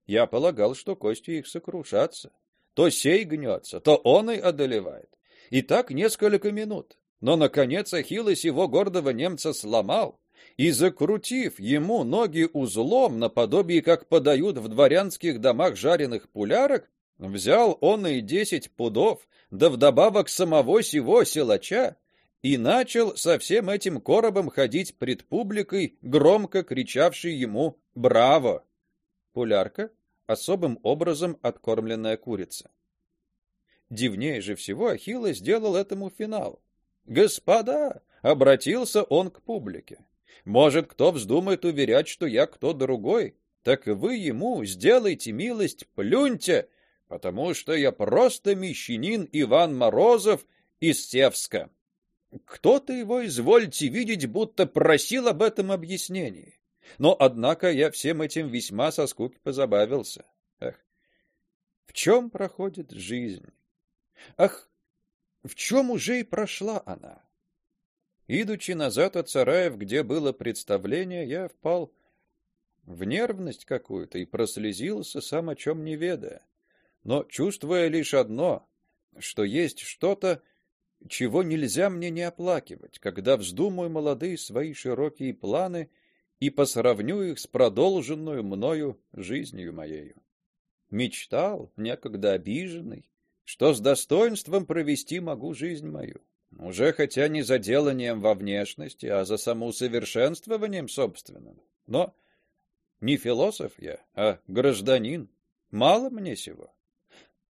S1: Я полагал, что кости их сокрушатся. То сей гнется, то он и одолевает. И так несколько минут. Но наконец Ахиллес его гордого немца сломал, и закрутив ему ноги узлом наподобие как подают в дворянских домах жареных пулярок, взял он и десять пудов, да вдобавок самого сего силача, и начал со всем этим коробом ходить пред публикой, громко кричавшей ему «Браво!». Пулярка особым образом откормленная курица. Дивнее же всего Ахилл сделал этому финал. Господа, обратился он к публике. Может, кто вздумает уверять, что я кто другой, так вы ему сделайте милость, плюньте, потому что я просто мещанин Иван Морозов из Севска. Кто-то его извольте видеть, будто просил об этом объяснении. Но однако я всем этим весьма со скуки позабавился. Ах. В чем проходит жизнь? Ах, в чем уже и прошла она? Идучи назад от сараев, где было представление, я впал в нервность какую-то и прослезился, сам о чем не ведая, но чувствуя лишь одно, что есть что-то, чего нельзя мне не оплакивать, когда вздумаю молодые свои широкие планы и посравню их с продолженную мною жизнью моею. Мечтал, некогда обиженный, что с достоинством провести могу жизнь мою. Уже хотя не за деланием во внешности, а за самоусовершенствованием собственным. Но не философ я, а гражданин. Мало мне сего.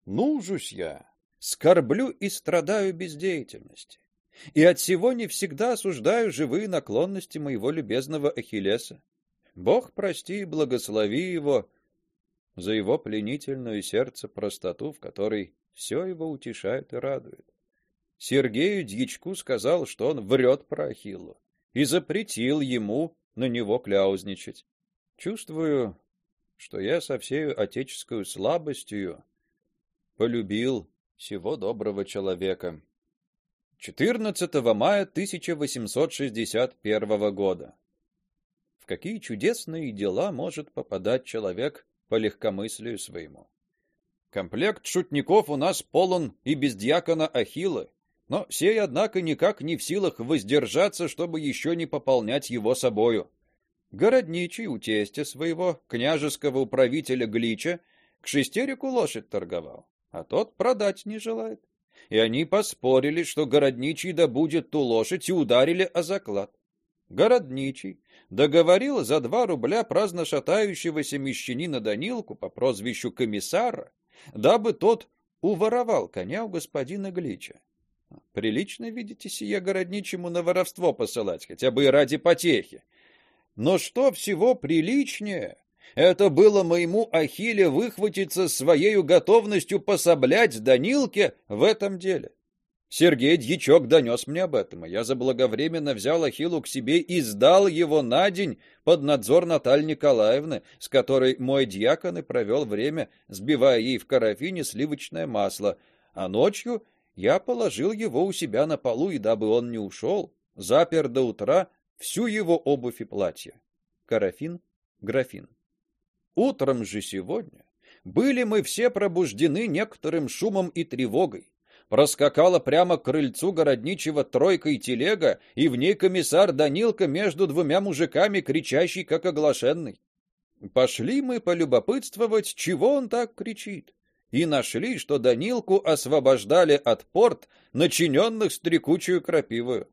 S1: Нужусь я, скорблю и страдаю бездеятельности. И от всего не всегда осуждаю живые наклонности моего любезного Ахиллеса. Бог прости и благослови его за его пленительную сердце простоту, в которой все его утешает и радует. Сергею Дьячку сказал, что он врет про Ахиллу, и запретил ему на него кляузничать. Чувствую, что я со всей отеческую слабостью полюбил всего доброго человека. 14 мая 1861 года. В какие чудесные дела может попадать человек по легкомыслию своему. Комплект шутников у нас полон и без дьякона Ахилла, но сей однако никак не в силах воздержаться, чтобы еще не пополнять его собою. Городничий у тестя своего, княжеского управителя Глича, к шестерику лошадь торговал, а тот продать не желает. И они поспорили, что городничий добудет ту лошадь и ударили о заклад. Городничий договорил за два рубля праздно шатающегося мещанина Данилку по прозвищу комиссара, дабы тот уворовал коня у господина Глича. Прилично, видите, сие городничему на воровство посылать, хотя бы ради потехи. Но что всего приличнее, это было моему Ахилле выхватиться своей готовностью пособлять Данилке в этом деле. Сергей Дьячок донес мне об этом, и я заблаговременно взял Ахиллу к себе и сдал его на день под надзор Натальи Николаевны, с которой мой дьякон и провел время, сбивая ей в карафине сливочное масло, а ночью я положил его у себя на полу, и дабы он не ушел, запер до утра всю его обувь и платье. Карафин, графин. Утром же сегодня были мы все пробуждены некоторым шумом и тревогой. Проскакала прямо к крыльцу городничего тройка и телега, и в ней комиссар Данилка между двумя мужиками, кричащий как оглашенный. Пошли мы полюбопытствовать, чего он так кричит и нашли, что Данилку освобождали от порт, начиненных стрекучую крапивою.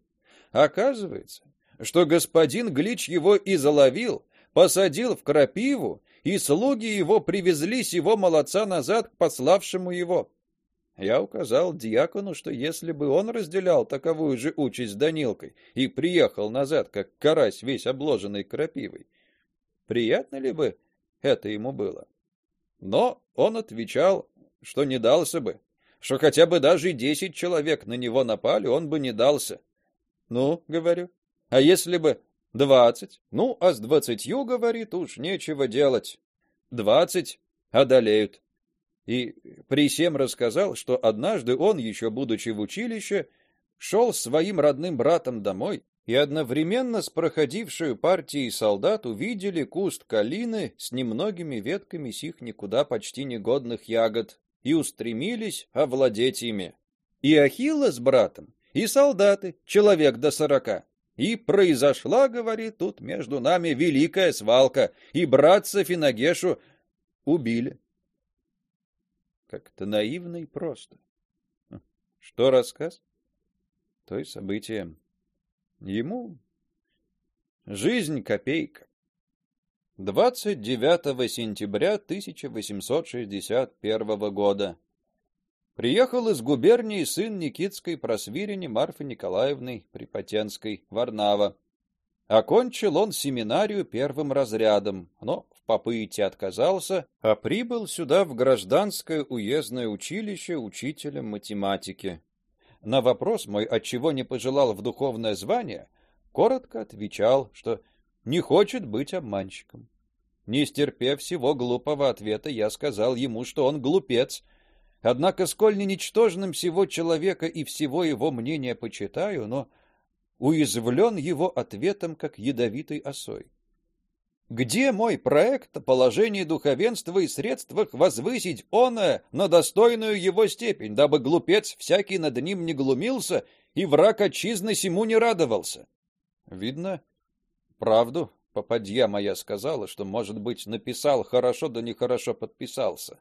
S1: Оказывается, что господин Глич его и заловил, посадил в крапиву, и слуги его привезли сего молодца назад к пославшему его. Я указал диакону, что если бы он разделял таковую же участь с Данилкой и приехал назад, как карась весь обложенный крапивой, приятно ли бы это ему было? Но он отвечал, что не дался бы, что хотя бы даже десять человек на него напали, он бы не дался. Ну, говорю, а если бы двадцать? Ну, а с двадцатью, говорит, уж нечего делать. Двадцать одолеют. И при всем рассказал, что однажды он, еще будучи в училище, шел с своим родным братом домой и одновременно с проходившей партией солдат увидели куст калины с немногими ветками сих никуда почти негодных ягод и устремились овладеть ими. И Ахилла с братом, и солдаты, человек до сорока. И произошла, говорит, тут между нами великая свалка, и братца Финагешу убили. Как-то наивно и просто. Что рассказ? То и событие. Ему жизнь копейка. 29 сентября 1861 года. Приехал из губернии сын Никитской просвирени Марфы Николаевны Припотенской, Варнава. Окончил он семинарию первым разрядом, но в попыте отказался, а прибыл сюда в гражданское уездное училище учителем математики. На вопрос мой, отчего не пожелал в духовное звание, коротко отвечал, что не хочет быть обманщиком. Не стерпев всего глупого ответа, я сказал ему, что он глупец. Однако, сколь не ничтожным всего человека и всего его мнения почитаю, но уязвлен его ответом, как ядовитой осой. Где мой проект о положении духовенства и средствах возвысить оное на достойную его степень, дабы глупец всякий над ним не глумился и враг отчизны сему не радовался? Видно, правду попадья моя сказала, что, может быть, написал хорошо, да нехорошо подписался.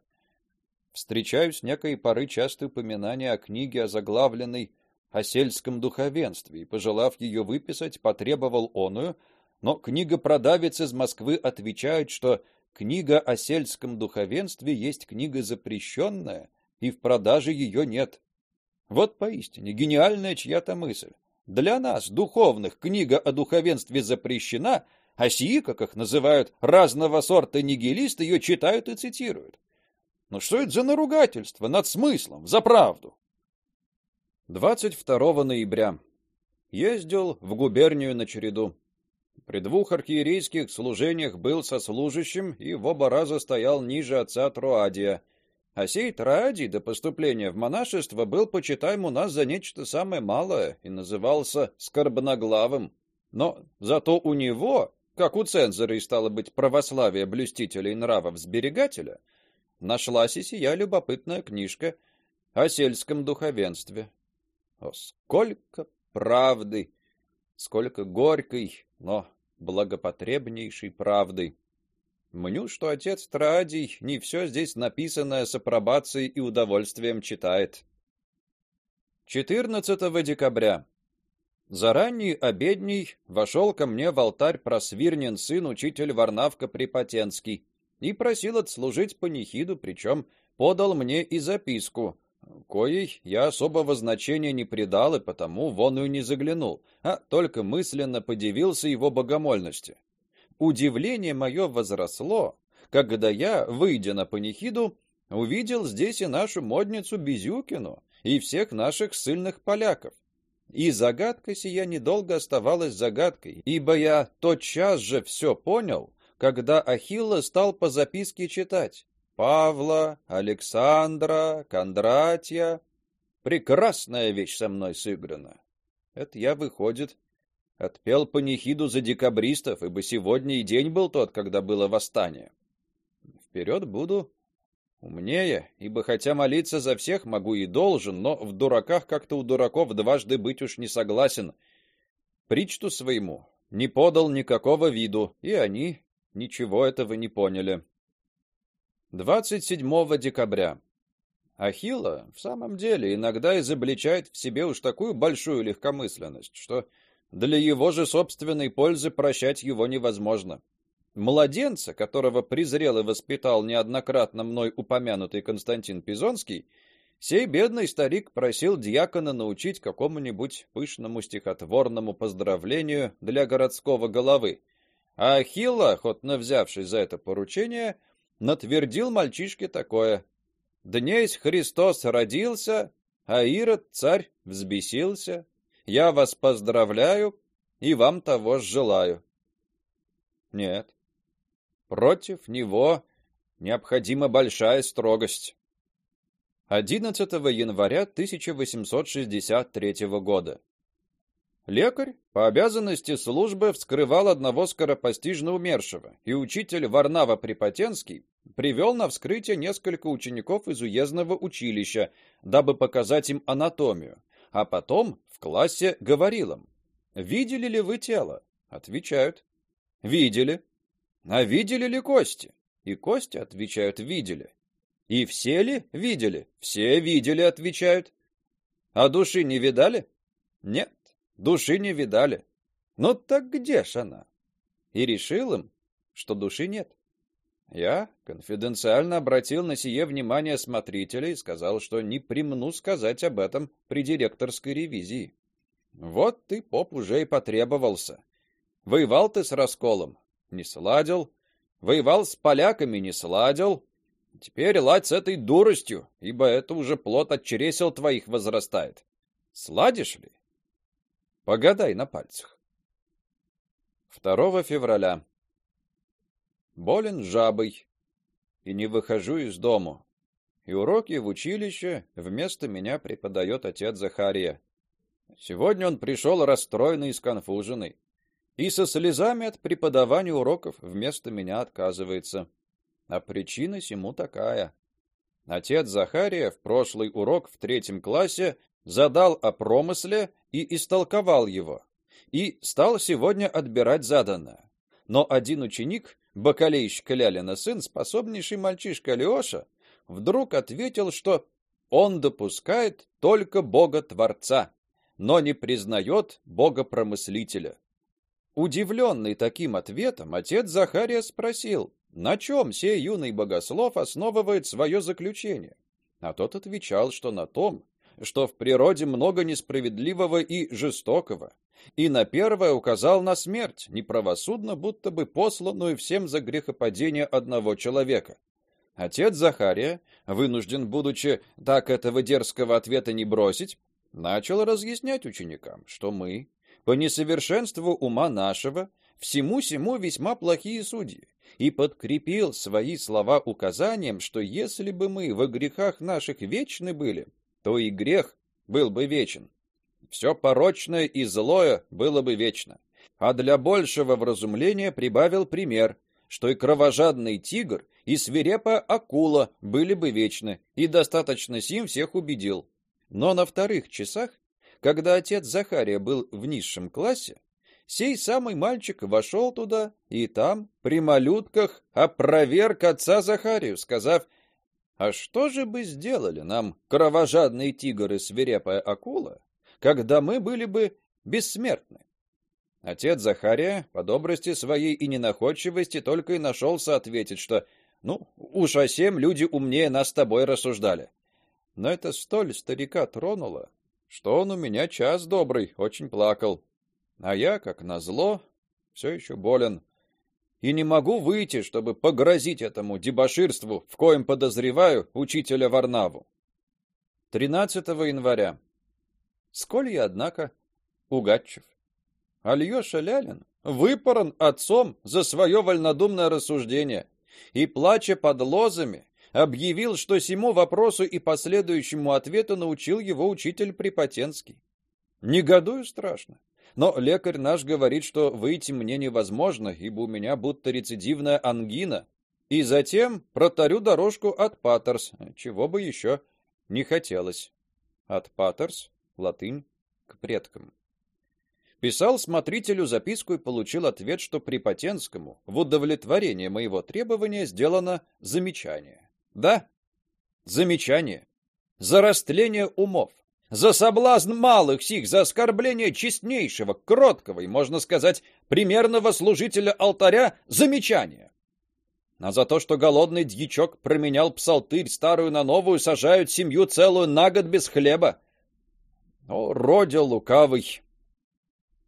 S1: Встречаюсь некой поры часто упоминания о книге, озаглавленной о сельском духовенстве, и, пожелав ее выписать, потребовал оную, но книга-продавец из Москвы отвечает, что книга о сельском духовенстве есть книга запрещенная, и в продаже ее нет. Вот поистине гениальная чья-то мысль. Для нас, духовных, книга о духовенстве запрещена, а сии, как их называют, разного сорта нигилисты, ее читают и цитируют. Но что это за наругательство над смыслом, за правду? 22 ноября. Ездил в губернию на череду. При двух архиерейских служениях был сослужащим и в оба раза стоял ниже отца Троадия. А сей Троадий до поступления в монашество был почитаем у нас за нечто самое малое и назывался скорбноглавым. Но зато у него, как у цензора и стало быть православия блюстителя и нравов сберегателя, нашлась и сия любопытная книжка о сельском духовенстве. О, сколько правды, сколько горькой, но благопотребнейшей правды. Мню, что отец Традий не все здесь написанное с апробацией и удовольствием читает. 14 декабря. За ранний обедней вошел ко мне в алтарь просвирнен сын учитель Варнавка Припотенский и просил отслужить панихиду, причем подал мне и записку, коей я особого значения не придал и потому вон и не заглянул, а только мысленно подивился его богомольности. Удивление мое возросло, когда я, выйдя на панихиду, увидел здесь и нашу модницу Безюкину, и всех наших сильных поляков. И загадка сия недолго оставалась загадкой, ибо я тотчас же все понял, когда Ахилла стал по записке читать. Павла, Александра, Кондратья. Прекрасная вещь со мной сыграна. Это я, выходит, отпел панихиду за декабристов, ибо сегодня и день был тот, когда было восстание. Вперед буду умнее, ибо хотя молиться за всех могу и должен, но в дураках как-то у дураков дважды быть уж не согласен. Причту своему не подал никакого виду, и они ничего этого не поняли. 27 декабря. Ахилла в самом деле иногда изобличает в себе уж такую большую легкомысленность, что для его же собственной пользы прощать его невозможно. Младенца, которого презрел и воспитал неоднократно мной упомянутый Константин Пизонский, сей бедный старик просил диакона научить какому-нибудь пышному стихотворному поздравлению для городского головы. А Ахилла, охотно взявшись за это поручение, натвердил мальчишке такое: "Днесь Христос родился, а Ирод царь взбесился. Я вас поздравляю и вам того желаю". Нет. Против него необходима большая строгость. 11 января 1863 года. Лекарь по обязанности службы вскрывал одного скоропостижно умершего, и учитель Варнава Припотенский привел на вскрытие несколько учеников из уездного училища, дабы показать им анатомию, а потом классе говорил им: "Видели ли вы тело?" Отвечают: "Видели". "А видели ли кости?" И кости отвечают: "Видели". "И все ли видели?" "Все видели", отвечают. "А души не видали?" "Нет". Души не видали. Ну так где ж она? И решил им, что души нет. Я конфиденциально обратил на сие внимание смотрителя и сказал, что не премну сказать об этом при директорской ревизии. Вот ты, поп, уже и потребовался. Воевал ты с расколом, не сладил. Воевал с поляками, не сладил. Теперь ладь с этой дуростью, ибо это уже плод от чересел твоих возрастает. Сладишь ли? Погадай на пальцах. 2 февраля. Болен жабой и не выхожу из дому. И уроки в училище вместо меня преподает отец Захария. Сегодня он пришел расстроенный и сконфуженный, и со слезами от преподавания уроков вместо меня отказывается. А причина сему такая: отец Захария в прошлый урок в третьем классе задал о промысле и истолковал его, и стал сегодня отбирать заданное. Но один ученик, бакалейщик Лялина сын, способнейший мальчишка Леоша, вдруг ответил, что он допускает только Бога Творца но не признает Бога-промыслителя. Удивленный таким ответом, отец Захария спросил, на чем сей юный богослов основывает свое заключение. А тот отвечал, что на том, что в природе много несправедливого и жестокого, и на первое указал на смерть, неправосудно будто бы посланную всем за грехопадение одного человека. Отец Захария, вынужден, будучи так этого дерзкого ответа не бросить, начал разъяснять ученикам, что мы, по несовершенству ума нашего, всему сему весьма плохие судьи, и подкрепил свои слова указанием, что если бы мы во грехах наших вечны были, то и грех был бы вечен. Все порочное и злое было бы вечно. А для большего вразумления прибавил пример, что и кровожадный тигр, и свирепая акула были бы вечны, и достаточно сим всех убедил. Но на вторых часах, когда отец Захария был в низшем классе, сей самый мальчик вошел туда и там при малютках опроверг отца Захарию, сказав: "А что же бы сделали нам кровожадные тигры и свирепая акула, когда мы были бы бессмертны?" Отец Захария по добрости своей и ненаходчивости только и нашелся ответить, что ну, уж о сем люди умнее нас с тобой рассуждали но это столь старика тронуло, что он у меня час добрый очень плакал. А я, как назло, все еще болен и не могу выйти, чтобы погрозить этому дебоширству, в коем подозреваю учителя Варнаву. 13 января. Сколь я, однако, угадчив. Альёша Лялин выпорон отцом за свое вольнодумное рассуждение и плача под лозами объявил, что сему вопросу и последующему ответу научил его учитель Припотенский. Негодую страшно. Но лекарь наш говорит, что выйти мне невозможно, ибо у меня будто рецидивная ангина. И затем протарю дорожку от Патерс, чего бы еще не хотелось. От Патерс, латынь, к предкам. Писал смотрителю записку и получил ответ, что Припотенскому в удовлетворение моего требования сделано замечание. Да? Замечание. За растление умов, за соблазн малых сих, за оскорбление честнейшего, кроткого и, можно сказать, примерного служителя алтаря замечание. А за то, что голодный дьячок променял псалтырь старую на новую, сажают семью целую на год без хлеба. О, родил лукавый.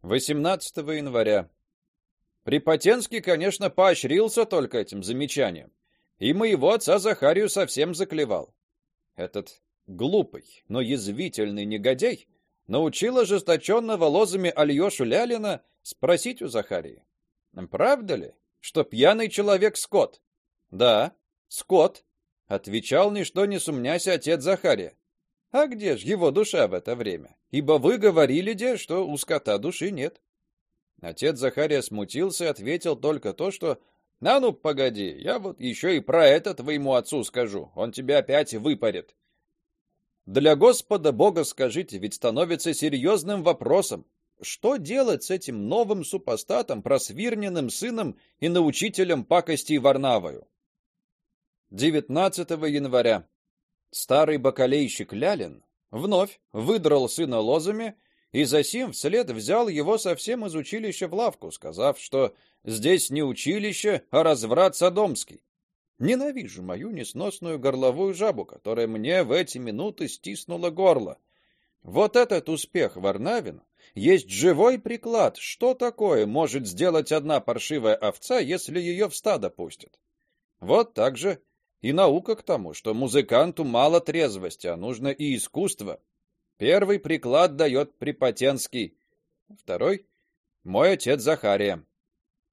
S1: 18 января. Припотенский, конечно, поощрился только этим замечанием и моего отца Захарию совсем заклевал. Этот глупый, но язвительный негодяй научил ожесточенного лозами Альёшу Лялина спросить у Захарии: "Правда ли, что пьяный человек скот?" "Да, скот", отвечал ни что не сумняся отец Захария. А где ж его душа в это время? Ибо вы говорили, де, что у скота души нет. Отец Захария смутился и ответил только то, что на ну погоди, я вот еще и про это твоему отцу скажу. Он тебя опять выпарит. Для Господа Бога скажите, ведь становится серьезным вопросом, что делать с этим новым супостатом, просвирненным сыном и научителем пакостей Варнавою? 19 января старый бакалейщик Лялин вновь выдрал сына лозами и засим вслед взял его совсем из училища в лавку, сказав, что здесь не училище, а разврат садомский. Ненавижу мою несносную горловую жабу, которая мне в эти минуты стиснула горло. Вот этот успех Варнавина есть живой приклад, что такое может сделать одна паршивая овца, если ее в стадо пустят. Вот так же и наука к тому, что музыканту мало трезвости, а нужно и искусство. Первый приклад дает Припотенский, второй мой отец Захария.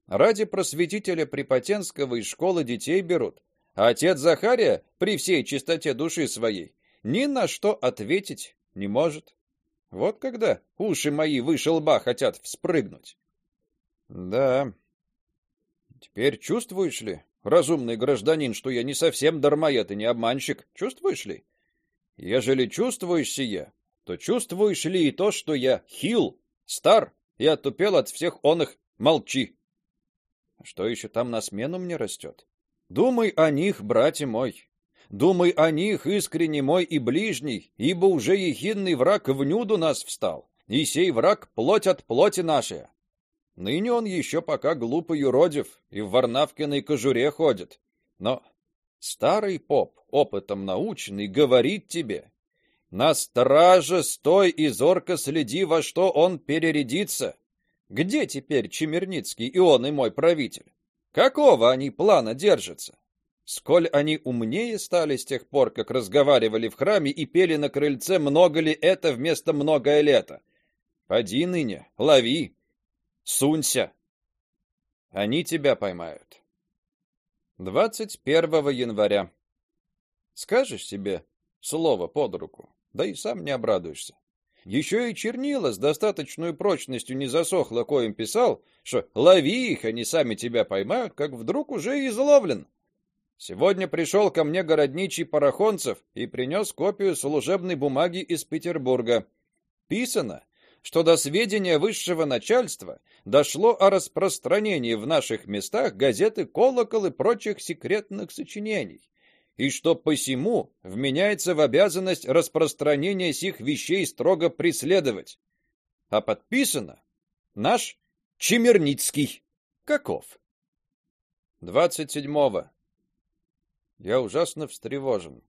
S1: Ради просветителя Припотенского из школы детей берут, а отец Захария при всей чистоте души своей ни на что ответить не может. Вот когда уши мои выше лба хотят вспрыгнуть. Да. Теперь чувствуешь ли, разумный гражданин, что я не совсем дармоед и не обманщик? Чувствуешь ли? Ежели чувствуешь сие, то чувствуешь ли и то, что я хил, стар и отупел от всех оных молчи. Что еще там на смену мне растет? Думай о них, братья мой. Думай о них, искренне мой и ближний, ибо уже ехидный враг в нюду нас встал, и сей враг плоть от плоти нашей. Ныне он еще пока глупый уродив и в варнавкиной кожуре ходит. Но старый поп, опытом наученный, говорит тебе: на страже стой и зорко следи, во что он перерядится. Где теперь Чемерницкий и он и мой правитель? Какого они плана держатся? Сколь они умнее стали с тех пор, как разговаривали в храме и пели на крыльце «Много ли это вместо многое лето?» Поди ныне, лови, сунься. Они тебя поймают. 21 января. Скажешь себе слово под руку, да и сам не обрадуешься. Еще и чернила с достаточной прочностью не засохло, коим писал, что лови их, они сами тебя поймают, как вдруг уже изловлен. Сегодня пришел ко мне городничий Парахонцев и принес копию служебной бумаги из Петербурга. Писано, что до сведения высшего начальства дошло о распространении в наших местах газеты Колокол и прочих секретных сочинений и что посему вменяется в обязанность распространения сих вещей строго преследовать. А подписано наш Чемерницкий. Каков? 27-го. Я ужасно встревожен.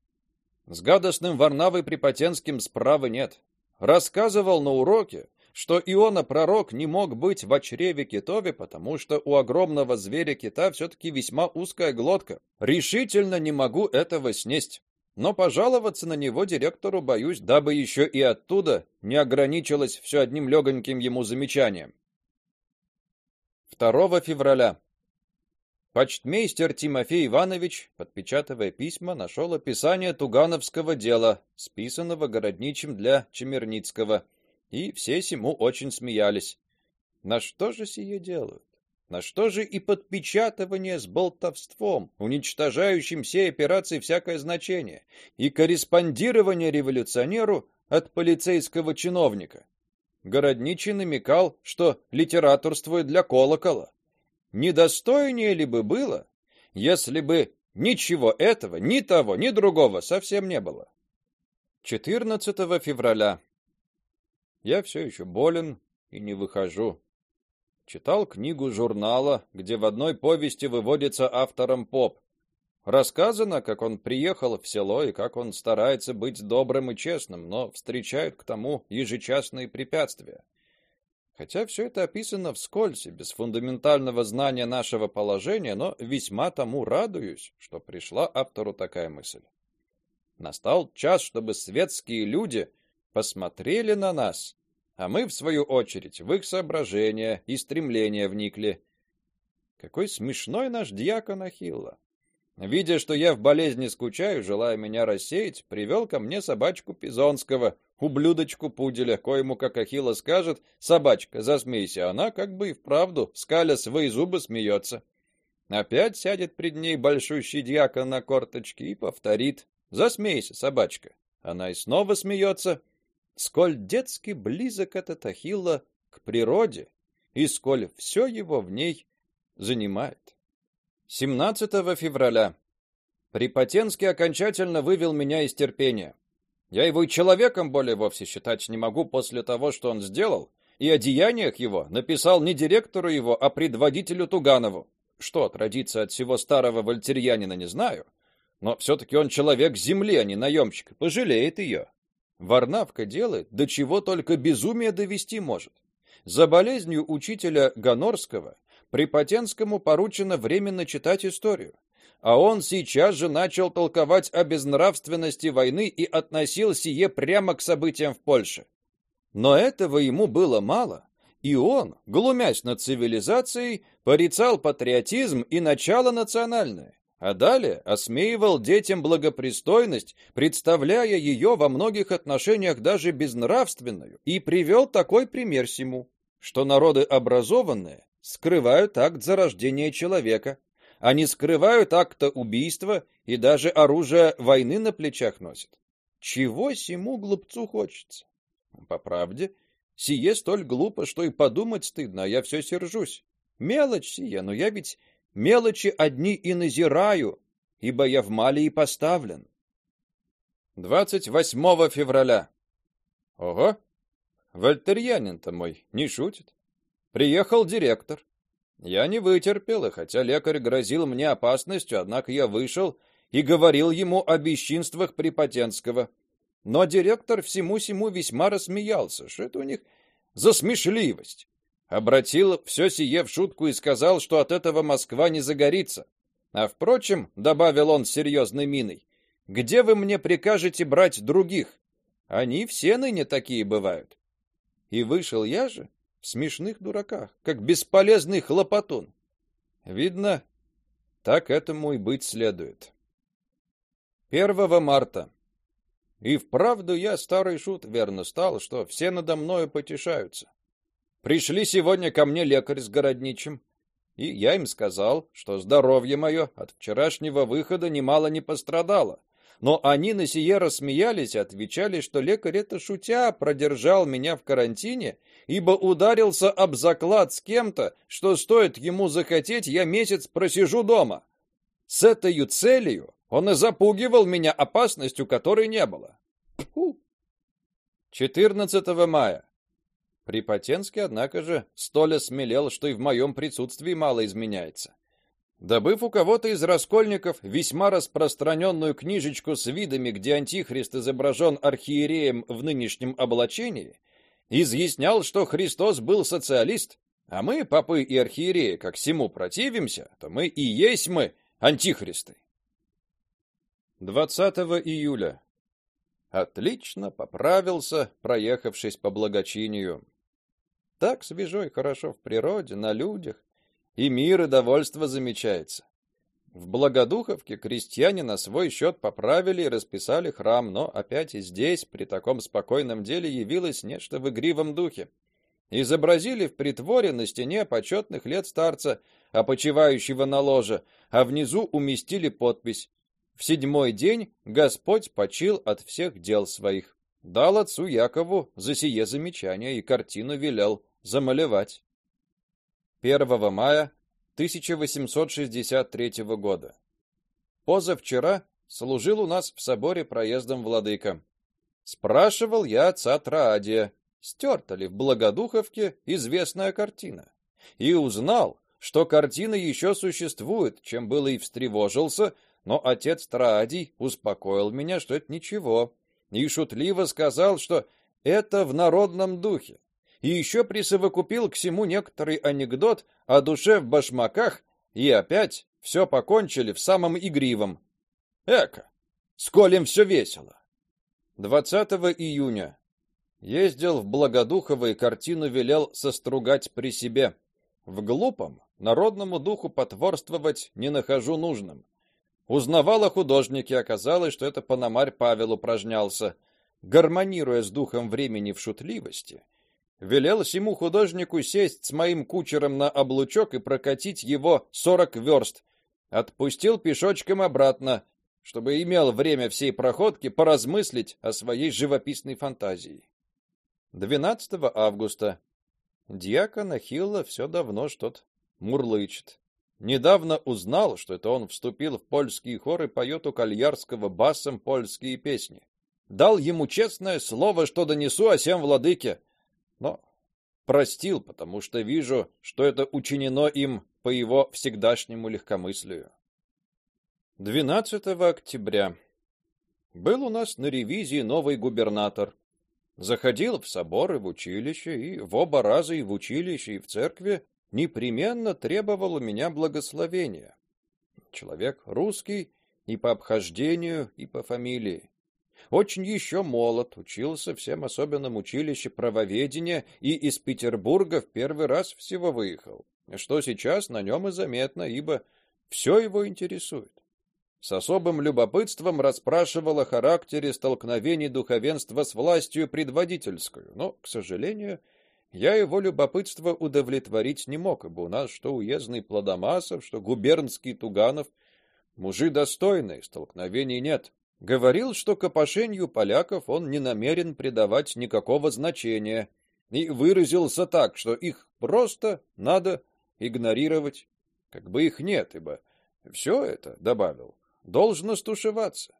S1: С гадостным Варнавой Припотенским справы нет. Рассказывал на уроке, что Иона пророк не мог быть в чреве китове, потому что у огромного зверя кита все таки весьма узкая глотка. Решительно не могу этого снесть. Но пожаловаться на него директору боюсь, дабы еще и оттуда не ограничилось все одним легоньким ему замечанием. 2 февраля. Почтмейстер Тимофей Иванович, подпечатывая письма, нашел описание Тугановского дела, списанного городничим для Чемерницкого и все сему очень смеялись. На что же сие делают? На что же и подпечатывание с болтовством, уничтожающим все операции всякое значение, и корреспондирование революционеру от полицейского чиновника? Городничий намекал, что литературствует для колокола. Недостойнее ли бы было, если бы ничего этого, ни того, ни другого совсем не было? 14 февраля я все еще болен и не выхожу. Читал книгу журнала, где в одной повести выводится автором поп. Рассказано, как он приехал в село и как он старается быть добрым и честным, но встречают к тому ежечасные препятствия. Хотя все это описано вскользь, без фундаментального знания нашего положения, но весьма тому радуюсь, что пришла автору такая мысль. Настал час, чтобы светские люди посмотрели на нас, а мы в свою очередь в их соображения и стремления вникли. Какой смешной наш диакон Ахилла. Видя, что я в болезни скучаю, желая меня рассеять, привел ко мне собачку Пизонского, ублюдочку пуделя, коему, как Ахилла скажет, собачка, засмейся, она как бы и вправду, скаля свои зубы, смеется. Опять сядет пред ней большущий диакон на корточки и повторит: "Засмейся, собачка". Она и снова смеется, сколь детски близок этот Ахилла к природе и сколь все его в ней занимает. 17 февраля Припотенский окончательно вывел меня из терпения. Я его и человеком более вовсе считать не могу после того, что он сделал, и о деяниях его написал не директору его, а предводителю Туганову. Что традиция от всего старого вольтерьянина не знаю, но все таки он человек земли, а не наемщик, пожалеет ее. Варнавка делает, до чего только безумие довести может. За болезнью учителя Ганорского Припотенскому поручено временно читать историю, а он сейчас же начал толковать о безнравственности войны и относил сие прямо к событиям в Польше. Но этого ему было мало, и он, глумясь над цивилизацией, порицал патриотизм и начало национальное, а далее осмеивал детям благопристойность, представляя ее во многих отношениях даже безнравственную, и привел такой пример сему, что народы образованные скрывают акт зарождения человека, они скрывают акта убийства и даже оружие войны на плечах носят. Чего сему глупцу хочется? По правде, сие столь глупо, что и подумать стыдно, а я все сержусь. Мелочь сия, но я ведь мелочи одни и назираю, ибо я в мале поставлен. 28 февраля. Ого. Вольтерьянин-то мой не шутит. Приехал директор. Я не вытерпел, и хотя лекарь грозил мне опасностью, однако я вышел и говорил ему о бесчинствах Припотенского. Но директор всему сему весьма рассмеялся, что это у них за смешливость. Обратил все сие в шутку и сказал, что от этого Москва не загорится. А впрочем, добавил он с серьезной миной, где вы мне прикажете брать других? Они все ныне такие бывают. И вышел я же в смешных дураках, как бесполезный хлопотун. Видно, так этому и быть следует. 1 марта. И вправду я старый шут верно стал, что все надо мною потешаются. Пришли сегодня ко мне лекарь с городничим, и я им сказал, что здоровье мое от вчерашнего выхода немало не пострадало. Но они на сие рассмеялись и отвечали, что лекарь это шутя продержал меня в карантине ибо ударился об заклад с кем-то, что стоит ему захотеть, я месяц просижу дома. С этой целью он и запугивал меня опасностью, которой не было. Фу. 14 мая. Припотенский, однако же, столь осмелел, что и в моем присутствии мало изменяется. Добыв у кого-то из раскольников весьма распространенную книжечку с видами, где антихрист изображен архиереем в нынешнем облачении, изъяснял, что Христос был социалист, а мы, попы и архиереи, как всему противимся, то мы и есть мы антихристы. 20 июля. Отлично поправился, проехавшись по благочинию. Так свежо и хорошо в природе, на людях, и мир и довольство замечается. В Благодуховке крестьяне на свой счет поправили и расписали храм, но опять и здесь, при таком спокойном деле, явилось нечто в игривом духе. Изобразили в притворе на стене почетных лет старца, опочивающего на ложе, а внизу уместили подпись: "В седьмой день Господь почил от всех дел своих". Дал отцу Якову за сие замечание и картину велел замалевать. 1 мая 1863 года. Позавчера служил у нас в соборе проездом владыка. Спрашивал я отца Траадия, стерта ли в Благодуховке известная картина, и узнал, что картина еще существует, чем было и встревожился, но отец Траадий успокоил меня, что это ничего, и шутливо сказал, что это в народном духе и еще присовокупил к всему некоторый анекдот о душе в башмаках, и опять все покончили в самом игривом. Эка, сколь им все весело. 20 июня ездил в Благодухово и картину велел состругать при себе. В глупом народному духу потворствовать не нахожу нужным. Узнавал о художнике, оказалось, что это Пономарь Павел упражнялся, гармонируя с духом времени в шутливости велел всему художнику сесть с моим кучером на облучок и прокатить его сорок верст. Отпустил пешочком обратно, чтобы имел время всей проходки поразмыслить о своей живописной фантазии. 12 августа. Дьякон Ахилла все давно что-то мурлычет. Недавно узнал, что это он вступил в польский хор и поет у Кальярского басом польские песни. дал ему честное слово, что донесу о сем владыке. Но простил, потому что вижу, что это учинено им по его всегдашнему легкомыслию. 12 октября. Был у нас на ревизии новый губернатор. Заходил в собор и в училище, и в оба раза и в училище, и в церкви непременно требовал у меня благословения. Человек русский и по обхождению, и по фамилии. Очень еще молод, учился в всем особенном училище правоведения и из Петербурга в первый раз всего выехал. Что сейчас на нем и заметно, ибо все его интересует с особым любопытством расспрашивал о характере столкновений духовенства с властью предводительскую, но, к сожалению, я его любопытство удовлетворить не мог, ибо у нас что уездный Плодомасов, что губернский Туганов мужи достойные, столкновений нет. Говорил, что к опошению поляков он не намерен придавать никакого значения, и выразился так, что их просто надо игнорировать, как бы их нет, ибо все это, добавил, должно стушеваться.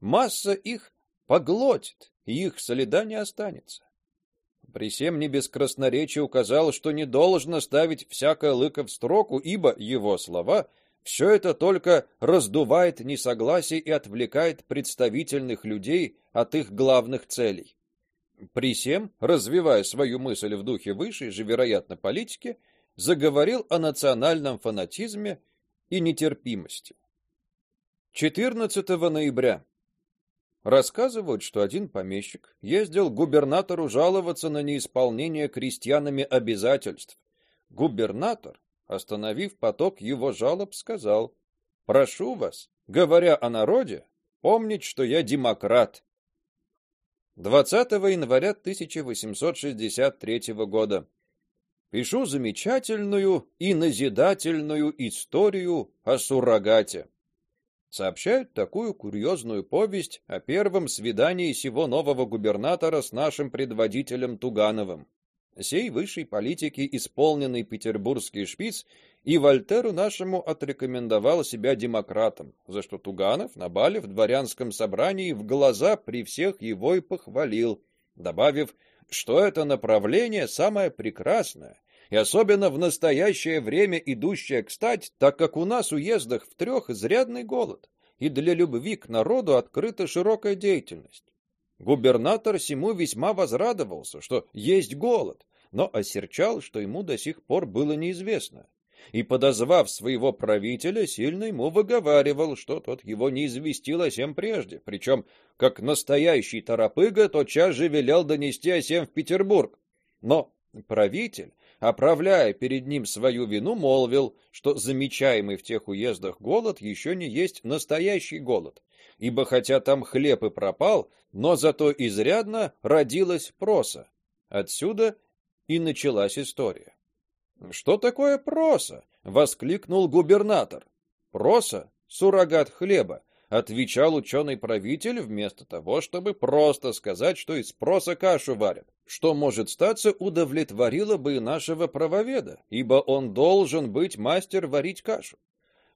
S1: Масса их поглотит, и их следа не останется. При всем не без красноречия указал, что не должно ставить всякое лыко в строку, ибо его слова все это только раздувает несогласие и отвлекает представительных людей от их главных целей. При всем, развивая свою мысль в духе высшей же, вероятно, политики, заговорил о национальном фанатизме и нетерпимости. 14 ноября. Рассказывают, что один помещик ездил губернатору жаловаться на неисполнение крестьянами обязательств. Губернатор, остановив поток его жалоб, сказал: "Прошу вас, говоря о народе, помнить, что я демократ". 20 января 1863 года. Пишу замечательную и назидательную историю о суррогате сообщают такую курьезную повесть о первом свидании сего нового губернатора с нашим предводителем Тугановым. Сей высшей политики исполненный петербургский шпиц и Вольтеру нашему отрекомендовал себя демократом, за что Туганов на бале в дворянском собрании в глаза при всех его и похвалил, добавив, что это направление самое прекрасное, и особенно в настоящее время идущая кстати, так как у нас уездах в трех изрядный голод, и для любви к народу открыта широкая деятельность. Губернатор сему весьма возрадовался, что есть голод, но осерчал, что ему до сих пор было неизвестно. И подозвав своего правителя, сильно ему выговаривал, что тот его не известил о сем прежде, причем, как настоящий торопыга, тотчас же велел донести о сем в Петербург. Но правитель оправляя перед ним свою вину, молвил, что замечаемый в тех уездах голод еще не есть настоящий голод, ибо хотя там хлеб и пропал, но зато изрядно родилась проса. Отсюда и началась история. Что такое проса? воскликнул губернатор. Проса суррогат хлеба, отвечал ученый правитель вместо того, чтобы просто сказать, что из проса кашу варят. Что может статься, удовлетворило бы и нашего правоведа, ибо он должен быть мастер варить кашу.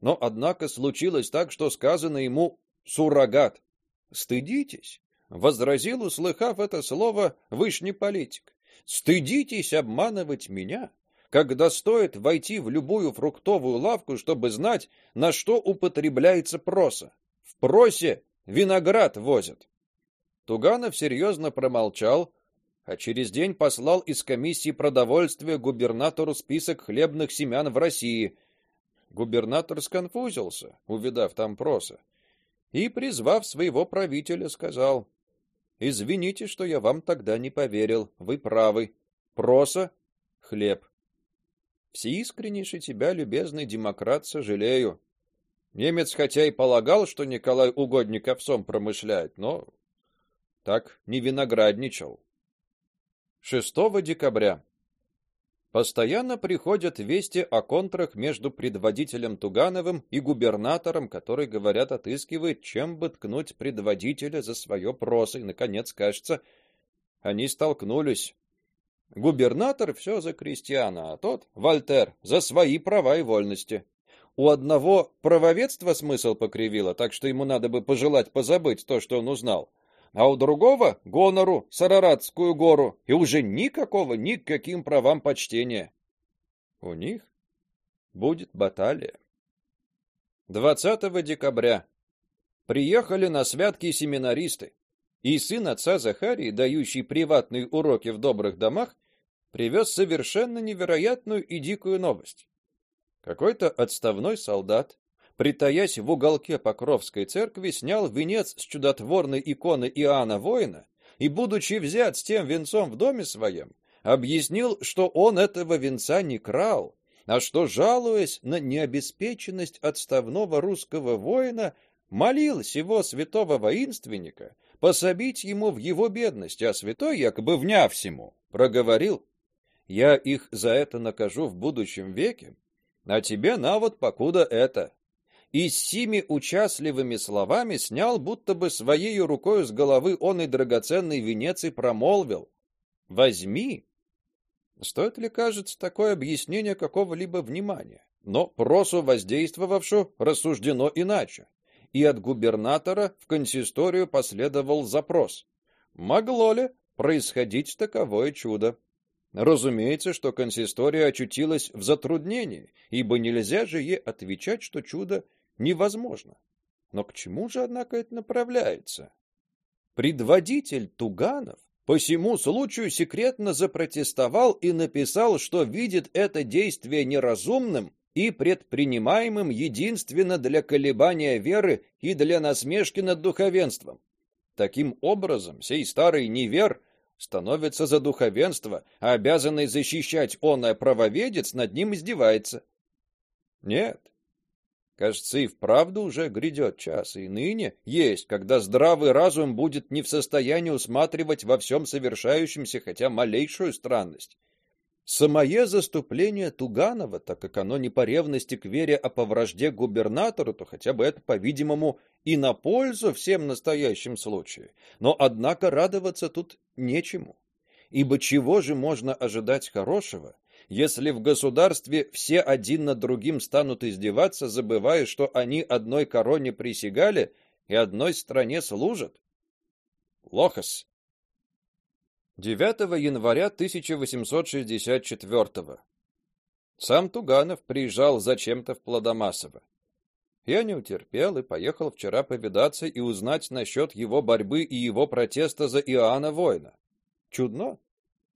S1: Но однако случилось так, что сказано ему суррогат. Стыдитесь, возразил, услыхав это слово, вышний политик. Стыдитесь обманывать меня, когда стоит войти в любую фруктовую лавку, чтобы знать, на что употребляется проса просе виноград возят. Туганов серьезно промолчал, а через день послал из комиссии продовольствия губернатору список хлебных семян в России. Губернатор сконфузился, увидав там проса, и, призвав своего правителя, сказал: "Извините, что я вам тогда не поверил. Вы правы. Проса хлеб. Всеискреннейше тебя, любезный демократ, сожалею. Немец хотя и полагал, что Николай угодник овсом промышляет, но так не виноградничал. 6 декабря. Постоянно приходят вести о контрах между предводителем Тугановым и губернатором, который, говорят, отыскивает, чем бы ткнуть предводителя за свое просо, и наконец, кажется, они столкнулись. Губернатор все за крестьяна, а тот, Вольтер, за свои права и вольности. У одного правоведство смысл покривило, так что ему надо бы пожелать позабыть то, что он узнал. А у другого гонору Сараратскую гору, и уже никакого никаким правам почтения. У них будет баталия. 20 декабря приехали на святки семинаристы, и сын отца Захарии, дающий приватные уроки в добрых домах, привез совершенно невероятную и дикую новость. Какой-то отставной солдат, притаясь в уголке Покровской церкви, снял венец с чудотворной иконы Иоанна Воина и, будучи взят с тем венцом в доме своем, объяснил, что он этого венца не крал, а что, жалуясь на необеспеченность отставного русского воина, молил сего святого воинственника пособить ему в его бедности, а святой, якобы вняв всему, проговорил: "Я их за это накажу в будущем веке, а тебе на вот покуда это". И сими участливыми словами снял будто бы своей рукой с головы он и драгоценный венец и промолвил: "Возьми Стоит ли, кажется, такое объяснение какого-либо внимания? Но просу воздействовавшую рассуждено иначе. И от губернатора в консисторию последовал запрос: могло ли происходить таковое чудо? Разумеется, что консистория очутилась в затруднении, ибо нельзя же ей отвечать, что чудо невозможно. Но к чему же однако это направляется? Предводитель Туганов по всему случаю секретно запротестовал и написал, что видит это действие неразумным и предпринимаемым единственно для колебания веры и для насмешки над духовенством. Таким образом, сей старый невер становится за духовенство, а обязанный защищать оное правоведец над ним издевается. Нет, Кажется, и вправду уже грядет час, и ныне есть, когда здравый разум будет не в состоянии усматривать во всем совершающемся хотя малейшую странность. Самое заступление Туганова, так как оно не по ревности к вере, а по вражде губернатору, то хотя бы это, по-видимому, и на пользу всем настоящим случае. Но однако радоваться тут нечему. Ибо чего же можно ожидать хорошего, если в государстве все один над другим янут издеваться, забывая, что они одной короне присягали и одной стране служат? Лохос. 9 января 1864 Сам Туганов приезжал зачем-то в Плодомасово. Я не утерпел и поехал вчера повидаться и узнать насчет его борьбы и его протеста за Иоанна Воина. Чудно.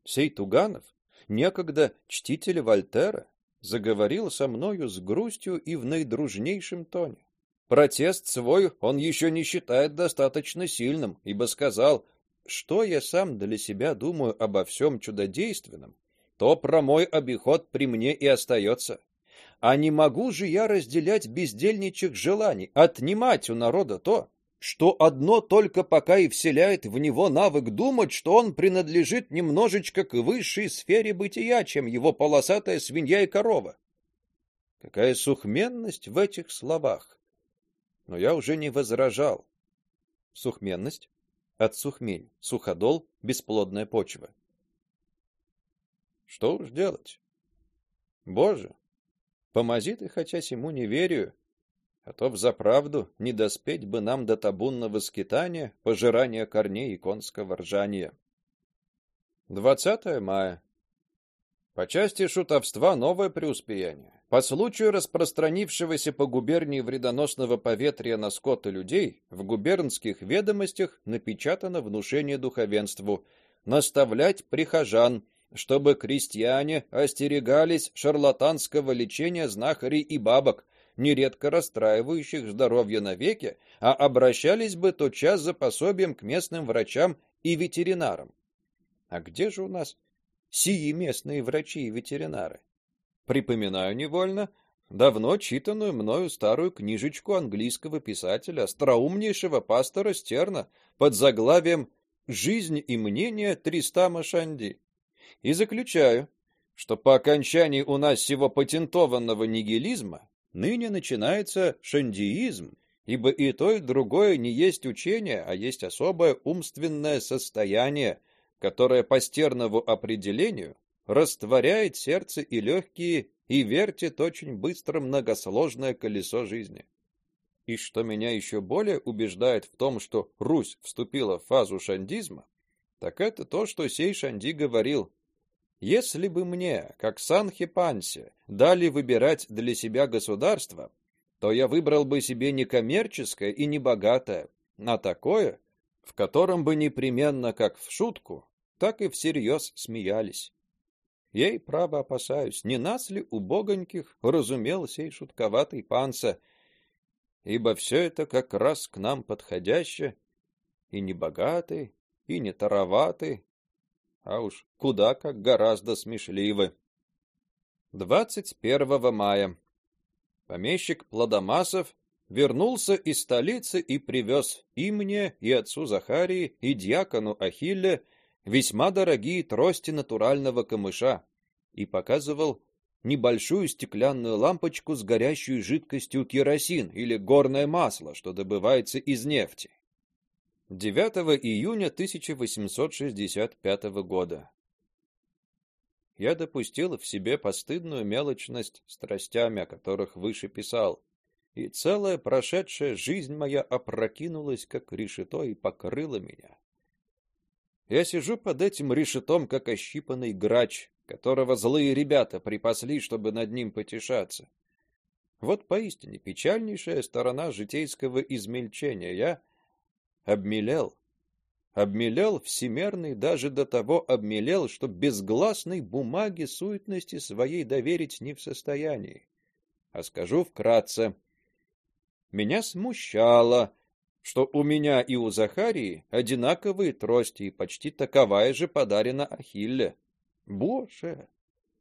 S1: Сей Туганов некогда чтитель Вольтера, заговорил со мною с грустью и в наидружнейшем тоне. Протест свой он еще не считает достаточно сильным, ибо сказал: "Что я сам для себя думаю обо всем чудодейственном, то про мой обиход при мне и остается. А не могу же я разделять бездельничьих желаний, отнимать у народа то, что одно только пока и вселяет в него навык думать, что он принадлежит немножечко к высшей сфере бытия, чем его полосатая свинья и корова. Какая сухменность в этих словах. Но я уже не возражал. Сухменность от сухмень, суходол бесплодная почва. Что уж делать? Боже, помози ты хотя сему не верю, а то в заправду не доспеть бы нам до табунного скитания, пожирания корней и конского ржания. 20 мая. По части шутовства новое преуспеяние. По случаю распространившегося по губернии вредоносного поветрия на скот и людей, в губернских ведомостях напечатано внушение духовенству наставлять прихожан, чтобы крестьяне остерегались шарлатанского лечения знахарей и бабок, нередко расстраивающих здоровье навеки, а обращались бы тотчас за пособием к местным врачам и ветеринарам. А где же у нас сии местные врачи и ветеринары? Припоминаю невольно давно читанную мною старую книжечку английского писателя, остроумнейшего пастора Стерна под заглавием Жизнь и мнение Тристама Шанди. И заключаю, что по окончании у нас всего патентованного нигилизма Ныне начинается шандиизм, ибо и то, и другое не есть учение, а есть особое умственное состояние, которое по стернову определению растворяет сердце и легкие и вертит очень быстро многосложное колесо жизни. И что меня еще более убеждает в том, что Русь вступила в фазу шандизма, так это то, что сей Шанди говорил: если бы мне, как Санхе Пансе, дали выбирать для себя государство, то я выбрал бы себе не коммерческое и не богатое, а такое, в котором бы непременно как в шутку, так и всерьез смеялись. И право опасаюсь, не нас ли богоньких разумел сей шутковатый панса, ибо все это как раз к нам подходяще, и не богатый, и не тароватый, а уж куда как гораздо смешливы. 21 мая. Помещик Плодомасов вернулся из столицы и привез и мне, и отцу Захарии, и диакону Ахилле весьма дорогие трости натурального камыша и показывал небольшую стеклянную лампочку с горящей жидкостью керосин или горное масло, что добывается из нефти. 9 июня 1865 года. Я допустил в себе постыдную мелочность страстями, о которых выше писал, и целая прошедшая жизнь моя опрокинулась как решето и покрыла меня. Я сижу под этим решетом, как ощипанный грач, которого злые ребята припасли, чтобы над ним потешаться. Вот поистине печальнейшая сторона житейского измельчения. Я обмелел. Обмелел всемерный, даже до того обмелел, что безгласной бумаге суетности своей доверить не в состоянии. А скажу вкратце. Меня смущало, что у меня и у Захарии одинаковые трости, и почти таковая же подарена Ахилле. Боже,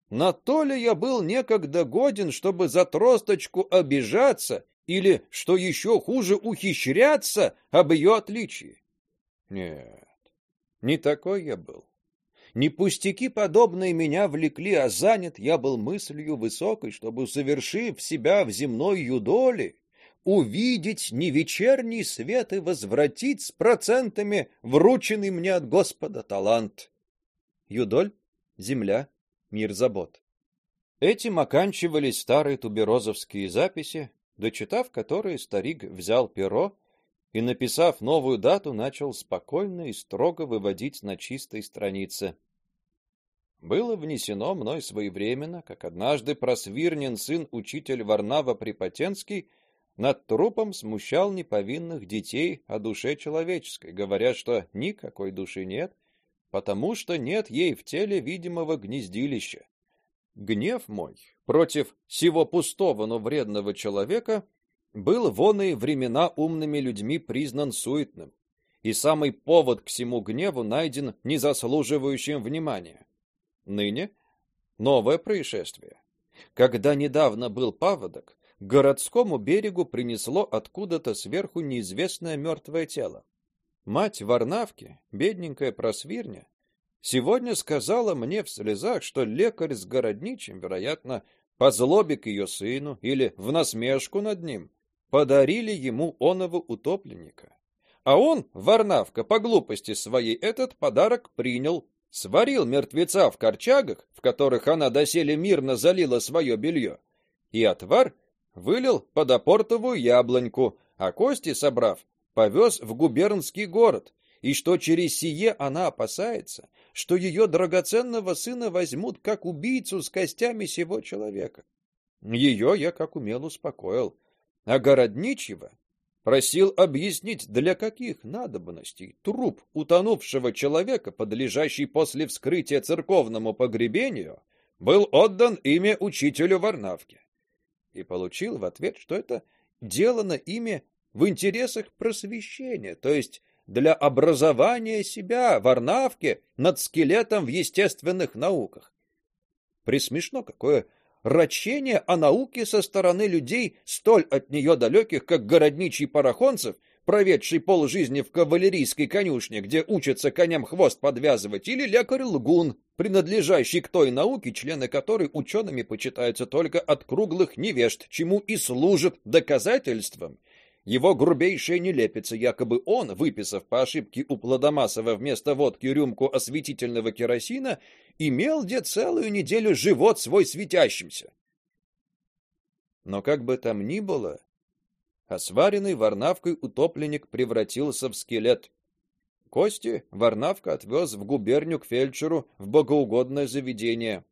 S1: на то ли я был некогда годен, чтобы за тросточку обижаться или, что еще хуже, ухищряться об ее отличии. Нет, не такой я был. Не пустяки подобные меня влекли, а занят я был мыслью высокой, чтобы, совершив себя в земной юдоле, увидеть не вечерний свет и возвратить с процентами врученный мне от Господа талант. Юдоль, земля, мир забот. Этим оканчивались старые туберозовские записи, дочитав которые, старик взял перо и, написав новую дату, начал спокойно и строго выводить на чистой странице. Было внесено мной своевременно, как однажды просвирнен сын учитель Варнава Припотенский над трупом смущал неповинных детей о душе человеческой, говоря, что никакой души нет, потому что нет ей в теле видимого гнездилища. Гнев мой против всего пустого, но вредного человека был в оные времена умными людьми признан суетным, и самый повод к всему гневу найден незаслуживающим внимания. Ныне новое происшествие. Когда недавно был паводок, к городскому берегу принесло откуда-то сверху неизвестное мертвое тело. Мать Варнавки, бедненькая просвирня, сегодня сказала мне в слезах, что лекарь с городничим, вероятно, по злобе к ее сыну или в насмешку над ним, подарили ему оного утопленника. А он, Варнавка, по глупости своей этот подарок принял, сварил мертвеца в корчагах, в которых она доселе мирно залила свое белье, и отвар вылил под апортовую яблоньку, а кости, собрав, повез в губернский город, и что через сие она опасается, что ее драгоценного сына возьмут как убийцу с костями сего человека. Ее я как умел успокоил, а городничего просил объяснить, для каких надобностей труп утонувшего человека, подлежащий после вскрытия церковному погребению, был отдан имя учителю Варнавке. И получил в ответ, что это делано ими в интересах просвещения, то есть для образования себя в Арнавке над скелетом в естественных науках. Присмешно какое рачение о науке со стороны людей, столь от нее далеких, как городничий парахонцев, проведший полжизни в кавалерийской конюшне, где учатся коням хвост подвязывать, или лекарь-лгун, принадлежащий к той науке, члены которой учеными почитаются только от круглых невежд, чему и служит доказательством его грубейшая нелепица, якобы он, выписав по ошибке у Плодомасова вместо водки рюмку осветительного керосина, имел где целую неделю живот свой светящимся. Но как бы там ни было, а варнавкой утопленник превратился в скелет. Кости Варнавка отвез в губернию к фельдшеру в богоугодное заведение.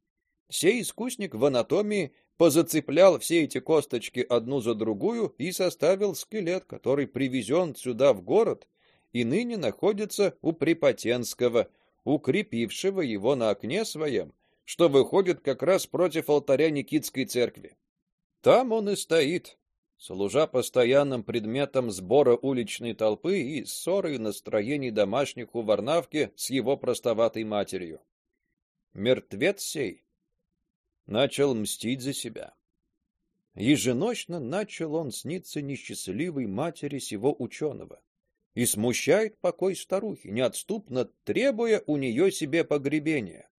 S1: Сей искусник в анатомии позацеплял все эти косточки одну за другую и составил скелет, который привезен сюда в город и ныне находится у Припотенского, укрепившего его на окне своем, что выходит как раз против алтаря Никитской церкви. Там он и стоит, служа постоянным предметом сбора уличной толпы и ссоры настроений домашних у Варнавки с его простоватой матерью. Мертвец сей начал мстить за себя. Еженочно начал он сниться несчастливой матери сего ученого и смущает покой старухи, неотступно требуя у нее себе погребения.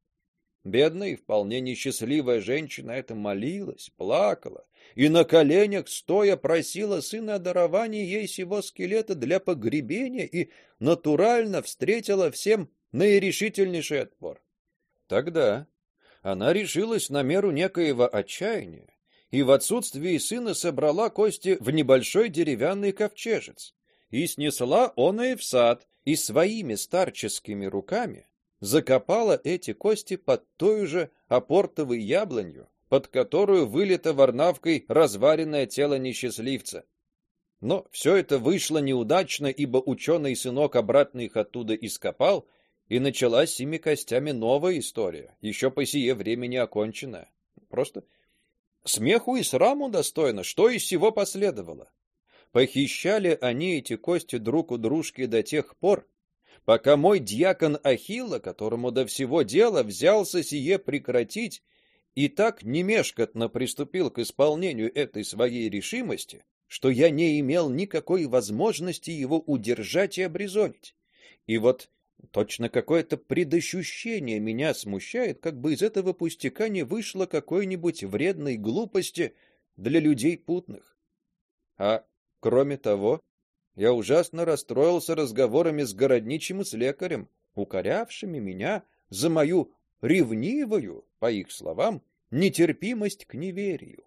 S1: Бедная и вполне несчастливая женщина это молилась, плакала и на коленях стоя просила сына о даровании ей сего скелета для погребения и натурально встретила всем наирешительнейший отпор. Тогда она решилась на меру некоего отчаяния и в отсутствии сына собрала кости в небольшой деревянный ковчежец и снесла он и в сад и своими старческими руками закопала эти кости под той же апортовой яблонью, под которую вылито варнавкой разваренное тело несчастливца. Но все это вышло неудачно, ибо ученый сынок обратно их оттуда ископал, и началась с сими костями новая история, еще по сие времени оконченная. Просто смеху и сраму достойно, что из всего последовало. Похищали они эти кости друг у дружки до тех пор, пока мой дьякон Ахилла, которому до всего дела взялся сие прекратить, и так немешкотно приступил к исполнению этой своей решимости, что я не имел никакой возможности его удержать и обрезонить. И вот точно какое-то предощущение меня смущает, как бы из этого пустяка не вышло какой-нибудь вредной глупости для людей путных. А кроме того, я ужасно расстроился разговорами с городничим и с лекарем, укорявшими меня за мою ревнивую, по их словам, нетерпимость к неверию.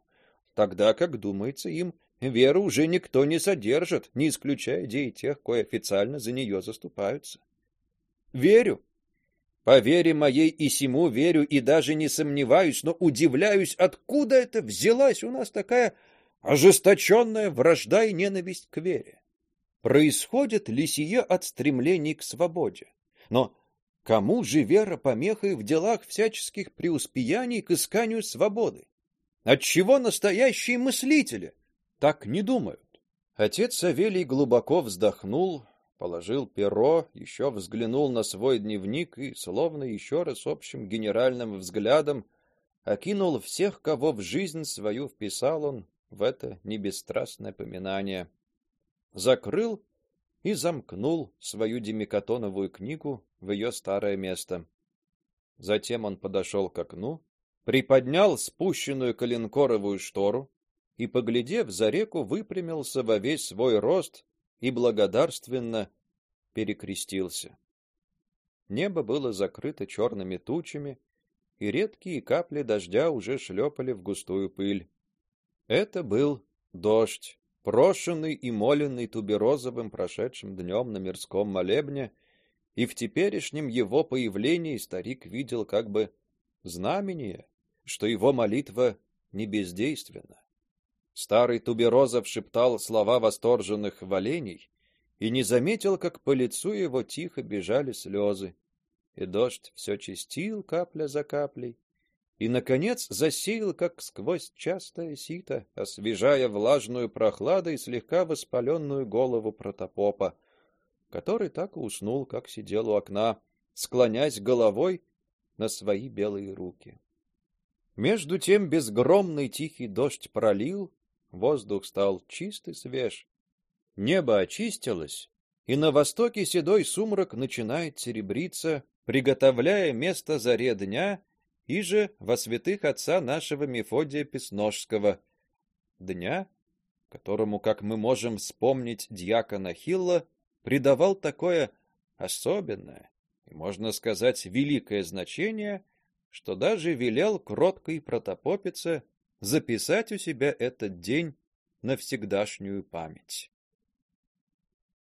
S1: Тогда, как думается им, веру уже никто не содержит, не исключая идей тех, кои официально за нее заступаются. Верю. По вере моей и сему верю и даже не сомневаюсь, но удивляюсь, откуда это взялась у нас такая ожесточенная вражда и ненависть к вере. Происходит ли сие от стремлений к свободе? Но кому же вера помехой в делах всяческих преуспеяний к исканию свободы? Отчего настоящие мыслители так не думают? Отец Савелий глубоко вздохнул, положил перо, еще взглянул на свой дневник и, словно еще раз общим генеральным взглядом, окинул всех, кого в жизнь свою вписал он в это небесстрастное поминание закрыл и замкнул свою демикатоновую книгу в ее старое место. Затем он подошел к окну, приподнял спущенную коленкоровую штору и, поглядев за реку, выпрямился во весь свой рост и благодарственно перекрестился. Небо было закрыто черными тучами, и редкие капли дождя уже шлепали в густую пыль. Это был дождь прошенный и моленный туберозовым прошедшим днем на мирском молебне, и в теперешнем его появлении старик видел как бы знамение, что его молитва не бездейственна. Старый Туберозов шептал слова восторженных хвалений и не заметил, как по лицу его тихо бежали слезы, и дождь все чистил капля за каплей, и наконец засеял как сквозь частое сито, освежая влажную прохладой слегка воспаленную голову протопопа, который так и уснул, как сидел у окна, склонясь головой на свои белые руки. Между тем безгромный тихий дождь пролил, воздух стал чист и свеж. Небо очистилось, и на востоке седой сумрак начинает серебриться, приготовляя место заре дня и же во святых отца нашего Мефодия Песножского, дня, которому, как мы можем вспомнить, диакона Хилла придавал такое особенное и, можно сказать, великое значение, что даже велел кроткой протопопице записать у себя этот день на всегдашнюю память.